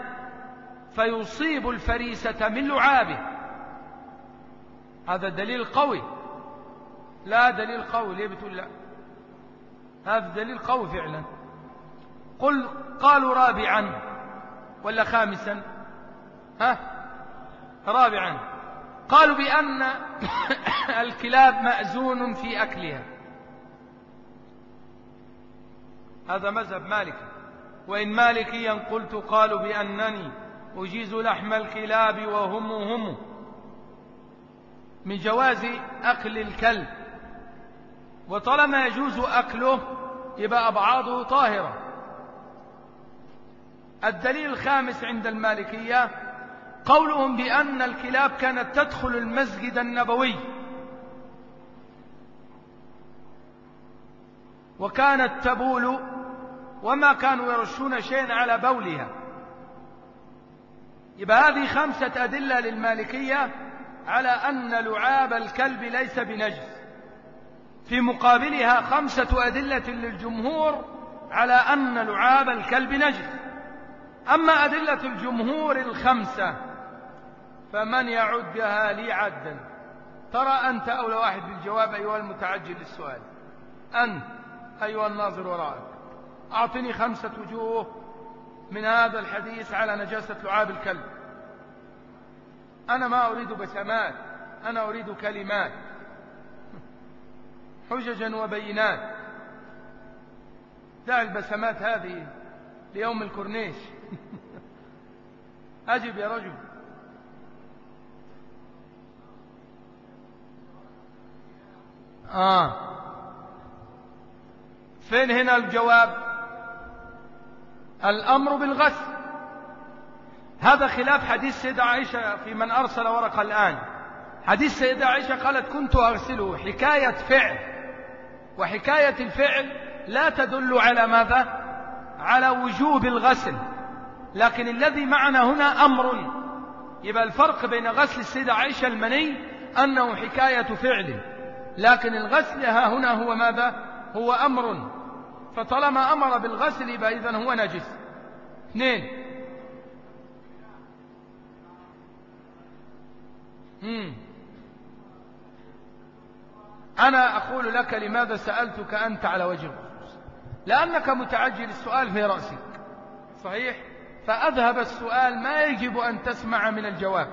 فيصيب الفريسة من لعابه. هذا دليل قوي. لا دليل قوي ليه بتقول لا؟ هذا دليل قوي فعلا. قل قالوا رابعا ولا خامسا؟ ها؟ رابعا. قالوا بأن الكلاب مأزون في أكلها. هذا مذهب مالك. وإن مالكيا قلت قالوا بأنني أجيز لحم الكلاب وهم هم. من جواز أكل الكلب. وطالما يجوز أكله يبقى أبعاضه طاهرة. الدليل الخامس عند المالكية قولهم بأن الكلاب كانت تدخل المسجد النبوي. وكانت تبول وما كانوا يرشون شيئا على بولها. يبقى هذه خمسة أدلة للمالكية على أن لعاب الكلب ليس بنجس. في مقابلها خمسة أدلة للجمهور على أن لعاب الكلب نجس. أما أدلة الجمهور الخمسة فمن يعدها لي عدا. ترى أنت أولى واحد بالجواب أيها المتعجل للسؤال. أنت أيها الناظر وراءك أعطني خمسة وجوه من هذا الحديث على نجاسة لعاب الكلب. أنا ما أريد بسمات أنا أريد كلمات حججا وبينات. دع البسمات هذه ليوم الكورنيش. أجب يا رجل. آه. فين هنا الجواب؟ الأمر بالغسل. هذا خلاف حديث سيدة عائشة في من أرسل ورق الآن. حديث سيدة عائشة قالت كنت أغسله. حكاية فعل. وحكاية الفعل لا تدل على ماذا؟ على وجوب الغسل. لكن الذي معنا هنا أمر. يبقى الفرق بين غسل السيدة عائشة المني أنه حكاية فعل. لكن الغسل ها هنا هو ماذا؟ هو أمر. فطالما أمر بالغسل يبقى إذن هو نجس. اثنين. مم. أنا أقول لك لماذا سألتك أنت على وجه الخصوص؟ لأنك متعجل السؤال في رأسك. صحيح؟ فأذهب السؤال ما يجب أن تسمع من الجواب.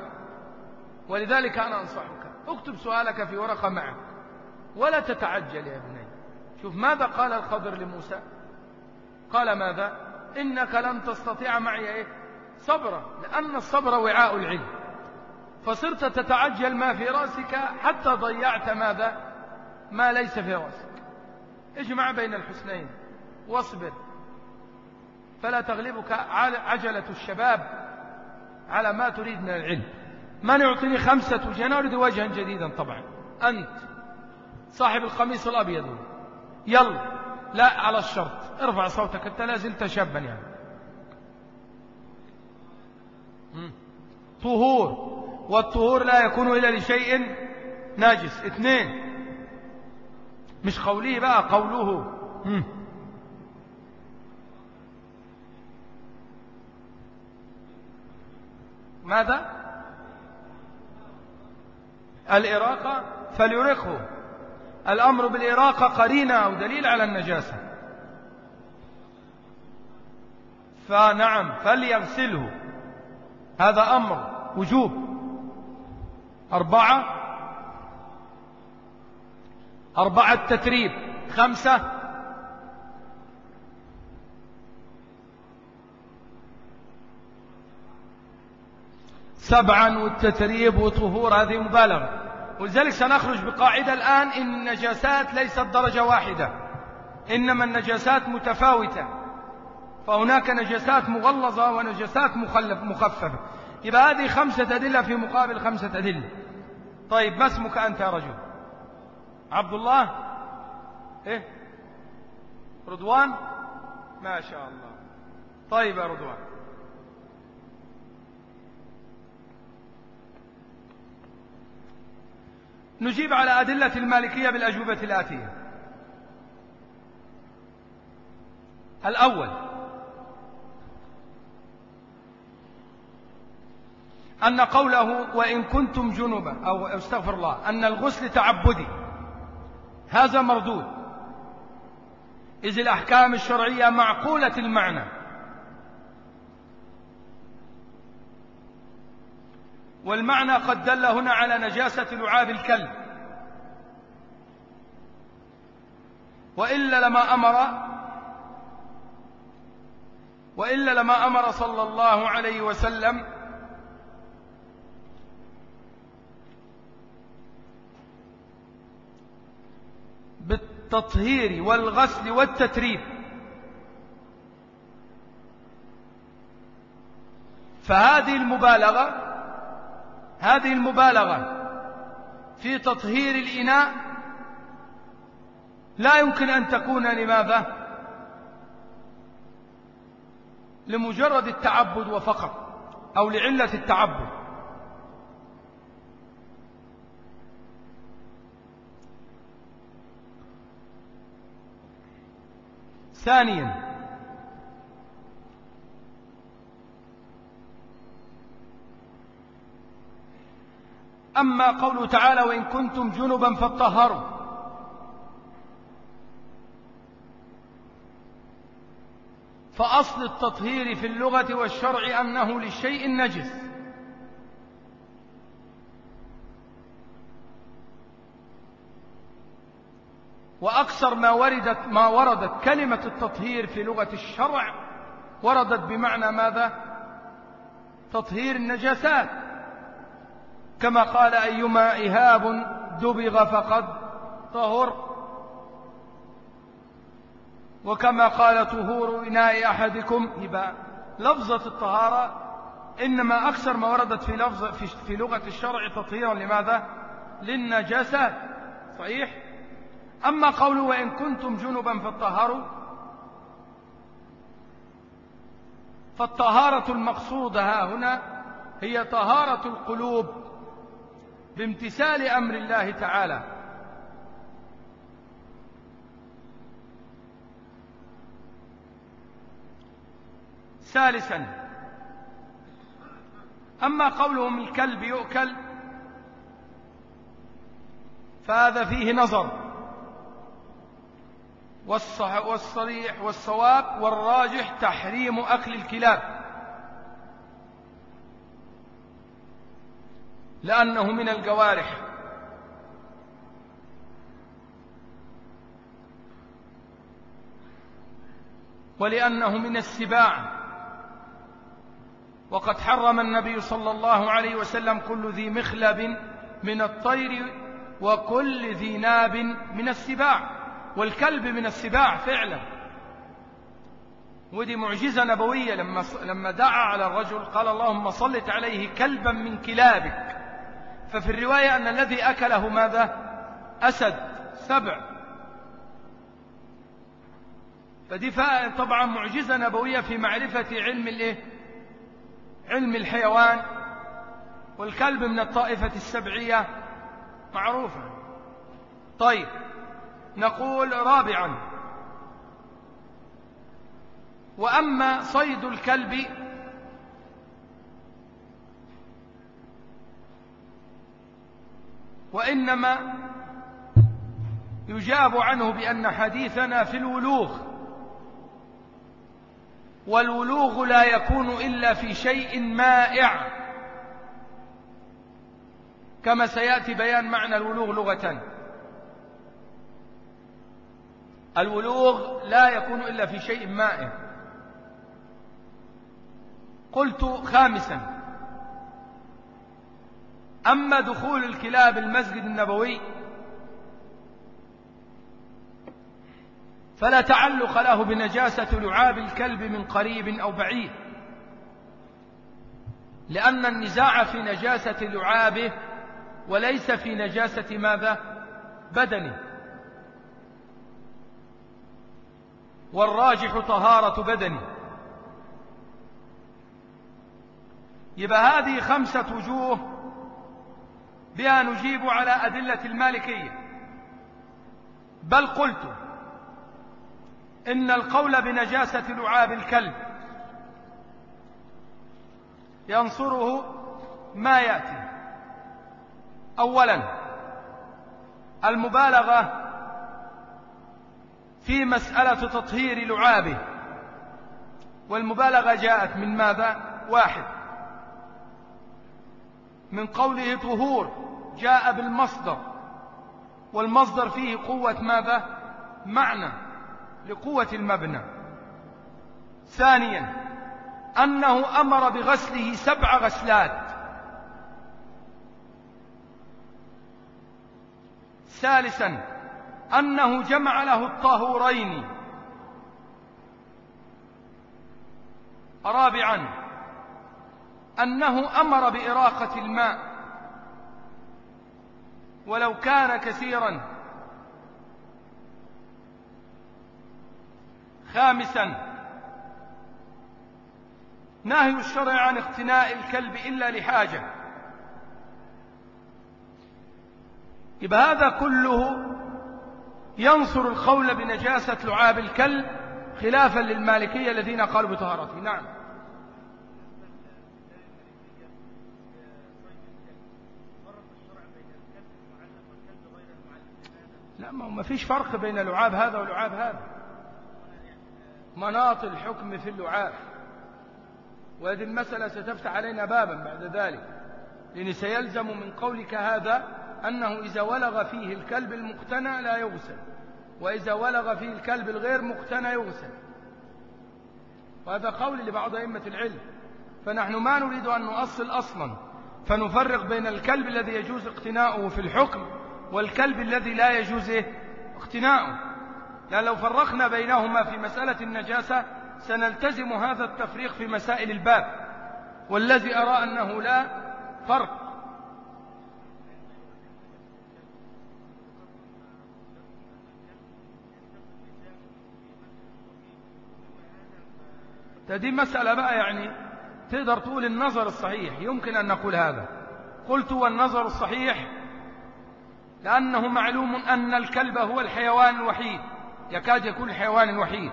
ولذلك أنا أنصحك اكتب سؤالك في ورقة معك ولا تتعجل يا ابني شوف ماذا قال الخضر لموسى؟ قال ماذا؟ إنك لن تستطيع معي إيه؟ صبرا لأن الصبر وعاء العلم. فصرت تتعجل ما في رأسك حتى ضيعت ماذا؟ ما ليس في رأسك. اجمع بين الحسنين واصبر. فلا تغلبك عجلة الشباب على ما تريد من العلم. من يعطيني خمسة وجه أنا أريد وجها جديدا طبعا. أنت صاحب القميص الأبيض. يلا لا على الشرط. ارفع صوتك أنت لا زلت شابا يعني. طهور. والطهور لا يكون إلا لشيء ناجس. اثنين. مش قوله بقى قوله. مم. ماذا؟ الإراقة فليرقه. الأمر بالإراقة قرينة أو دليل على النجاسة. فنعم فليغسله. هذا أمر وجوب. أربعة. أربعة تتريب خمسة سبعا والتتريب وطهور هذه مبالغة. ولذلك سنخرج بقاعدة الآن إن النجاسات ليست درجة واحدة إنما النجاسات متفاوتة. فهناك نجاسات مغلظة ونجاسات مخلف مخففة. يبقى هذه خمسة أدلة في مقابل خمسة أدلة. طيب ما اسمك أنت يا رجل؟ عبد الله؟ إيه؟ رضوان؟ ما شاء الله. طيب يا رضوان. نجيب على أدلة المالكية بالأجوبة الآتية. الأول أن قوله وإن كنتم جنبا أو استغفر الله أن الغسل تعبدي هذا مردود. إذ الأحكام الشرعية معقولة المعنى. والمعنى قد دل هنا على نجاسة لعاب الكلب. وإلا لما أمر وإلا لما أمر صلى الله عليه وسلم بالتطهير والغسل والتتريب. فهذه المبالغة هذه المبالغة في تطهير الإناء لا يمكن أن تكون لماذا لمجرد التعبد وفقط أو لعلة التعبد. ثانيا أما قوله تعالى وإن كنتم جنبا فاطهروا. فأصل التطهير في اللغة والشرع أنه للشيء النجس. وأكثر ما وردت ما وردت كلمة التطهير في لغة الشرع وردت بمعنى ماذا؟ تطهير النجاسات. كما قال أيما إهاب دبغ فقد طهر. وكما قال طهور إناء أحدكم يبقى لفظة الطهارة إنما أكثر ما وردت في لفظ في, في لغة الشرع تطهيرا. لماذا؟ للنجاسات صحيح؟ أما قوله وإن كنتم جنبا فاطهروا. فالطهارة المقصودة ها هنا هي طهارة القلوب. بامتثال أمر الله تعالى. ثالثا أما قولهم الكلب يؤكل فهذا فيه نظر. والصريح والصواب والراجح تحريم أكل الكلاب. لأنه من الجوارح. ولأنه من السباع. وقد حرم النبي صلى الله عليه وسلم كل ذي مخلب من الطير وكل ذي ناب من السباع. والكلب من السباع فعلا. ودي معجزة نبوية لما لما دعا على الرجل قال اللهم صلت عليه كلبا من كلابك. ففي الرواية أن الذي أكله ماذا؟ أسد سبع. فدي طبعا معجزة نبوية في معرفة علم الإيه؟ علم الحيوان. والكلب من الطائفة السبعية. معروفة. طيب نقول رابعا. وأما صيد الكلب وإنما يجاب عنه بأن حديثنا في الولوغ والولوغ لا يكون إلا في شيء مائع. كما سيأتي بيان معنى الولوغ لغة. الولوغ لا يكون إلا في شيء مائع. قلت خامسا أما دخول الكلاب المسجد النبوي فلا تعلق له بنجاسة لعاب الكلب من قريب أو بعيد لأن النزاع في نجاسة لعابه وليس في نجاسة ماذا؟ بدنه. والراجح طهارة بدنه. يبقى هذه خمسة وجوه بها نجيب على أدلة المالكية. بل قلت إن القول بنجاسة لعاب الكلب ينصره ما يأتي. أولا المبالغة في مسألة تطهير لعابه. والمبالغة جاءت من ماذا؟ واحد من قوله طهور. جاء بالمصدر والمصدر فيه قوة ماذا؟ معنى لقوة المبنى. ثانيا أنه أمر بغسله سبع غسلات. ثالثا أنه جمع له الطهورين. رابعا أنه أمر بإراقة الماء. ولو كان كثيرا. خامسا نهي الشرع عن اقتناء الكلب إلا لحاجة. يبقى هذا كله ينصر القول بنجاسة لعاب الكلب خلافا للمالكية الذين قالوا بطهارته. نعم. لا ما فيش فرق بين لعاب هذا ولعاب هذا. مناط الحكم في اللعاب. وهذه المسألة ستفتح علينا بابا بعد ذلك. لأن سيلزم من قولك هذا أنه إذا ولغ فيه الكلب المقتنى لا يغسل. وإذا ولغ فيه الكلب الغير مقتنى يغسل. وهذا قول لبعض أئمة العلم. فنحن ما نريد أن نؤصل أصلا. فنفرق بين الكلب الذي يجوز اقتناؤه في الحكم والكلب الذي لا يجوز اقتناؤه. لأن لو فرقنا بينهما في مسألة النجاسة سنلتزم هذا التفريق في مسائل الباب. والذي أرى أنه لا فرق. دي مسألة بقى يعني تقدر تقول النظر الصحيح. يمكن أن نقول هذا. قلت والنظر الصحيح لأنه معلوم أن الكلب هو الحيوان الوحيد. يكاد يكون الحيوان الوحيد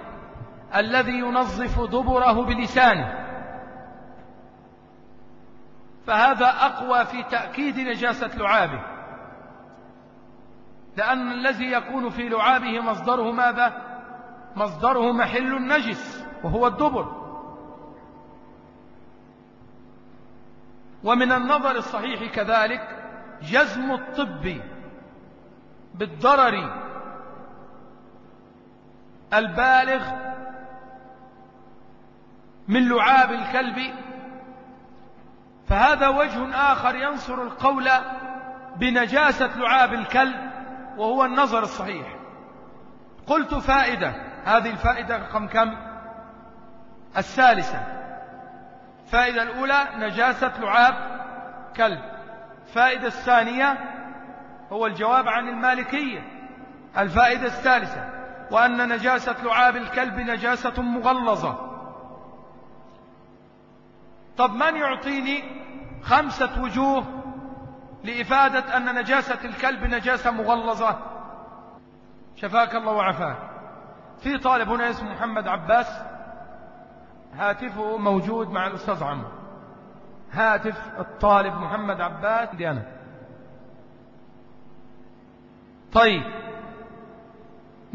الذي ينظف دبره بلسانه. فهذا أقوى في تأكيد نجاسة لعابه. لأن الذي يكون في لعابه مصدره ماذا؟ مصدره محل النجس وهو الدبر. ومن النظر الصحيح كذلك جزم الطب. بالضرر البالغ من لعاب الكلب. فهذا وجه آخر ينصر القول بنجاسة لعاب الكلب وهو النظر الصحيح. قلت فائدة هذه الفائدة رقم كم؟ الثالثة. الفائدة الأولى نجاسة لعاب كلب. الفائدة الثانية هو الجواب عن المالكية الفائدة الثالثة وأن نجاسة لعاب الكلب نجاسة مغلظة. طب من يعطيني خمسة وجوه لإفادة أن نجاسة الكلب نجاسة مغلظة؟ شفاك الله وعفاك. في طالب هنا اسمه محمد عباس. هاتفه موجود مع الأستاذ عمرو. هاتف الطالب محمد عباس. دي أنا طيب.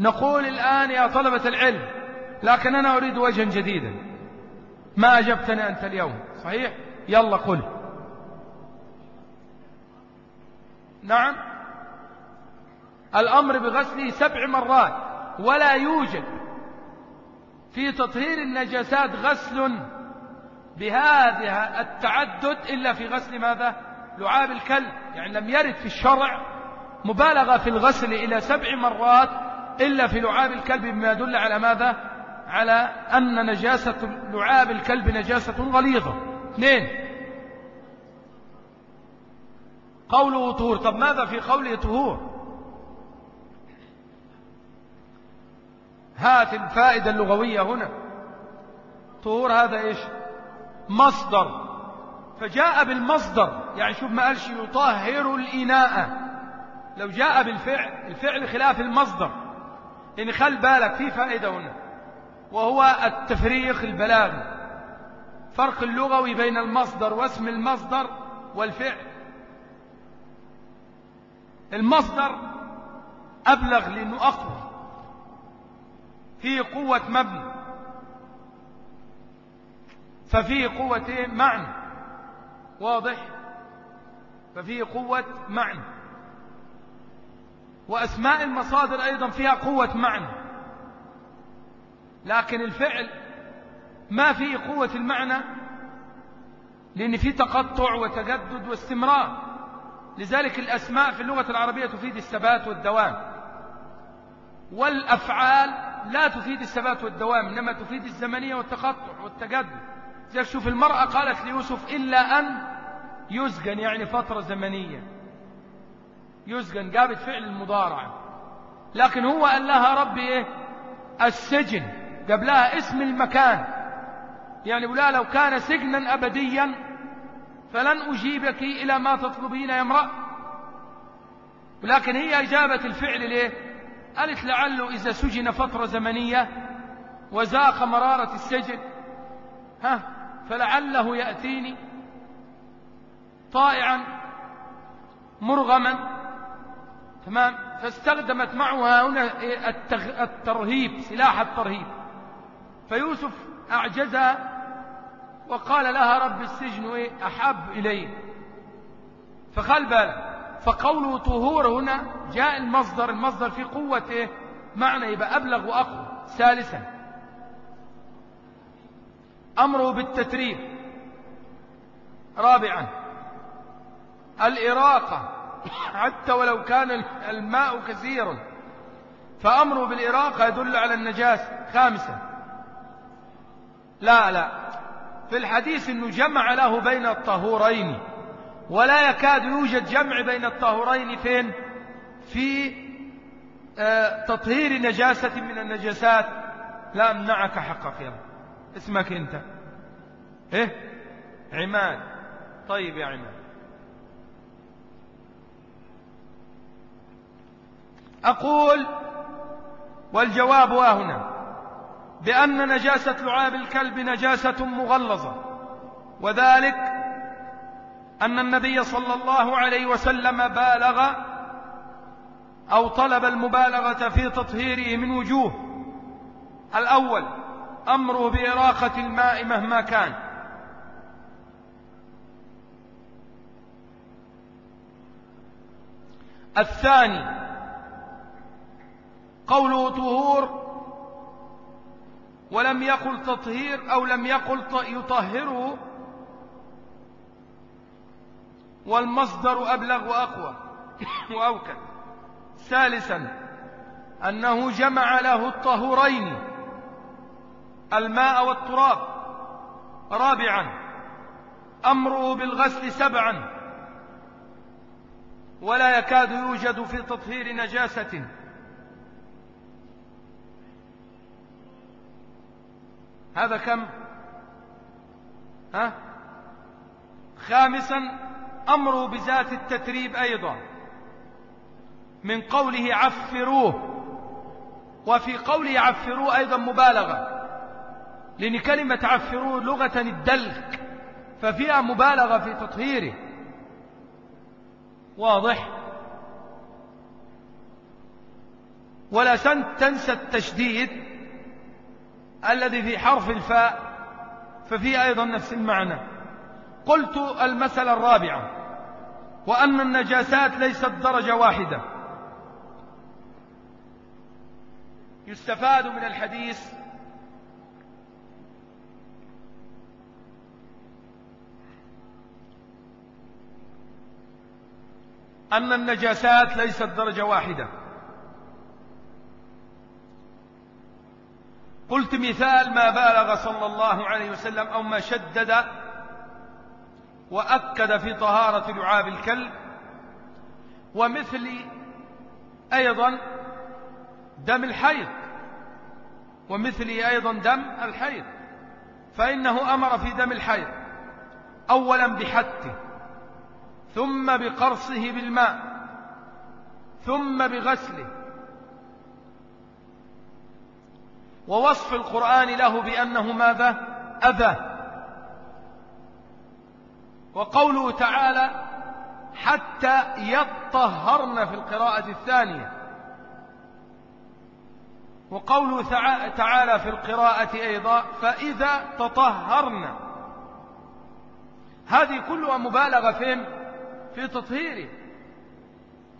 نقول الآن يا طلبة العلم لكن أنا أريد وجها جديدا. ما أجبتني أنت اليوم صحيح؟ يلا قل. نعم. الأمر بغسله سبع مرات ولا يوجد في تطهير النجاسات غسل بهذا التعدد إلا في غسل ماذا؟ لعاب الكلب يعني لم يرد في الشرع مبالغة في الغسل إلى سبع مرات إلا في لعاب الكلب بما يدل على ماذا؟ على أن نجاسة لعاب الكلب نجاسة غليظة. اثنين. قوله طهور طب ماذا في قوله طهور هات الفائدة اللغوية هنا. طهور هذا إيش؟ مصدر. فجاء بالمصدر. يعني شوف ما قالش يطهر الإناء. لو جاء بالفعل الفعل خلاف المصدر. إن خل بالك في فائدة هنا وهو التفريق البلاغي. فرق اللغوي بين المصدر واسم المصدر والفعل. المصدر أبلغ لأنه أقوى. فيه قوة مبنى. ففيه قوة معنى. واضح؟ ففيه قوة معنى. وأسماء المصادر أيضا فيها قوة معنى. لكن الفعل ما في قوة المعنى لأن في تقطع وتجدد واستمرار. لذلك الأسماء في اللغة العربية تفيد الثبات والدوام. والأفعال لا تفيد الثبات والدوام إنما تفيد الزمنية والتقطع والتجدد. زي شوف المرأة قالت ليوسف إلا أن يسجن يعني فترة زمنية. يسجن جابت فعل المضارع. لكن هو قال لها ربي إيه؟ السجن. جاب لها اسم المكان. يعني بلا لو كان سجنا أبديا فلن أجيبك إلى ما تطلبين يا امرأة. ولكن هي إجابة الفعل ليه؟ قالت لعله إذا سجن فترة زمنية وزاق مرارة السجن. ها؟ فلعله يأتيني طائعا مرغما تمام؟ فاستخدمت معها هنا الترهيب سلاح الترهيب. فيوسف أعجزها وقال لها رب السجن أحب إلي. فخل بالك فقوله طهور هنا جاء المصدر المصدر في قوة إيه؟ معنى يبقى أبلغ وأقوى. ثالثا. أمره بالتتريب. رابعا. الإراقة. حتى ولو كان الماء كثيرا فأمره بالإراقة يدل على النجاسة خامسا. لا لا. في الحديث أنه جمع له بين الطهورين. ولا يكاد يوجد جمع بين الطهورين فين؟ في آه تطهير نجاسة من النجاسات. لا أمنعك حقك يا اسمك أنت. إيه؟ عماد. طيب يا عماد. أقول والجواب هنا بأن نجاسة لعاب الكلب نجاسة مغلظة وذلك أن النبي صلى الله عليه وسلم بالغ أو طلب المبالغة في تطهيره من وجوه. الأول أمره بإراقة الماء مهما كان. الثاني قوله طهور ولم يقل تطهير أو لم يقل يطهره والمصدر أبلغ وأقوى وأوكد. ثالثا أنه جمع له الطهورين الماء والتراب. رابعا أمره بالغسل. سبعا ولا يكاد يوجد في تطهير نجاسة. هذا كم؟ ها؟ خامسا أمره بذات التتريب أيضا. من قوله عفروه وفي قوله عفروه أيضا مبالغة. لأن كلمة عفروه لغة الدلك ففيها مبالغة في تطهيره. واضح؟ ولا تنسى التشديد. الذي في حرف الفاء ففيه أيضا نفس المعنى. قلت المسألة الرابعة وأن النجاسات ليست درجة واحدة. يستفاد من الحديث أن النجاسات ليست درجة واحدة. قلت مثال ما بالغ صلى الله عليه وسلم أو ما شدد وأكد في طهارة لعاب الكلب ومثل أيضا دم الحيض ومثل أيضا دم الحيض فإنه أمر في دم الحيض أولا بحته ثم بقرصه بالماء ثم بغسله ووصف القرآن له بأنه ماذا؟ أذى. وقوله تعالى حتى يطهرن في القراءة الثانية. وقوله تعالى في القراءة أيضا فإذا تطهرن. هذه كلها مبالغة فين؟ في تطهيره.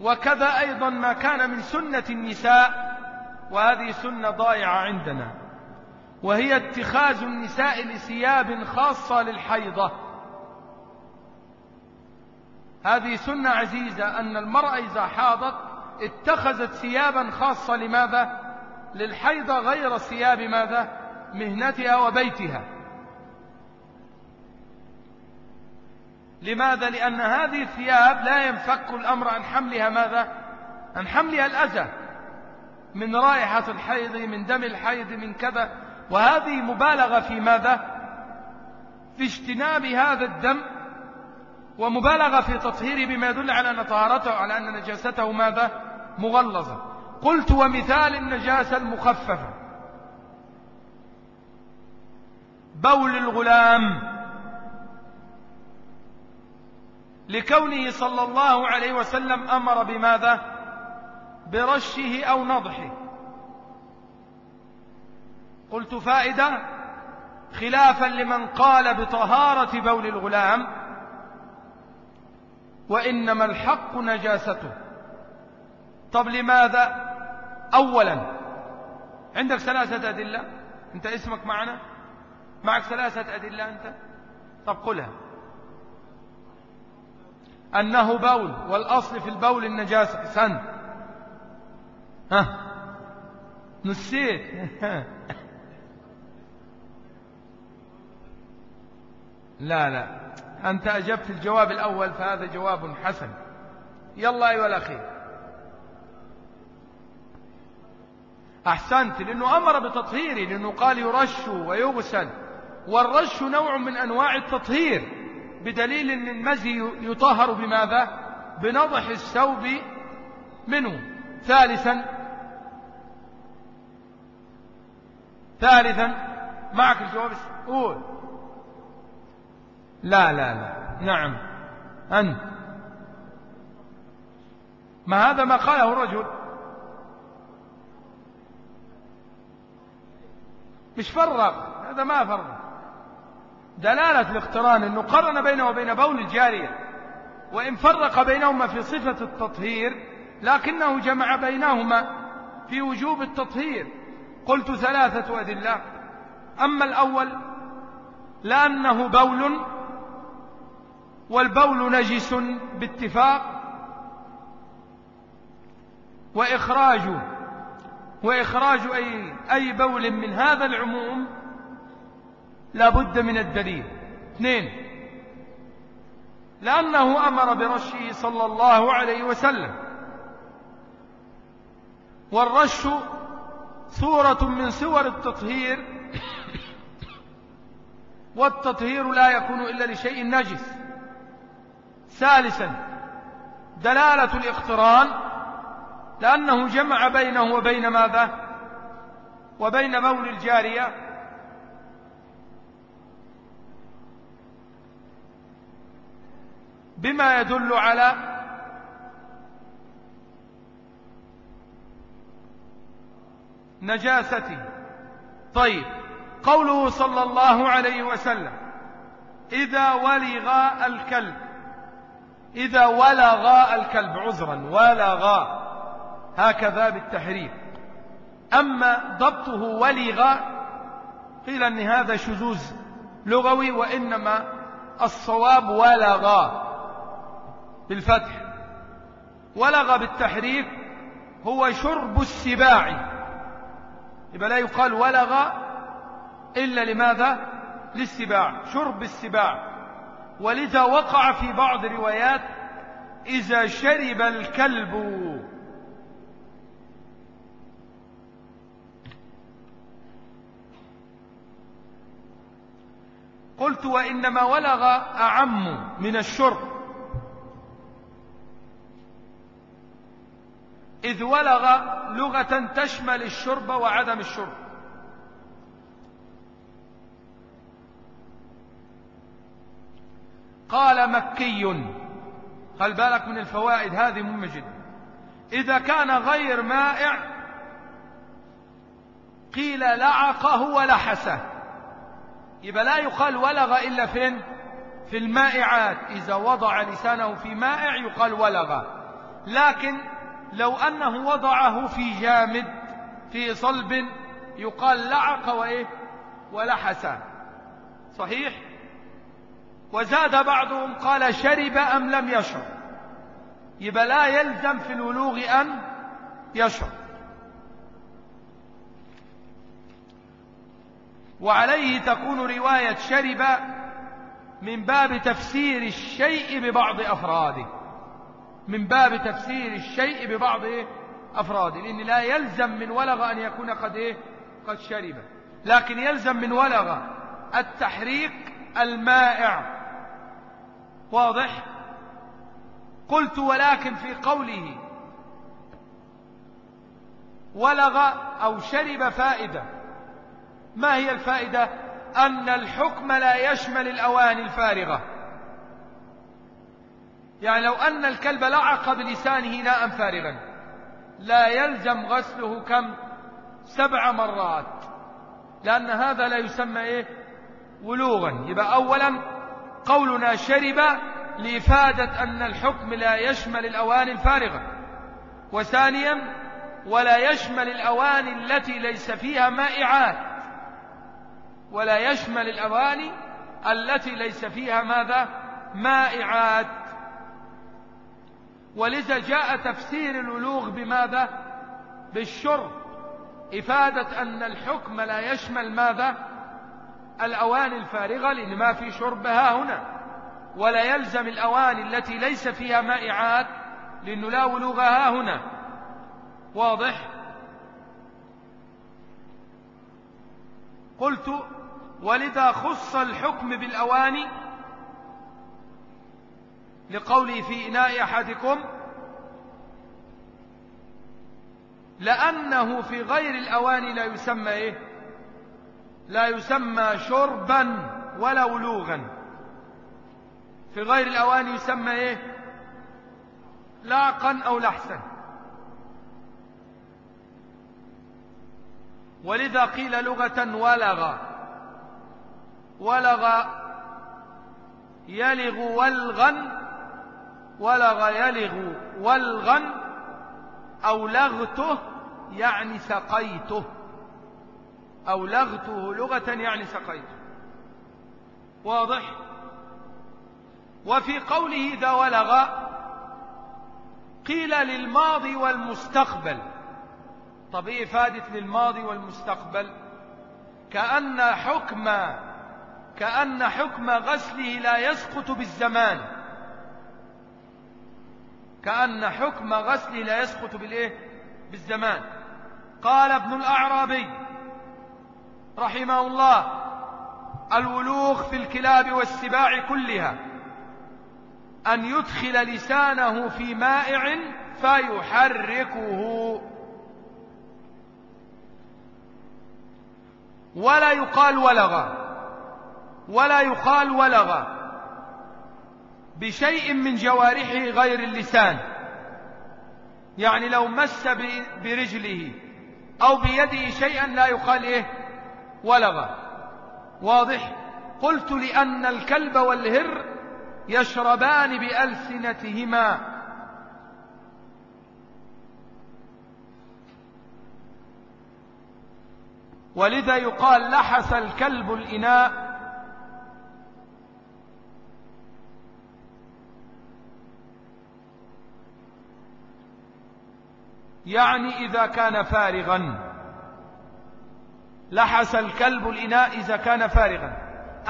وكذا أيضا ما كان من سنة النساء وهذه سنة ضائعة عندنا. وهي اتخاذ النساء لثياب خاصة للحيضة. هذه سنة عزيزة أن المرأة إذا حاضت اتخذت ثيابا خاصة لماذا؟ للحيضة غير ثياب ماذا؟ مهنتها وبيتها. لماذا؟ لأن هذه الثياب لا ينفك الأمر عن حملها ماذا؟ عن حملها الأذى. من رائحة الحيض من دم الحيض من كذا. وهذه مبالغة في ماذا؟ في اجتناب هذا الدم. ومبالغة في تطهيره بما يدل على أن طهارته على أن نجاسته ماذا؟ مغلظة. قلت ومثال النجاسة المخففة. بول الغلام. لكونه صلى الله عليه وسلم أمر بماذا؟ برشه أو نضحه. قلت فائدة خلافا لمن قال بطهارة بول الغلام وإنما الحق نجاسته. طب لماذا؟ أولا عندك ثلاثة أدلة؟ أنت اسمك معنا؟ معك ثلاثة أدلة أنت؟ طب قلها. أنه بول والأصل في البول النجاسة. سن. ها. نسيت. لا لا. أنت أجبت الجواب الأول فهذا جواب حسن. يلا أيها الأخير. أحسنت لأنه أمر بتطهيره لأنه قال يرش ويغسل. والرش نوع من أنواع التطهير بدليل أن المزي يطهر بماذا؟ بنضح الثوب منه. ثالثا ثالثا معك الجواب قول. لا لا لا. نعم. أنت. ما هذا ما قاله الرجل؟ مش فرق. هذا ما فرق. دلالة الاقتران أنه قرن بينه وبين بول الجارية. وإن فرق بينهما في صفة التطهير لكنه جمع بينهما في وجوب التطهير. قلت ثلاثة أدلة. أما الأول لأنه بول والبول نجس باتفاق وإخراجه وإخراج أي, أي بول من هذا العموم لا بد من الدليل. اثنين لأنه أمر برشه صلى الله عليه وسلم والرش صورة من صور التطهير. والتطهير لا يكون إلا لشيء نجس. ثالثا دلالة الاقتران لأنه جمع بينه وبين ماذا؟ وبين بول الجارية. بما يدل على نجاسته. طيب قوله صلى الله عليه وسلم إذا ولغ الكلب إذا ولغ الكلب عذرا ولغ هكذا بالتحريف. أما ضبطه ولغ قيل أن هذا شذوذ لغوي وإنما الصواب ولغ بالفتح. ولغ بالتحريف هو شرب السباع. يبقى لا يقال ولغ إلا لماذا؟ للسباع شرب السباع. ولذا وقع في بعض الروايات إذا شرب الكلب. قلت وإنما ولغ أعم من الشرب. إذ ولغ لغة تشمل الشرب وعدم الشرب. قال مكي خل بالك من الفوائد هذه مهمة جدا. إذا كان غير مائع قيل لعقه ولحسه يبقى لا يقال ولغ إلا فين؟ في المائعات. إذا وضع لسانه في مائع يقال ولغ. لكن لو أنه وضعه في جامد في صلب يقال لعق وإيه؟ ولحس. صحيح؟ وزاد بعضهم قال شرب أم لم يشرب. يبقى لا يلزم في الولوغ أن يشرب. وعليه تكون رواية شرب من باب تفسير الشيء ببعض أفراده. من باب تفسير الشيء ببعض أفراده. لأن لا يلزم من ولغ أن يكون قد إيه؟ قد شرب. لكن يلزم من ولغ التحريك المائع. واضح؟ قلت ولكن في قوله ولغ أو شرب فائدة. ما هي الفائدة؟ أن الحكم لا يشمل الأواني الفارغة. يعني لو أن الكلب لعق بلسانه ناء فارغا. لا يلزم غسله كم؟ سبع مرات. لأن هذا لا يسمى إيه؟ ولوغا يبقى أولا قولنا شرب لإفادة أن الحكم لا يشمل الأواني الفارغة. وثانيا ولا يشمل الأواني التي ليس فيها مائعات. ولا يشمل الأواني التي ليس فيها ماذا؟ مائعات. ولذا جاء تفسير الولوغ بماذا؟ بالشرب إفادة أن الحكم لا يشمل ماذا؟ الأواني الفارغة لأن ما في شربها هنا. ولا يلزم الأواني التي ليس فيها مائعات لأنه لا ولوغها هنا. واضح؟ قلت ولذا خص الحكم بالأواني لقوله في إناء أحدكم لأنه في غير الأواني لا يسمى إيه؟ لا يسمى شربا ولا ولوغا. في غير الأواني يسمى إيه؟ لاقا أو لحسا. ولذا قيل لغة ولغ. ولغ يلغ ولغا ولغ يلغ ولغا أو لغته يعني سقيته. أو لغته لغة يعني سقيته. واضح؟ وفي قوله إذا ولغ قيل للماضي والمستقبل. طب إيه إفادة للماضي والمستقبل؟ كأن حكم كأن حكم غسله لا يسقط بالزمان. كأن حكم غسله لا يسقط بالإيه؟ بالزمان. قال ابن الأعرابي رحمه الله الولوغ في الكلاب والسباع كلها. أن يدخل لسانه في مائع فيحركه. ولا يقال ولغ. ولا يقال ولغ. بشيء من جوارحه غير اللسان. يعني لو مس برجله أو بيده شيئا لا يقال إيه؟ ولغ واضح؟ قلت لأن الكلب والهر يشربان بألسنتهما. ولذا يقال لحس الكلب الإناء يعني إذا كان فارغا. لحس الكلب الإناء إذا كان فارغا.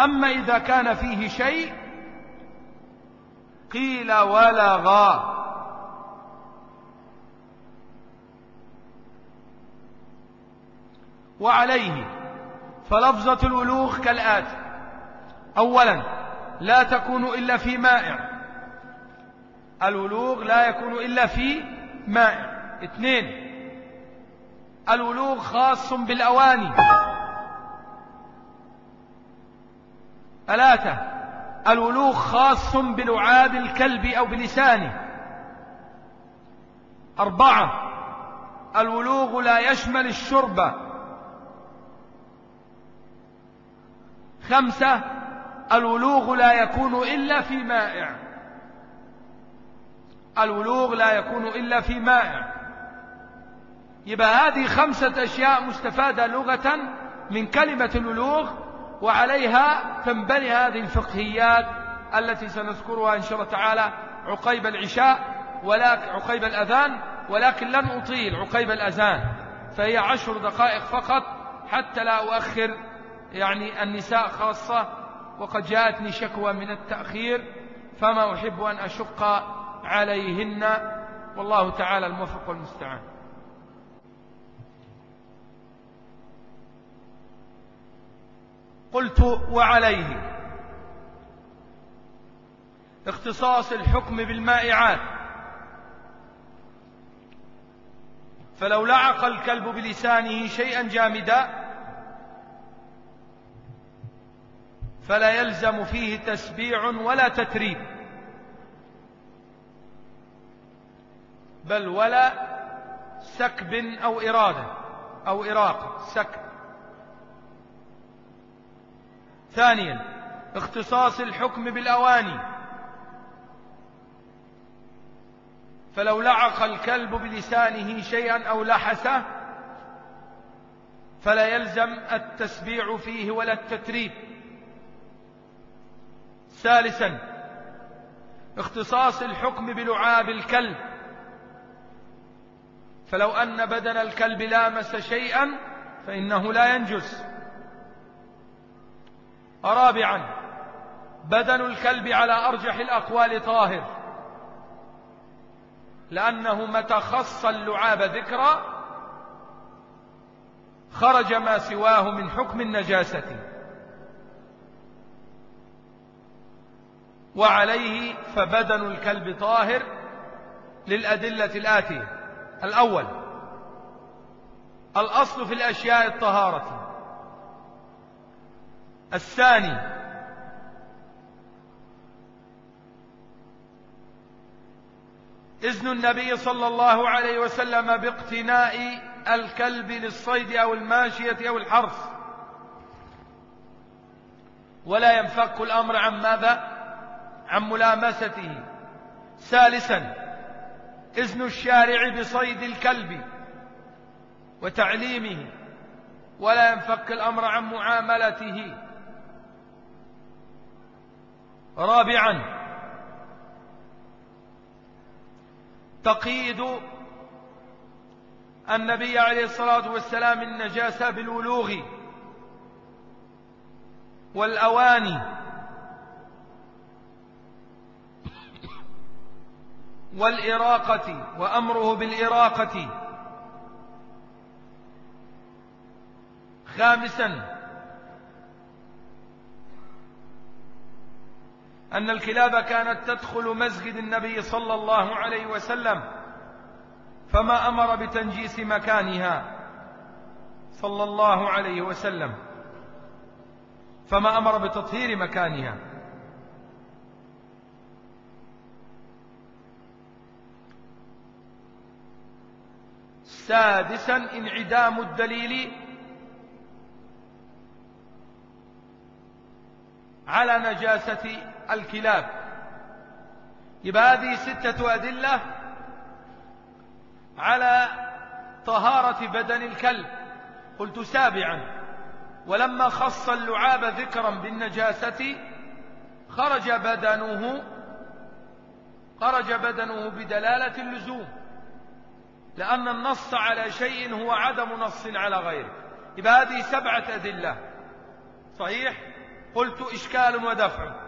أما إذا كان فيه شيء قيل ولغا وعليه فلفظة الولوغ كالآتي أولا لا تكون إلا في مائع. الولوغ لا يكون إلا في مائع. اثنين. الولوغ خاص بالأواني. ثلاثة. الولوغ خاص بلعاب الكلب أو بلسانه. أربعة. الولوغ لا يشمل الشرب. خمسة. الولوغ لا يكون إلا في مائع. الولوغ لا يكون إلا في مائع. يبقى هذه خمسة أشياء مستفادة لغة من كلمة الولوغ وعليها تنبني هذه الفقهيات التي سنذكرها إن شاء الله تعالى عقيب العشاء ولكن عقيب الأذان ولكن لن أطيل عقيب الأذان فهي عشر دقائق فقط حتى لا أؤخر يعني النساء خاصة وقد جاءتني شكوى من التأخير فما أحب أن أشق عليهن والله تعالى الموفق والمستعان. قلت وعليه. اختصاص الحكم بالمائعات. فلو لعق الكلب بلسانه شيئا جامدا فلا يلزم فيه تسبيع ولا تتريب. بل ولا سكب أو إرادة أو إراقة سكب. ثانيا اختصاص الحكم بالأواني. فلو لعق الكلب بلسانه شيئا أو لحسه فلا يلزم التسبيع فيه ولا التتريب. ثالثا اختصاص الحكم بلعاب الكلب. فلو أن بدن الكلب لامس شيئا فإنه لا ينجس. رابعا بدن الكلب على أرجح الأقوال طاهر. لأنه متى خص اللعاب ذكرى خرج ما سواه من حكم النجاسة. وعليه فبدن الكلب طاهر للأدلة الآتية. الأول الأصل في الأشياء الطهارة. الثاني. إذن النبي صلى الله عليه وسلم باقتناء الكلب للصيد أو الماشية أو الحرث. ولا ينفك الأمر عن ماذا؟ عن ملامسته. ثالثا إذن الشارع بصيد الكلب وتعليمه. ولا ينفك الأمر عن معاملته. رابعا. تقييد النبي عليه الصلاة والسلام النجاسة بالولوغ والأواني. والإراقة وأمره بالإراقة. خامسا. أن الكلاب كانت تدخل مسجد النبي صلى الله عليه وسلم فما أمر بتنجيس مكانها صلى الله عليه وسلم فما أمر بتطهير مكانها. سادسا انعدام الدليل على نجاسة الكلاب. يبقى هذه ستة أدلة على طهارة بدن الكلب. قلت سابعا. ولما خص اللعاب ذكرا بالنجاسة خرج بدنه خرج بدنه بدلالة اللزوم. لأن النص على شيء هو عدم نص على غيره. يبقى هذه سبعة أدلة. صحيح؟ قلت إشكال ودفع.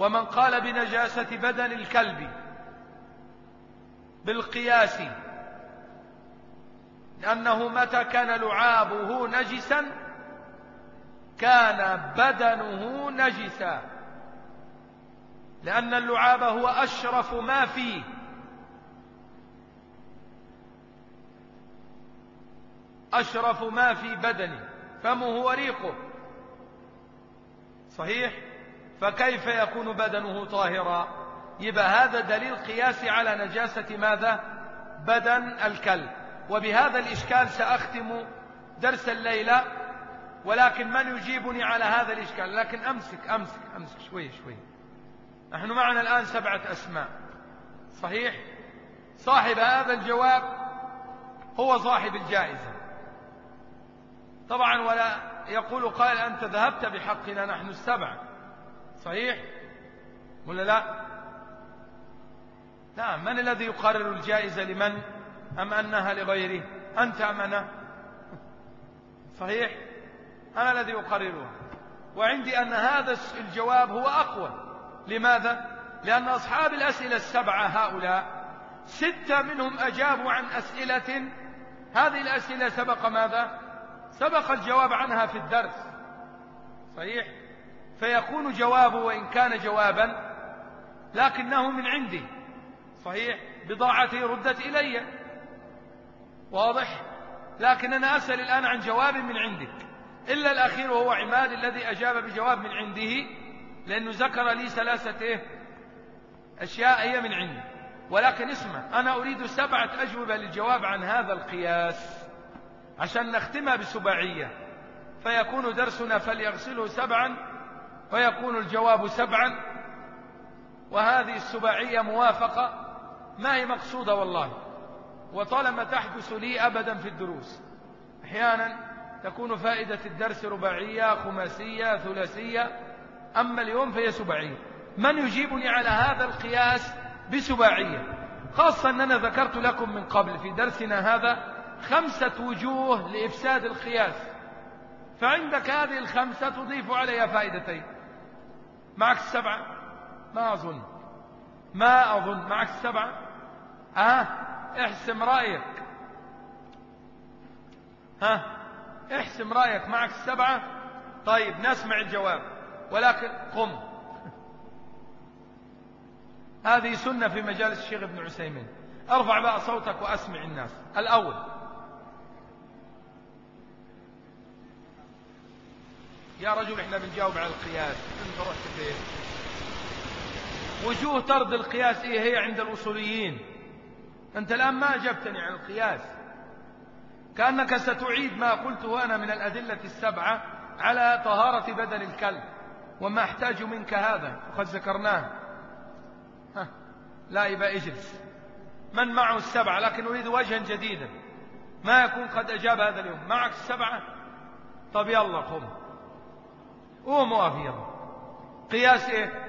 ومن قال بنجاسة بدن الكلب بالقياس لأنه متى كان لعابه نجسا كان بدنه نجسا. لأن اللعاب هو أشرف ما فيه. أشرف ما في بدنه فمه وريقه. صحيح؟ فكيف يكون بدنه طاهرا؟ يبقى هذا دليل قياسي على نجاسة ماذا؟ بدن الكلب. وبهذا الإشكال سأختم درس الليلة ولكن من يجيبني على هذا الإشكال؟ لكن أمسك أمسك أمسك شوي شوي. نحن معنا الآن سبعة أسماء. صحيح؟ صاحب هذا الجواب هو صاحب الجائزة. طبعا ولا يقول قائل أنت ذهبت بحقنا نحن السبع صحيح؟ ولا لا؟ نعم من الذي يقرر الجائزة لمن؟ أم أنها لغيره؟ أنت أم أنا؟ صحيح؟ أنا الذي أقررها. وعندي أن هذا الجواب هو أقوى. لماذا؟ لأن أصحاب الأسئلة السبعة هؤلاء ستة منهم أجابوا عن أسئلة. هذه الأسئلة سبق ماذا؟ سبق الجواب عنها في الدرس. صحيح؟ فيكون جوابه وإن كان جوابا لكنه من عندي صحيح؟ بضاعتي ردت إلي. واضح؟ لكن أنا أسأل الآن عن جواب من عندك. إلا الأخير وهو عماد الذي أجاب بجواب من عنده لأنه ذكر لي ثلاثة إيه؟ أشياء هي من عندي ولكن اسمع أنا أريد سبعة أجوبة للجواب عن هذا القياس عشان نختمها بسبعية. فيكون درسنا فليغسله سبعا ويكون الجواب سبعا وهذه السباعية موافقة ما هي مقصودة والله؟ وطالما تحدث لي أبدا في الدروس. أحيانا تكون فائدة الدرس رباعية خماسية ثلاثية أما اليوم فهي سباعية. من يجيبني على هذا القياس بسباعية؟ خاصة أننا ذكرت لكم من قبل في درسنا هذا خمسة وجوه لإفساد القياس. فعندك هذه الخمسة تضيف عليها فائدتين. معك السبعة؟ ما أظن. ما أظن. معك السبعة؟ أه احسم رأيك. ها؟ احسم رأيك. معك السبعة؟ طيب نسمع الجواب. ولكن قم. هذه سنة في مجالس الشيخ ابن عسيمين أرفع بقى صوتك وأسمع الناس. الأول. يا رجل إحنا بنجاوب على القياس. انت رحت فين؟ وجوه طرد القياس إيه؟ هي عند الأصوليين. أنت الآن ما أجبتني عن القياس. كأنك ستعيد ما قلته أنا من الأدلة السبعة على طهارة بدن الكلب. وما أحتاج منك هذا وقد ذكرناه. ها لا يبقى إجلس. من معه السبعة؟ لكن أريد وجها جديدا. ما يكون قد أجاب هذا اليوم. معك السبعة؟ طب يلا قم. قوم وقف يلا قياس إيه؟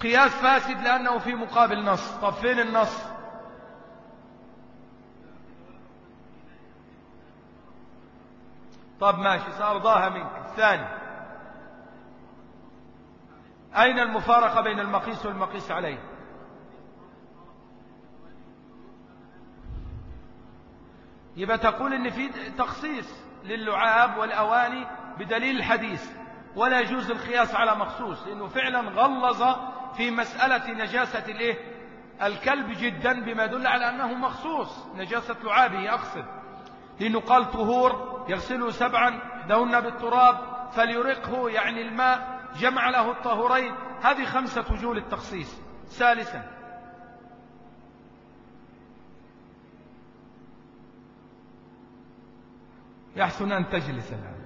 قياس فاسد لأنه في مقابل نص. طب فين النص؟ طب ماشي سأرضاها منك. الثاني. أين المفارقة بين المقيس والمقيس عليه؟ يبقى تقول إن في تخصيص. للعاب والأواني بدليل الحديث ولا يجوز القياس على مخصوص لأنه فعلا غلظ في مسألة نجاسة الإيه؟ الكلب جدا بما يدل على أنه مخصوص. نجاسة لعابه أقصد لأنه قال طهور يغسله سبعا دهن بالتراب فليرقه يعني الماء جمع له الطهورين. هذه خمسة وجوه للتخصيص. ثالثا يحسن أن تجلس الآن.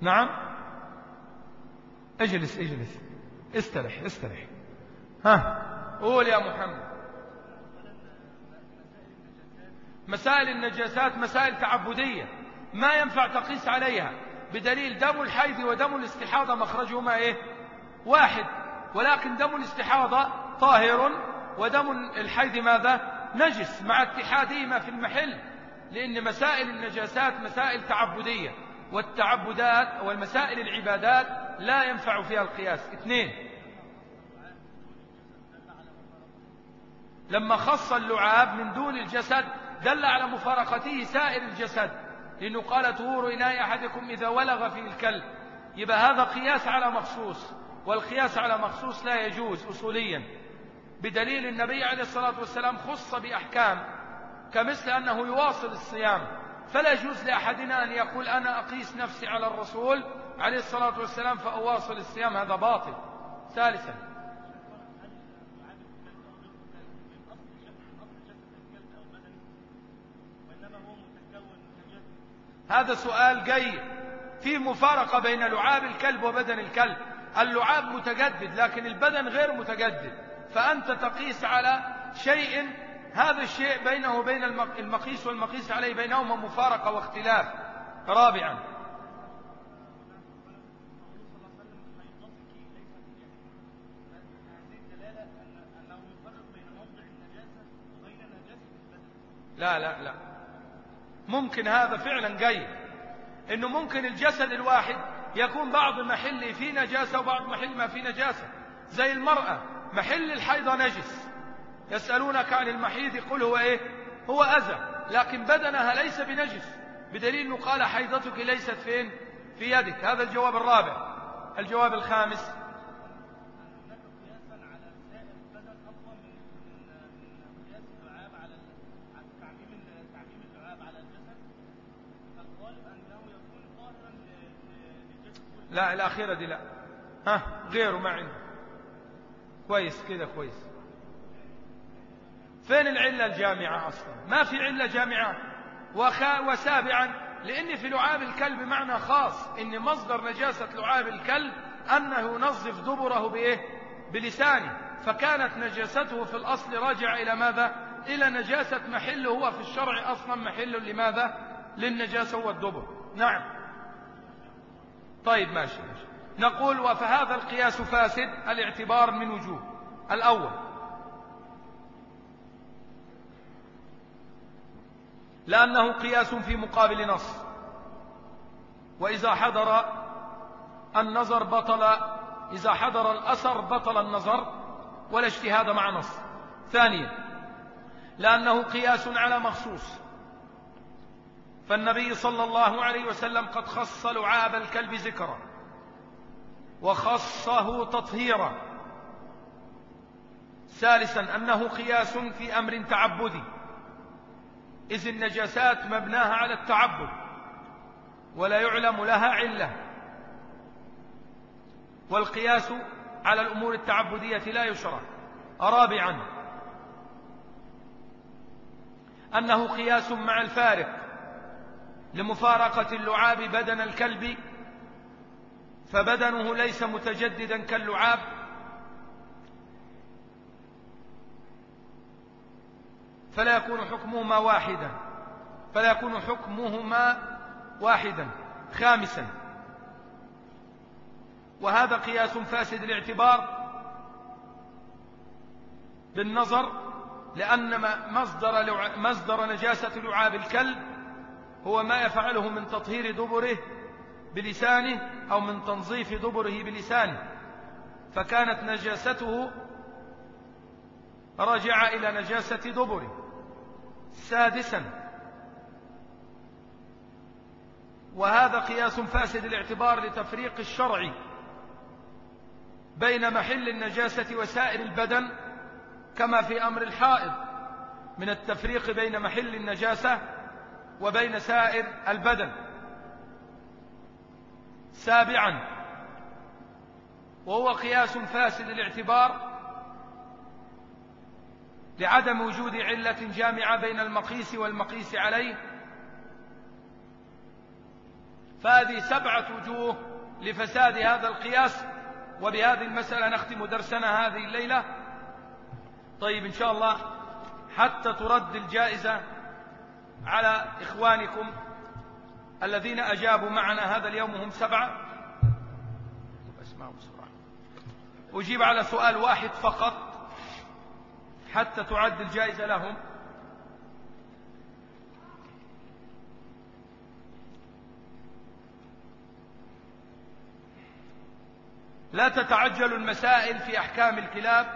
نعم؟ اجلس اجلس. استرح استرح. ها قول يا محمد. مسائل النجاسات مسائل تعبدية ما ينفع تقيس عليها. بدليل دم الحيض ودم الاستحاضة مخرجهما إيه؟ واحد. ولكن دم الاستحاضة طاهر ودم الحيض ماذا؟ نجس مع اتحادهما في المحل. لأن مسائل النجاسات مسائل تعبدية والتعبدات والمسائل العبادات لا ينفع فيها القياس. اثنين لما خص اللعاب من دون الجسد دل على مفارقته سائر الجسد لأنه قال طهور إناء أحدكم إذا ولغ فيه الكلب. يبقى هذا قياس على مخصوص والقياس على مخصوص لا يجوز أصوليا. بدليل النبي عليه الصلاة والسلام خص بأحكام كمثل أنه يواصل الصيام فلا يجوز لأحدنا أن يقول أنا أقيس نفسي على الرسول عليه الصلاة والسلام فأواصل الصيام هذا باطل. ثالثا. هذا سؤال جيد. في مفارقة بين لعاب الكلب وبدن الكلب. اللعاب متجدد لكن البدن غير متجدد. فأنت تقيس على شيء هذا الشيء بينه وبين المقيس والمقيس عليه بينهما مفارقة واختلاف. رابعا. لا لا لا. ممكن هذا فعلا قيد إنه ممكن الجسد الواحد يكون بعض محله في نجاسة وبعض محل ما في نجاسة. زي المرأة محل الحيضة نجس. يسألونك عن المحيض يقول هو إيه؟ هو أذى. لكن بدنها ليس بنجس. بدليل أنه قال حيضتك ليست فين؟ في يدك. هذا الجواب الرابع. الجواب الخامس. لا الأخيرة دي لا. ها غيره ما عنده كويس كده كويس. فين العلة الجامعة أصلا؟ ما في علة جامعة. وسابعا لأن في لعاب الكلب معنى خاص إن مصدر نجاسة لعاب الكلب أنه ينظف دبره بإيه؟ بلسانه. فكانت نجاسته في الأصل راجعة إلى ماذا؟ إلى نجاسة محله هو في الشرع أصلا محل لماذا؟ للنجاسة هو الدبر نعم. طيب ماشي ماشي. نقول وفهذا القياس فاسد الاعتبار من وجوه. الأول لأنه قياس في مقابل نص. وإذا حضر النظر بطل إذا حضر الأثر بطل النظر ولا اجتهاد مع نص. ثانيا لأنه قياس على مخصوص. فالنبي صلى الله عليه وسلم قد خص لعاب الكلب ذكرا وخصه تطهيرا. ثالثا أنه قياس في أمر تعبدي. إذ النجاسات مبناها على التعبد ولا يعلم لها علة. والقياس على الأمور التعبدية لا يشرع. رابعا أنه قياس مع الفارق لمفارقة اللعاب بدن الكلب فبدنه ليس متجددا كاللعاب فلا يكون حكمهما واحدا. فلا يكون حكمهما واحدا. خامسا. وهذا قياس فاسد الاعتبار بالنظر لأن مصدر, مصدر نجاسة لعاب الكلب هو ما يفعله من تطهير دبره بلسانه أو من تنظيف دبره بلسانه. فكانت نجاسته رجع إلى نجاسة دبره. سادسا. وهذا قياس فاسد الاعتبار لتفريق الشرع بين محل النجاسة وسائر البدن كما في أمر الحائض من التفريق بين محل النجاسة وبين سائر البدن. سابعا وهو قياس فاسد الاعتبار لعدم وجود علة جامعة بين المقيس والمقيس عليه فهذه سبعة وجوه لفساد هذا القياس وبهذه المسألة نختم درسنا هذه الليلة. طيب إن شاء الله حتى ترد الجائزة على إخوانكم الذين أجابوا معنا هذا اليوم هم سبعة. أجيب على سؤال واحد فقط. حتى تعد الجائزة لهم. لا تتعجلوا المسائل في أحكام الكلاب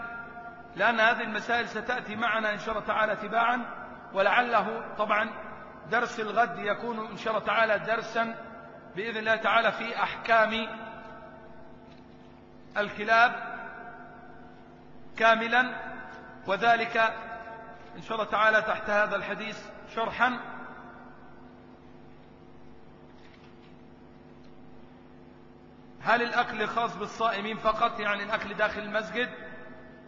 لأن هذه المسائل ستأتي معنا إن شاء الله تعالى تباعا ولعله طبعا درس الغد يكون إن شاء الله تعالى درسا بإذن الله تعالى في أحكام الكلاب كاملا. وذلك إن شاء الله تعالى تحت هذا الحديث شرحا. هل الأكل خاص بالصائمين فقط؟ يعني الأكل داخل المسجد؟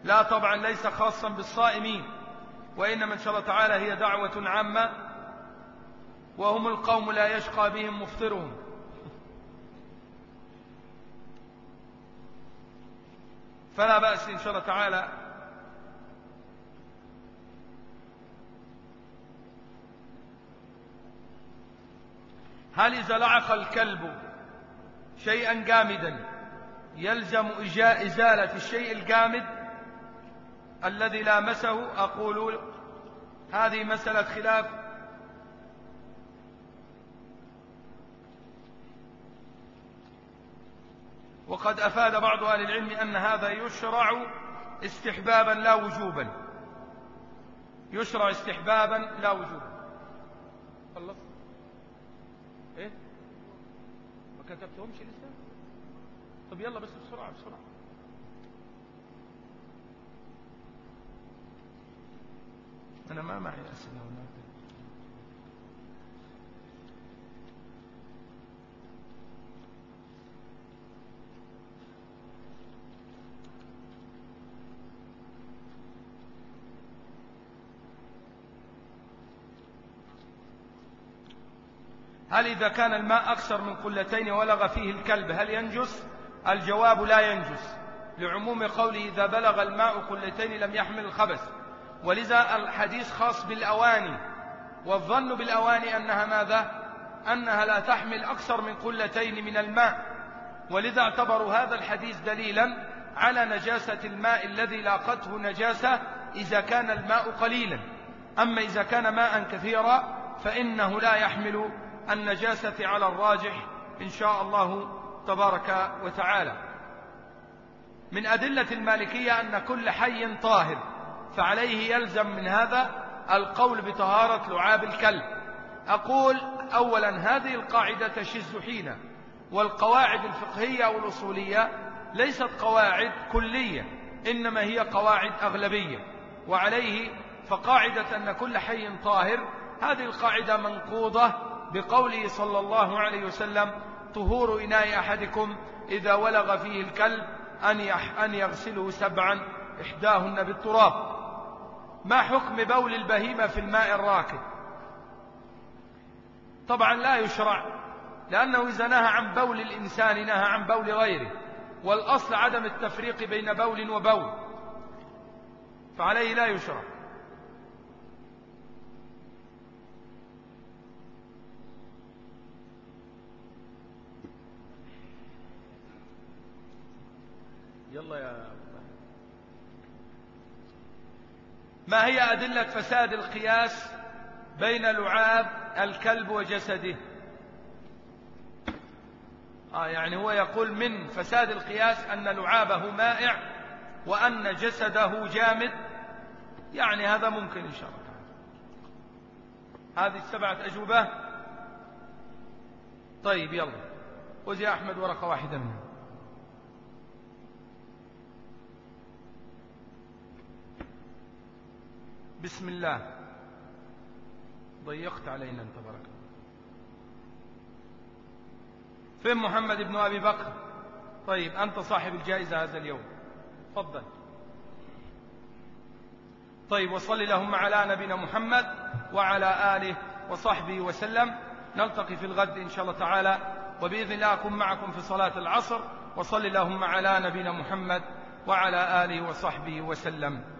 لا طبعا ليس خاصا بالصائمين. وإنما إن شاء الله تعالى هي دعوة عامة وهم القوم لا يشقى بهم مفطرهم. فلا بأس إن شاء الله تعالى هل إذا لعق الكلب شيئا جامدا؟ يلزم إزالة الشيء الجامد الذي لامسه أقول هذه مسألة خلاف. وقد أفاد بعض أهل العلم أن هذا يشرع استحبابا لا وجوبا. يشرع استحبابا لا وجوبا. خلص إيه كتبتهمش لسه؟ طب يلا بس بسرعة بسرعة. أنا ما معي أسئلة هناك. هل إذا كان الماء أكثر من قلتين ولغ فيه الكلب هل ينجس؟ الجواب لا ينجس لعموم قوله إذا بلغ الماء قلتين لم يحمل الخبث. ولذا الحديث خاص بالأواني والظن بالأواني أنها ماذا؟ أنها لا تحمل أكثر من قلتين من الماء. ولذا اعتبروا هذا الحديث دليلا على نجاسة الماء الذي لاقته نجاسة إذا كان الماء قليلا. أما إذا كان ماء كثيرا فإنه لا يحمل النجاسة على الراجح إن شاء الله تبارك وتعالى. من أدلة المالكية أن كل حي طاهر فعليه يلزم من هذا القول بطهارة لعاب الكلب. أقول أولا هذه القاعدة تشز حين والقواعد الفقهية والأصولية ليست قواعد كلية إنما هي قواعد أغلبية. وعليه فقاعدة أن كل حي طاهر هذه القاعدة منقوضة بقوله صلى الله عليه وسلم طهور إناء أحدكم إذا ولغ فيه الكلب أن, أن يغسله سبعا إحداهن بالتراب. ما حكم بول البهيمة في الماء الراكد؟ طبعا لا يشرع لأنه إذا نهى عن بول الإنسان نهى عن بول غيره والأصل عدم التفريق بين بول وبول فعليه لا يشرع. يلا يا ما هي أدلة فساد القياس بين لعاب الكلب وجسده؟ آه يعني هو يقول من فساد القياس أن لعابه مائع وأن جسده جامد. يعني هذا ممكن إن شاء الله. هذه السبعة أجوبة. طيب يلا. وزي أحمد ورقة واحدة منها بسم الله. ضيقت علينا انت بركة فين محمد بن أبي بكر؟ طيب أنت صاحب الجائزة هذا اليوم. تفضل. طيب وصل اللهم على نبينا محمد وعلى آله وصحبه وسلم. نلتقي في الغد إن شاء الله تعالى وبإذن الله أكون معكم في صلاة العصر. وصل اللهم على نبينا محمد وعلى آله وصحبه وسلم.